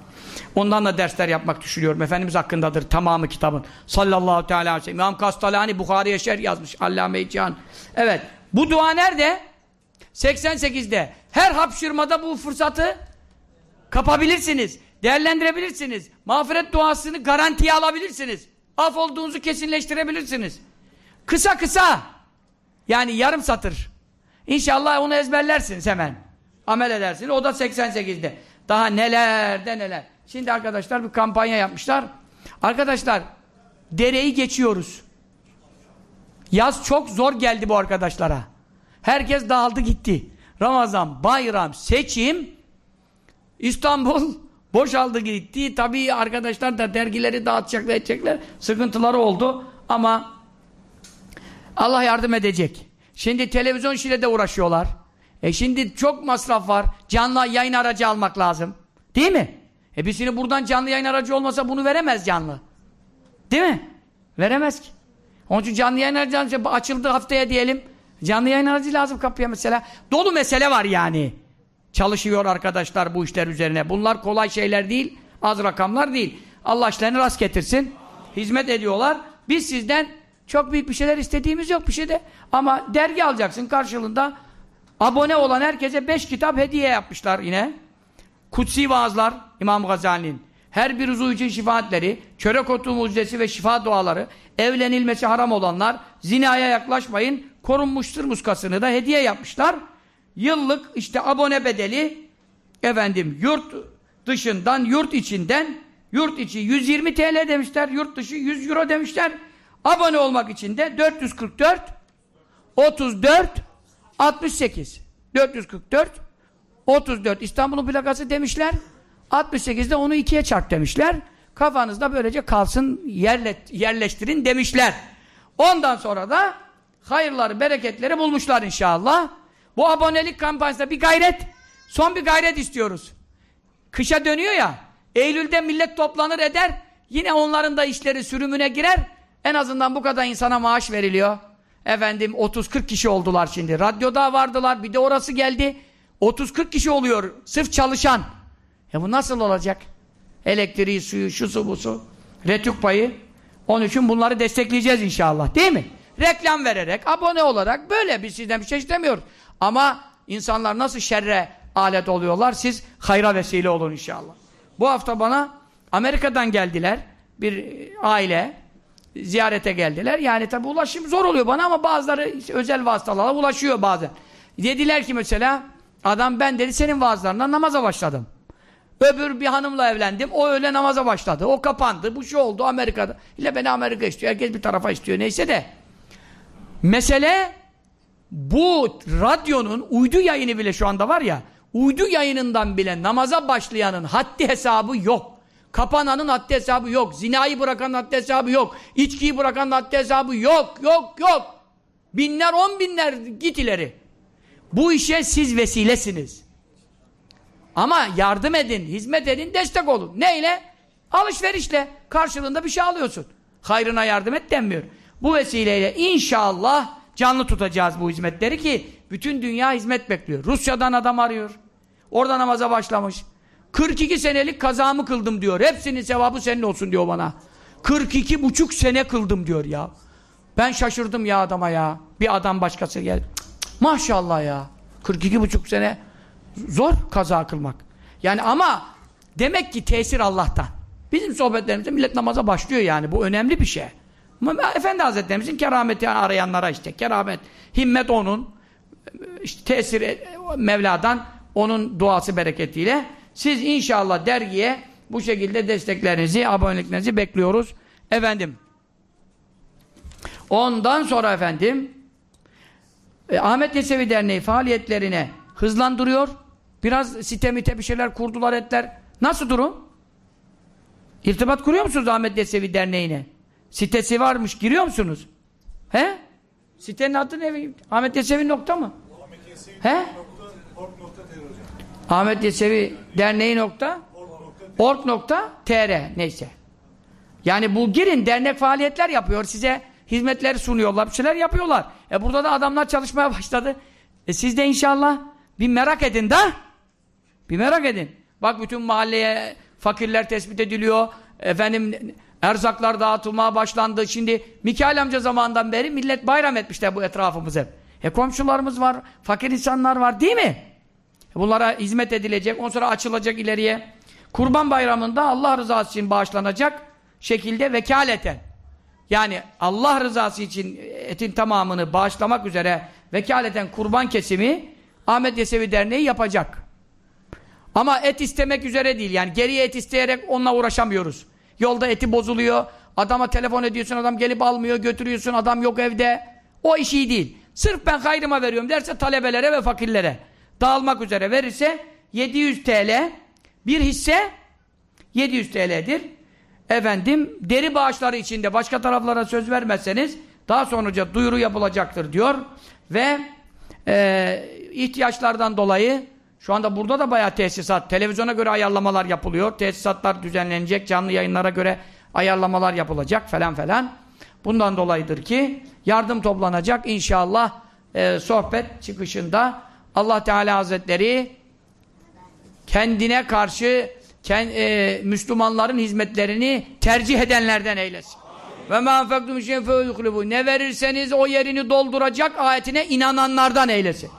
Ondan da dersler yapmak düşünüyorum. Efendimiz hakkındadır tamamı kitabın. Sallallahu teala aleyhi ve sellem. İmam Kastalani Bukhari'ye şer yazmış. Allame-i Cihan. Evet. Bu dua nerede? 88'de. Her hapşırmada bu fırsatı kapabilirsiniz. Değerlendirebilirsiniz. Mağfiret duasını garantiye alabilirsiniz. Af olduğunuzu kesinleştirebilirsiniz. Kısa kısa. Yani yarım satır. İnşallah onu ezberlersiniz hemen. Amel edersiniz. O da 88'de. Daha neler de neler. Şimdi arkadaşlar bir kampanya yapmışlar. Arkadaşlar dereyi geçiyoruz. Yaz çok zor geldi bu arkadaşlara. Herkes dağıldı gitti. Ramazan, bayram, seçim İstanbul boşaldı gitti. Tabii arkadaşlar da dergileri dağıtacaklar edecekler. Sıkıntıları oldu ama Allah yardım edecek. Şimdi televizyon işiyle de uğraşıyorlar. E şimdi çok masraf var. Canlı yayın aracı almak lazım. Değil mi? E biz şimdi buradan canlı yayın aracı olmasa bunu veremez canlı. Değil mi? Veremez ki. Onun için canlı yayın aracı açıldı haftaya diyelim. Canlı yayın aracı lazım kapıya mesela. Dolu mesele var yani. Çalışıyor arkadaşlar bu işler üzerine. Bunlar kolay şeyler değil. Az rakamlar değil. Allah işlerini rast getirsin. Hizmet ediyorlar. Biz sizden çok büyük bir şeyler istediğimiz yok bir şey de. Ama dergi alacaksın karşılığında abone olan herkese beş kitap hediye yapmışlar yine. Kutsi vaazlar İmam Gazali'nin. Her bir uzuv için şifaatleri, çörek otu mucizesi ve şifa duaları, evlenilmesi haram olanlar, zinaya yaklaşmayın, korunmuştur muskasını da hediye yapmışlar. Yıllık işte abone bedeli efendim yurt dışından, yurt içinden yurt içi 120 TL demişler, yurt dışı 100 euro demişler. Abone olmak için de 444 34 68 444 34 İstanbul'un plakası demişler. 68'de onu ikiye çarp demişler. Kafanızda böylece kalsın yerle, yerleştirin demişler. Ondan sonra da hayırları, bereketleri bulmuşlar inşallah. Bu abonelik kampanyasında bir gayret, son bir gayret istiyoruz. Kışa dönüyor ya, Eylül'de millet toplanır eder, yine onların da işleri sürümüne girer. En azından bu kadar insana maaş veriliyor. Efendim 30-40 kişi oldular şimdi. Radyoda vardılar, bir de orası geldi. 30-40 kişi oluyor, sırf çalışan. Ya bu nasıl olacak? Elektriği, suyu, şu su, bu su. Retük payı. Onun için bunları destekleyeceğiz inşallah. Değil mi? Reklam vererek, abone olarak böyle bir sizden bir şey istemiyoruz. Ama insanlar nasıl şerre alet oluyorlar? Siz hayra vesile olun inşallah. Bu hafta bana Amerika'dan geldiler. Bir aile ziyarete geldiler. Yani tabi ulaşım zor oluyor bana ama bazıları özel vasıtalarla ulaşıyor bazen. Dediler ki mesela adam ben dedi senin vaazlarından namaza başladım. Öbür bir hanımla evlendim. O öyle namaza başladı. O kapandı. Bu şey oldu Amerika'da. İle beni Amerika istiyor. Herkes bir tarafa istiyor. Neyse de. Mesele bu radyonun uydu yayını bile şu anda var ya uydu yayınından bile namaza başlayanın haddi hesabı yok. Kapananın haddi hesabı yok. Zinayı bırakanın haddi hesabı yok. İçkiyi bırakanın haddi hesabı yok. Yok yok. Binler on binler git ileri. Bu işe siz vesilesiniz. Ama yardım edin, hizmet edin, destek olun. Neyle? Alışverişle. Karşılığında bir şey alıyorsun. Hayrına yardım et denmiyor. Bu vesileyle inşallah canlı tutacağız bu hizmetleri ki bütün dünya hizmet bekliyor. Rusya'dan adam arıyor. Orada namaza başlamış. 42 senelik kazamı kıldım diyor. Hepsinin sevabı senin olsun diyor bana. 42 buçuk sene kıldım diyor ya. Ben şaşırdım ya adama ya. Bir adam başkası gel. Maşallah ya. 42 buçuk sene zor kaza kılmak. Yani ama demek ki tesir Allah'tan. Bizim sohbetlerimizde millet namaza başlıyor yani. Bu önemli bir şey. Efendi Hazretlerimizin kerameti arayanlara işte keramet, himmet onun işte tesir Mevla'dan Onun duası bereketiyle. Siz inşallah dergiye bu şekilde desteklerinizi, aboneliklerinizi bekliyoruz. Efendim. Ondan sonra efendim e, Ahmet Yesevi Derneği faaliyetlerine hızlandırıyor. Biraz sitemite bir şeyler kurdular etler. Nasıl durum? İrtibat kuruyor musunuz Ahmet Yesevi Derneği'ne? Sitesi varmış. Giriyor musunuz? He? Sitenin adı ne? Ahmet Yesevi nokta mı? Ahmet Yesevi He? Nokta, nokta Ahmet Yesevi Derneği nokta org nokta tr neyse. Yani bu girin dernek faaliyetler yapıyor size hizmetleri sunuyorlar bir şeyler yapıyorlar. E burada da adamlar çalışmaya başladı. E siz de inşallah bir merak edin da bir merak edin. Bak bütün mahalleye fakirler tespit ediliyor. Efendim erzaklar dağıtılmaya başlandı. Şimdi Mikail amca zamanından beri millet bayram etmişler bu etrafımız hep. E komşularımız var, fakir insanlar var değil mi? E bunlara hizmet edilecek, ondan sonra açılacak ileriye. Kurban bayramında Allah rızası için bağışlanacak şekilde vekaleten. Yani Allah rızası için etin tamamını bağışlamak üzere vekaleten kurban kesimi Ahmet Yesevi Derneği yapacak. Ama et istemek üzere değil. Yani geriye et isteyerek onunla uğraşamıyoruz. Yolda eti bozuluyor. Adama telefon ediyorsun, adam gelip almıyor, götürüyorsun, adam yok evde. O iş iyi değil. Sırf ben hayrıma veriyorum derse talebelere ve fakirlere dağılmak üzere verirse 700 TL bir hisse 700 TL'dir. Efendim deri bağışları içinde başka taraflara söz vermezseniz daha sonuca duyuru yapılacaktır diyor ve e, ihtiyaçlardan dolayı şu anda burada da bayağı tesisat, televizyona göre ayarlamalar yapılıyor. Tesisatlar düzenlenecek, canlı yayınlara göre ayarlamalar yapılacak falan falan. Bundan dolayıdır ki yardım toplanacak inşallah e, sohbet çıkışında Allah Teala Hazretleri kendine karşı kend, e, Müslümanların hizmetlerini tercih edenlerden eylesin. Ve ma enfektum şeyin Ne verirseniz o yerini dolduracak ayetine inananlardan eylesin.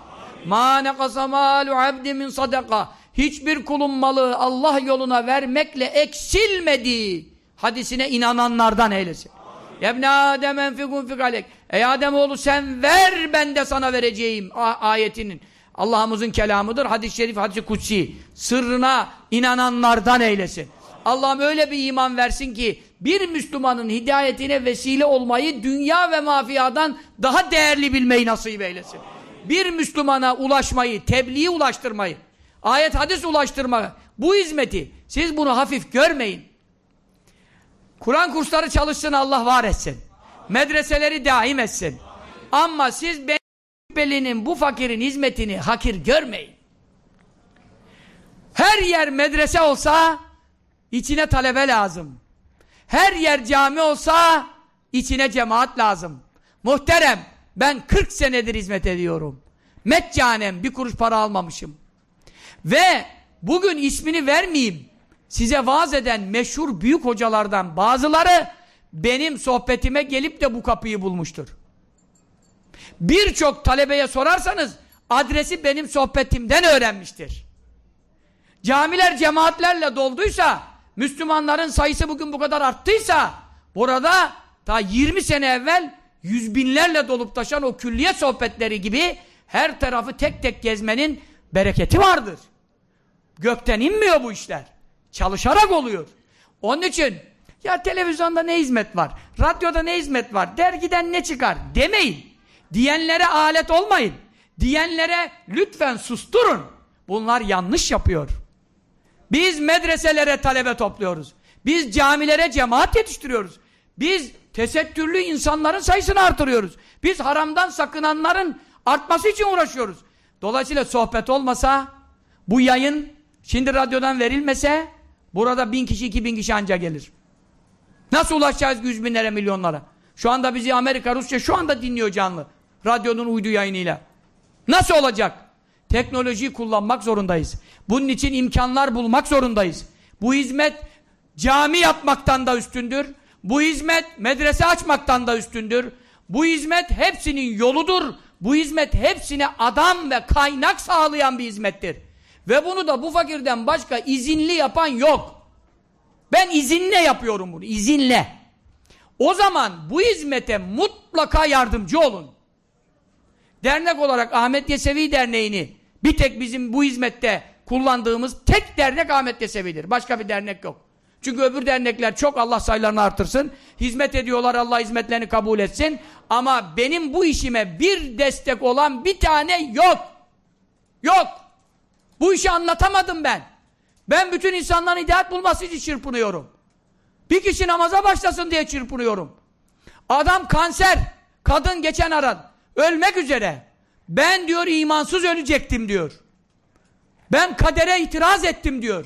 Nekasa malu abdi min sadaka. Hiçbir kulun malı Allah yoluna vermekle eksilmedi. Hadisine inananlardan eylesin. Yebne Adem enfikun fikalek. Ey Ademoğlu sen ver ben de sana vereceğim ayetinin. Allah'ımızın kelamıdır. Hadis-i şerif, hadis-i kutsi. Sırrına inananlardan eylesin. Allah'ım öyle bir iman versin ki bir Müslümanın hidayetine vesile olmayı dünya ve mafiyadan daha değerli bilmeyi nasip eylesin. Bir Müslümana ulaşmayı, tebliği ulaştırmayı, ayet hadis ulaştırmayı, bu hizmeti siz bunu hafif görmeyin. Kur'an kursları çalışsın Allah var etsin. Medreseleri daim etsin. Ama siz Belinin bu fakirin hizmetini hakir görmeyin. Her yer medrese olsa içine talebe lazım. Her yer cami olsa içine cemaat lazım. Muhterem ben 40 senedir hizmet ediyorum. Meccanem bir kuruş para almamışım. Ve bugün ismini vermeyeyim. Size vaaz eden meşhur büyük hocalardan bazıları benim sohbetime gelip de bu kapıyı bulmuştur. Birçok talebeye sorarsanız adresi benim sohbetimden öğrenmiştir. Camiler cemaatlerle dolduysa, Müslümanların sayısı bugün bu kadar arttıysa, burada ta 20 sene evvel yüz binlerle dolup taşan o külliye sohbetleri gibi her tarafı tek tek gezmenin bereketi vardır. Gökten inmiyor bu işler. Çalışarak oluyor. Onun için ya televizyonda ne hizmet var, radyoda ne hizmet var, dergiden ne çıkar demeyin. Diyenlere alet olmayın. Diyenlere lütfen susturun. Bunlar yanlış yapıyor. Biz medreselere talebe topluyoruz. Biz camilere cemaat yetiştiriyoruz. Biz tesettürlü insanların sayısını artırıyoruz. Biz haramdan sakınanların artması için uğraşıyoruz. Dolayısıyla sohbet olmasa, bu yayın şimdi radyodan verilmese, burada bin kişi, iki bin kişi anca gelir. Nasıl ulaşacağız yüz binlere, milyonlara? Şu anda bizi Amerika, Rusya şu anda dinliyor canlı. Radyonun uydu yayınıyla. Nasıl olacak? Teknolojiyi kullanmak zorundayız. Bunun için imkanlar bulmak zorundayız. Bu hizmet cami yapmaktan da üstündür. Bu hizmet medrese açmaktan da üstündür. Bu hizmet hepsinin yoludur. Bu hizmet hepsine adam ve kaynak sağlayan bir hizmettir. Ve bunu da bu fakirden başka izinli yapan yok. Ben izinle yapıyorum bunu, izinle. O zaman bu hizmete mutlaka yardımcı olun dernek olarak Ahmet Yesevi Derneği'ni Bir tek bizim bu hizmette kullandığımız tek dernek Ahmet Yesevi'dir. Başka bir dernek yok. Çünkü öbür dernekler çok Allah sayılarını artırsın. Hizmet ediyorlar Allah hizmetlerini kabul etsin. Ama benim bu işime bir destek olan bir tane yok. Yok. Bu işi anlatamadım ben. Ben bütün insanların hidayet bulması için çırpınıyorum. Bir kişi namaza başlasın diye çırpınıyorum. Adam kanser. Kadın geçen aran. Ölmek üzere. Ben diyor imansız ölecektim diyor. Ben kadere itiraz ettim diyor.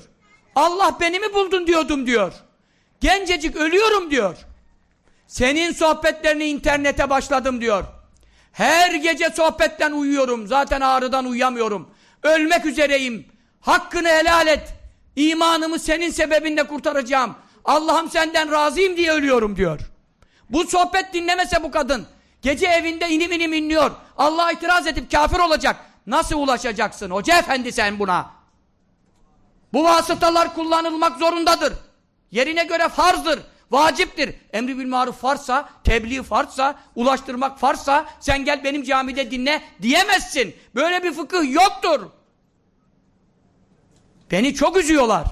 Allah beni mi buldun diyordum diyor. Gencecik ölüyorum diyor. Senin sohbetlerini internete başladım diyor. Her gece sohbetten uyuyorum. Zaten ağrıdan uyuyamıyorum. Ölmek üzereyim. Hakkını helal et. İmanımı senin sebebinde kurtaracağım. Allah'ım senden razıyım diye ölüyorum diyor. Bu sohbet dinlemese bu kadın. Gece evinde inim inim inliyor. Allah'a itiraz edip kafir olacak. Nasıl ulaşacaksın? Hoca efendi sen buna. Bu vasıtalar kullanılmak zorundadır. Yerine göre farzdır, vaciptir. Emri bil maruf farsa, tebliğ farsa, ulaştırmak farsa, sen gel benim camide dinle diyemezsin. Böyle bir fıkıh yoktur. Beni çok üzüyorlar.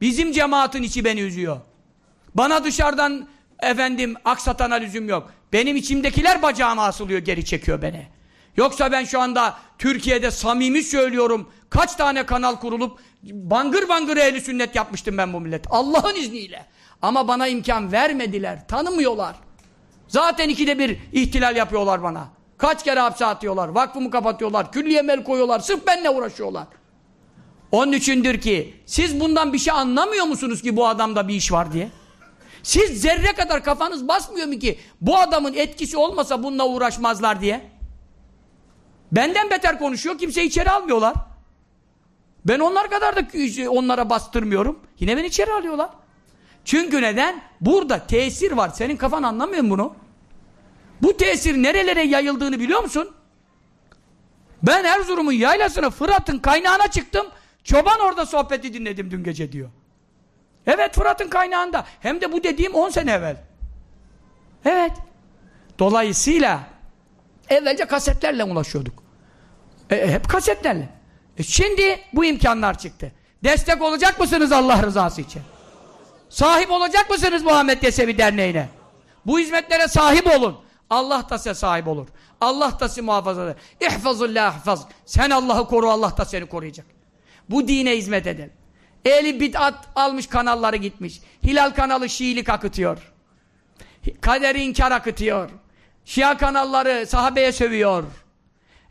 Bizim cemaatin içi beni üzüyor. Bana dışarıdan efendim aksatana lüzum yok. Benim içimdekiler bacağıma asılıyor, geri çekiyor beni. Yoksa ben şu anda Türkiye'de samimi söylüyorum, kaç tane kanal kurulup bangır bangır ehli sünnet yapmıştım ben bu millet. Allah'ın izniyle. Ama bana imkan vermediler, tanımıyorlar. Zaten ikide bir ihtilal yapıyorlar bana. Kaç kere hapse atıyorlar, vakfımı kapatıyorlar, külliye mel koyuyorlar, sırf benimle uğraşıyorlar. Onun içindir ki, siz bundan bir şey anlamıyor musunuz ki bu adamda bir iş var diye? Siz zerre kadar kafanız basmıyor mu ki bu adamın etkisi olmasa bununla uğraşmazlar diye? Benden beter konuşuyor, kimse içeri almıyorlar. Ben onlar kadar da onlara bastırmıyorum. Yine beni içeri alıyorlar. Çünkü neden? Burada tesir var. Senin kafan anlamıyor mu bunu? Bu tesir nerelere yayıldığını biliyor musun? Ben Erzurum'un yaylasına, Fırat'ın kaynağına çıktım. Çoban orada sohbeti dinledim dün gece diyor. Evet Fırat'ın kaynağında. Hem de bu dediğim 10 sene evvel. Evet. Dolayısıyla evvelce kasetlerle ulaşıyorduk. E, e, hep kasetlerle. E, şimdi bu imkanlar çıktı. Destek olacak mısınız Allah rızası için? Sahip olacak mısınız Muhammed Yesevi Derneği'ne? Bu hizmetlere sahip olun. Allah da size sahip olur. Allah da sizi muhafaza eder. İhfazullah ihfaz. Sen Allah'ı koru, Allah da seni koruyacak. Bu dine hizmet edelim. Ehli bid'at almış kanalları gitmiş. Hilal kanalı Şiilik akıtıyor. Kaderi inkar akıtıyor. Şia kanalları sahabeye sövüyor.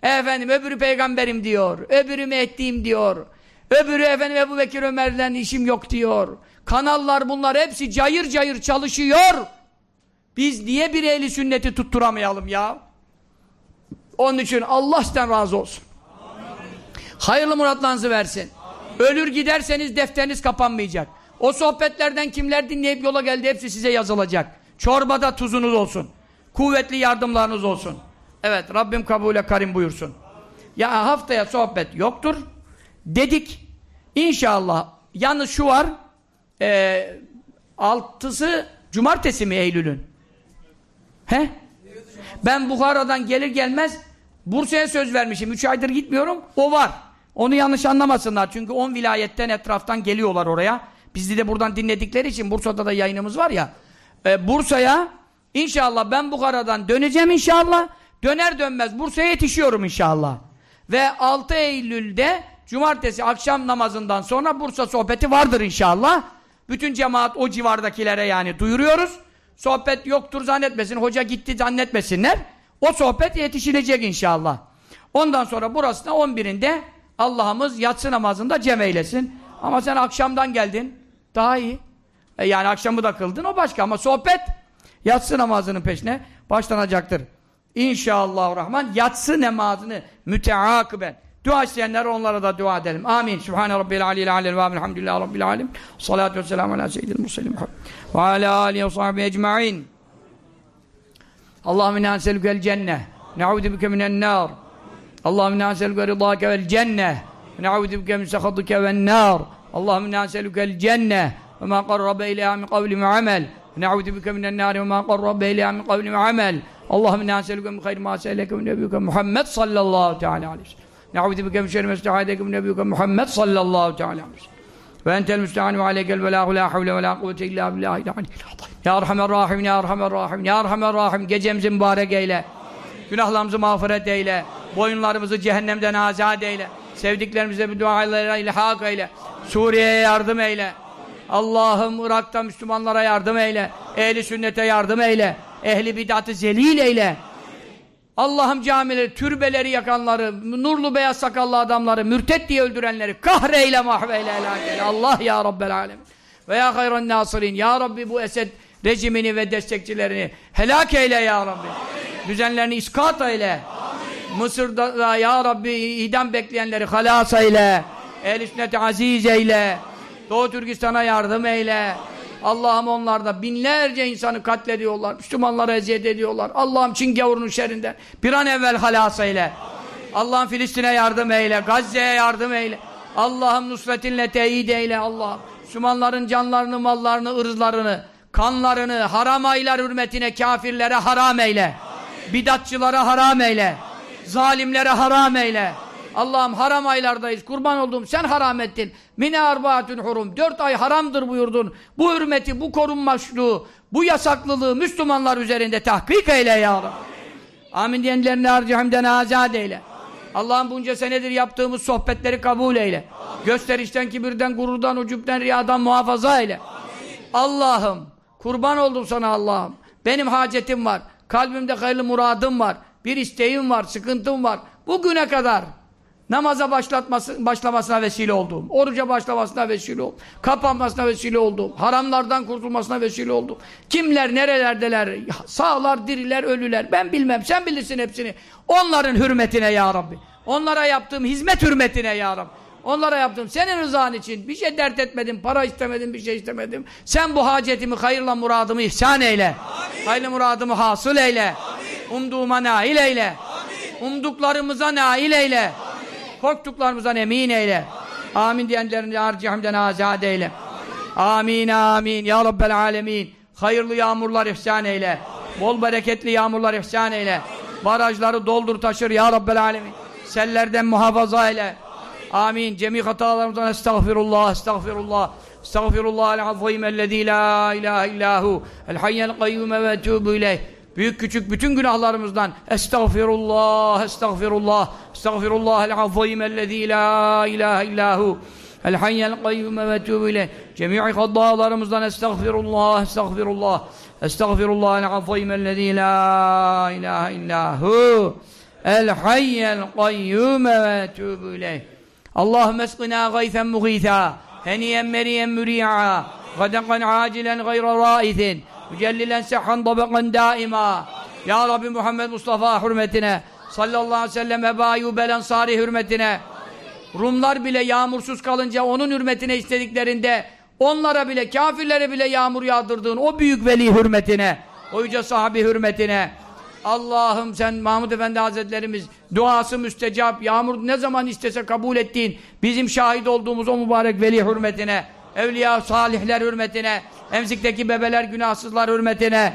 Efendim öbürü peygamberim diyor. Öbürü Mehdi'yim diyor. Öbürü efendim Ebu Bekir Ömer'den işim yok diyor. Kanallar bunlar hepsi cayır cayır çalışıyor. Biz niye bir ehli sünneti tutturamayalım ya? Onun için Allah sizden razı olsun. Hayırlı muratlarınızı versin. Ölür giderseniz defteriniz kapanmayacak. O sohbetlerden kimler dinleyip yola geldi hepsi size yazılacak. Çorbada tuzunuz olsun. Kuvvetli yardımlarınız olsun. Evet Rabbim kabule karim buyursun. Ya haftaya sohbet yoktur. Dedik. İnşallah. Yalnız şu var. E, altısı cumartesi mi Eylül'ün? He? Ben Bukhara'dan gelir gelmez Bursa'ya söz vermişim. Üç aydır gitmiyorum. O var. Onu yanlış anlamasınlar. Çünkü on vilayetten etraftan geliyorlar oraya. Bizi de buradan dinledikleri için Bursa'da da yayınımız var ya. E, Bursa'ya inşallah ben Bukhara'dan döneceğim inşallah. Döner dönmez Bursa'ya yetişiyorum inşallah. Ve 6 Eylül'de cumartesi akşam namazından sonra Bursa sohbeti vardır inşallah. Bütün cemaat o civardakilere yani duyuruyoruz. Sohbet yoktur zannetmesin. Hoca gitti zannetmesinler. O sohbet yetişilecek inşallah. Ondan sonra burasına 11'inde Allah'ımız yatsı namazında cem eylesin. Ama sen akşamdan geldin. Daha iyi. E yani akşamı da kıldın o başka ama sohbet Yatsı namazının peşine başlanacaktır. İnşallah Rahman yatsı namazını müteakiben. Dua isteyenler onlara da dua edelim. Amin. Sübhane Rabbil Aleyhi Aleyhi ve Elhamdülillah Rabbil Alem. Salatu ve selamu ala seyyidil muslim. Ve ala alihi ve sahibi ecma'in. Allahümme naselükel cenneh. Ne'udu bike minen nar. Allahümme naselüke rıdâke vel cenneh. Ne'udu bike min sehatike vel nar. Allahümme naselükel cenneh. Ve ma qarrabe ilâ min kavli mu'amel. Na'udhu bike minen nâri ve mâ qarrabbe ilâ min kavlim ve amel. Allahümme inna eselüke min hayr mâ seyleke min nebiyüke Muhammed sallallahu teâlâ aleyhi ve sellem. Na'udhu bike min şerri mestehâdeke min nebiyüke Muhammed sallallahu teâlâ aleyhi ve sellem. Ve entel müstehân ve aleykel velâhu la havle ve la kuvvete illâ billâhi Ya Erhamer Rahim, Ya Erhamer Rahim, Ya Erhamer Rahim. Gecemizi mübarek eyle. Günahlarımızı mağfiret eyle. Boyunlarımızı cehennemden azat eyle. Sevdiklerimize bir dua ile ilhak eyle. Suriye'ye yardım eyle. Allah'ım Irak'ta Müslümanlara yardım eyle. Ehli sünnete yardım eyle. Ehli bid'atı zelil eyle. Allah'ım camileri, türbeleri yakanları, nurlu beyaz sakallı adamları, mürtet diye öldürenleri kahreyle mahveyle helak eyle. Allah ya Rabbel alem. Ve ya hayran nasirin. Ya Rabbi bu Esed rejimini ve destekçilerini helak eyle ya Rabbi. Düzenlerini iskat eyle. Mısır'da da ya Rabbi idam bekleyenleri halas eyle. Ehl-i aziz eyle. Doğu Türkistan'a yardım eyle. Allah'ım onlarda binlerce insanı katlediyorlar. Müslümanlara eziyet ediyorlar. Allah'ım Çin gavurunun şerrinden bir an evvel halas eyle. Allah'ım Filistin'e yardım eyle. Gazze'ye yardım eyle. Allah'ım nusretinle teyit eyle Allah'ım. Müslümanların canlarını, mallarını, ırzlarını, kanlarını, haram aylar hürmetine kafirlere haram eyle. Bidatçılara haram eyle. Zalimlere haram eyle. Allah'ım haram aylardayız. Kurban olduğum sen haram ettin. Mine arbaatün hurum. Dört ay haramdır buyurdun. Bu hürmeti, bu korunmaşlığı, bu yasaklılığı Müslümanlar üzerinde tahkik eyle ya Rabbi. Amin diyenlerini harcihimden azad eyle. Allah'ım bunca senedir yaptığımız sohbetleri kabul eyle. Amin. Gösterişten, kibirden, gururdan, ucupten, riyadan muhafaza eyle. Allah'ım kurban oldum sana Allah'ım. Benim hacetim var. Kalbimde hayırlı muradım var. Bir isteğim var, sıkıntım var. Bugüne kadar namaza başlatması, başlamasına vesile olduğum, oruca başlamasına vesile oldum, kapanmasına vesile oldum, haramlardan kurtulmasına vesile oldum. Kimler, nerelerdeler, sağlar, diriler, ölüler, ben bilmem, sen bilirsin hepsini. Onların hürmetine ya Rabbi. Onlara yaptığım hizmet hürmetine ya Rabbi. Onlara yaptım. Senin rızan için bir şey dert etmedim, para istemedim, bir şey istemedim. Sen bu hacetimi, hayırla muradımı ihsan eyle. Amin. Hayırlı muradımı hasıl eyle. Amin. Umduğuma nail eyle. Amin. Umduklarımıza nail eyle. Amin. Korktuklarımızdan emin eyle. Amin, amin diyenlerini harcihimden azad eyle. Amin amin. Ya Rabbel alemin. Hayırlı yağmurlar ihsan eyle. Bol bereketli yağmurlar ihsan eyle. Barajları doldur taşır ya Rabbel alemin. Sellerden muhafaza eyle. Amin. Cemi hatalarımızdan estağfirullah, estağfirullah. Estağfirullah el-azim ellezî la ilahe illahu el hayyel kayyume ve etûbü ileyh Büyük küçük bütün günahlarımızdan estağfirullah, estağfirullah. Estağfirullah el-azim ellezî la ilahe illahu el hayyel kayyume ve etûbü ileyh. Cemii hatalarımızdan estağfirullah, estağfirullah. Estağfirullah el-azim ellezî la ilahe illahu el hayyel kayyume ve etûbü ileyh. اللهم اسقنا غيثا مغيثا هنيا مريا مريعا غدقا عاجلا غير رائث mücellilen sehhan tabakan daima. Ya Rabbi Muhammed Mustafa hürmetine sallallahu aleyhi ve sellem Ebu Ayyub el Ensari hürmetine Rumlar bile yağmursuz kalınca onun hürmetine istediklerinde onlara bile kafirlere bile yağmur yağdırdığın o büyük veli hürmetine o yüce sahabi hürmetine Allah'ım sen Mahmud Efendi Hazretlerimiz duası müstecap, yağmur ne zaman istese kabul ettiğin, bizim şahit olduğumuz o mübarek veli hürmetine, evliya salihler hürmetine, emzikteki bebeler günahsızlar hürmetine,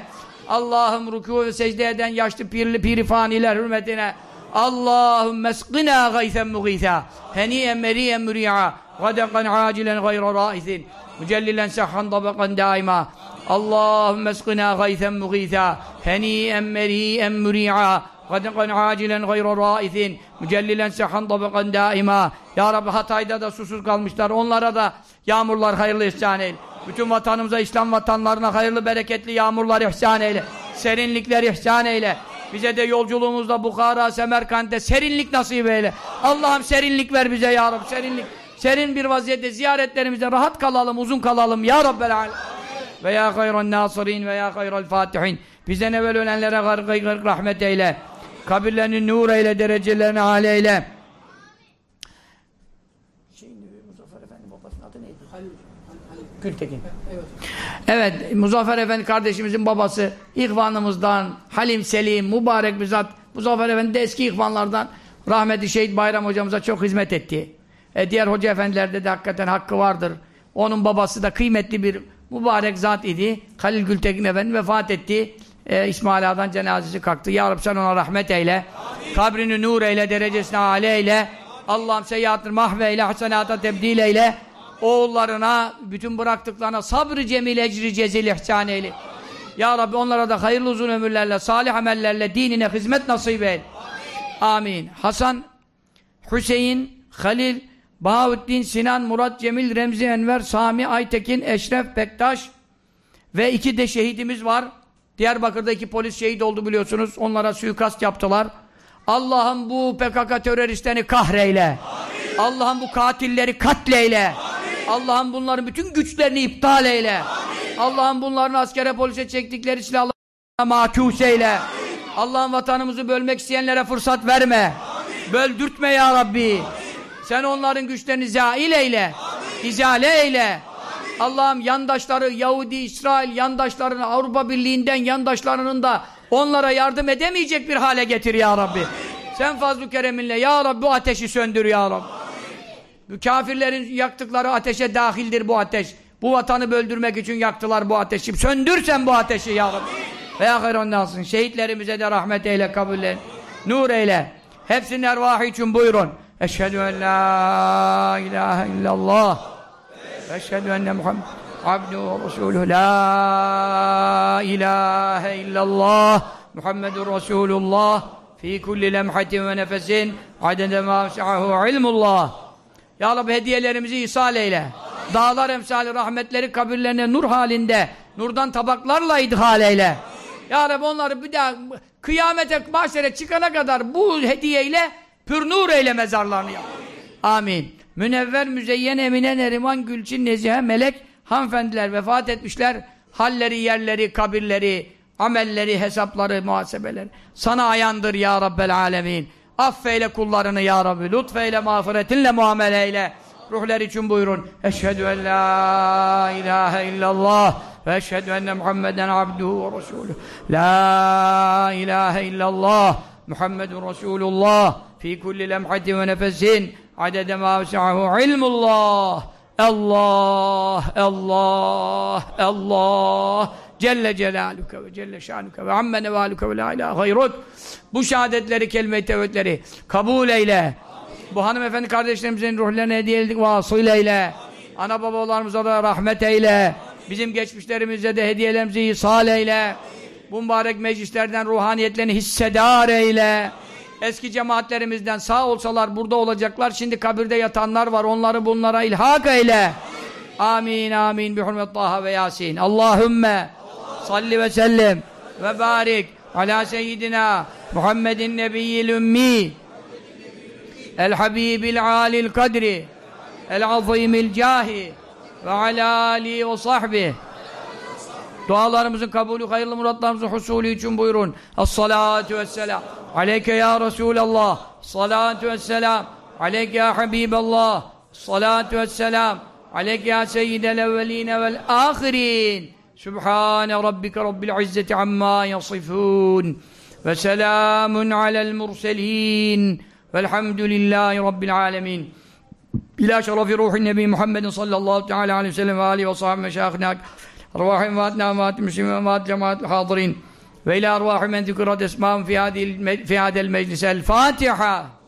Allah'ım ruku ve secde eden yaşlı pirli pirifaniler hürmetine, Allahümme eskina gaysen mugitha, heniyen meriyen müri'a, gadekan acilen gayra raisin, mücellilen sehhan tabakan daima, Allahümme eskina gaysen mugitha, heniyen meriyen müri'a, Gadikan acilen gayra raizin. Mücellilen sehan tabakan daima. Ya Rabbi Hatay'da da susuz kalmışlar. Onlara da yağmurlar hayırlı ihsan eyle. Bütün vatanımıza, İslam vatanlarına hayırlı bereketli yağmurlar ihsan eyle. Serinlikler ihsan eyle. Bize de yolculuğumuzda Bukhara, Semerkant'te serinlik nasip eyle. Allah'ım serinlik ver bize ya Rabbi. Serinlik. Serin bir vaziyette ziyaretlerimizde rahat kalalım, uzun kalalım ya Rabbel Alem. Ve ya hayran nasirin ve ya hayral fatihin. Bizden evvel ölenlere gırgır rahmet eyle. Kabirlerini nur eyle, derecelerini âle eyle. Gültekin. Evet. evet, Muzaffer Efendi kardeşimizin babası, ihvanımızdan, Halim Selim, mübarek bir zat, Muzaffer Efendi de eski ihvanlardan, rahmetli Şehit Bayram hocamıza çok hizmet etti. E, diğer hoca efendilerde de hakikaten hakkı vardır. Onun babası da kıymetli bir mübarek zat idi. Halil Gültekin Efendi vefat etti. Ee, İsmail Ağa'dan cenazesi kalktı. Ya Rabbi sen ona rahmet eyle. Amin. Kabrini nur eyle, derecesine âle eyle. Allah'ım seyyiatını mahveyle, hasenata tebdil eyle. Oğullarına, bütün bıraktıklarına sabrı cemil, ecri cezil ihsan eyle. Ya Rabbi onlara da hayırlı uzun ömürlerle, salih amellerle dinine hizmet nasip eyle. Amin. Hasan, Hüseyin, Halil, Bahuddin, Sinan, Murat, Cemil, Remzi, Enver, Sami, Aytekin, Eşref, Bektaş ve iki de şehidimiz var. Diyarbakır'da iki polis şehit oldu biliyorsunuz. Onlara suikast yaptılar. Allah'ım bu PKK teröristlerini kahreyle. Allah'ım bu katilleri katleyle. Allah'ım bunların bütün güçlerini iptal eyle. Allah'ım bunların askere polise çektikleri silahlarına mahkus eyle. Allah'ım vatanımızı bölmek isteyenlere fırsat verme. Böldürtme ya Rabbi. Sen onların güçlerini zail eyle. İzale eyle. Allah'ım yandaşları Yahudi, İsrail yandaşlarını Avrupa Birliği'nden yandaşlarının da onlara yardım edemeyecek bir hale getir ya Rabbi. Sen fazl-ı kereminle ya Rabbi bu ateşi söndür ya Rabbi. Bu kafirlerin yaktıkları ateşe dahildir bu ateş. Bu vatanı böldürmek için yaktılar bu ateşi. Söndür sen bu ateşi ya Rabbi. Ve ya nasın. Şehitlerimize de rahmet eyle, kabul eyle. Nur eyle. Hepsinin ervahı için buyurun. Eşhedü en la ilahe illallah. Eşhedü enne Muhammed abduhu ve resuluhu. La ilahe illallah. Muhammedur Resulullah. Fi kulli lemhatin ve nefesin adede ma vesi'ahu ilmullah. Ya Rabbi hediyelerimizi ihsal eyle. Dağlar emsali rahmetleri kabirlerine nur halinde, nurdan tabaklarla idhal eyle. Ya Rabbi onları bir daha kıyamete, mahşere çıkana kadar bu hediyeyle pür nur eyle mezarlarını ya. Amin. Münevver, müzeyyen, emine, neriman, gülçin, nezihe, melek, hanımefendiler vefat etmişler. Halleri, yerleri, kabirleri, amelleri, hesapları, muhasebeleri. Sana ayandır ya Rabbel alemin. Affeyle kullarını ya Rabbi. Lütfeyle, mağfiretinle muamele eyle. Ruhlar için buyurun. Eşhedü en la ilahe illallah ve eşhedü enne Muhammeden abduhu ve resuluhu. La ilahe illallah Muhammedun Resulullah fi kulli lemhatin ve nefesin adede ma vesi'ahu ilmullah. Allah, Allah, Allah. Celle Celaluke ve Celle Şanuke ve amme nevaluke ve la ilahe gayrut. Bu şehadetleri, kelime-i tevhidleri kabul eyle. Bu hanımefendi kardeşlerimizin ruhlarına hediye edildik vasıl eyle. Ana babalarımıza da rahmet eyle. Bizim geçmişlerimize de hediyelerimizi ihsal eyle. Bu mübarek meclislerden ruhaniyetlerini hissedar eyle. Eski cemaatlerimizden sağ olsalar burada olacaklar. Şimdi kabirde yatanlar var. Onları bunlara ilhak eyle. Amin amin. Bi hurmet Taha ve Yasin. Allahümme salli ve sellim ve barik ala seyyidina Muhammedin nebiyyil ümmi el habibil alil kadri el azimil cahi ve ala ali ve sahbihi dualarımızın kabulü, hayırlı muratlarımızın husulü için buyurun. Es-salatu vesselam. Aleyke ya Resulallah. Salatu vesselam. Aleyke ya Habiballah. Salatu vesselam. Aleyke ya seyyidel evveline vel ahirin. Sübhane rabbike rabbil izzeti amma yasifun. Ve selamun alel murselin. Velhamdülillahi rabbil alemin. İlâ şerefi ruhin nebi Muhammedin sallallahu teala aleyhi ve sellem ve aleyhi ve sahibi meşâhına Arvahı mevat nâmat müslümin mevat cemaat hadirin. Ve ilâ arvahı men zikrat esmâhum fi hadel meclis. El Fatiha.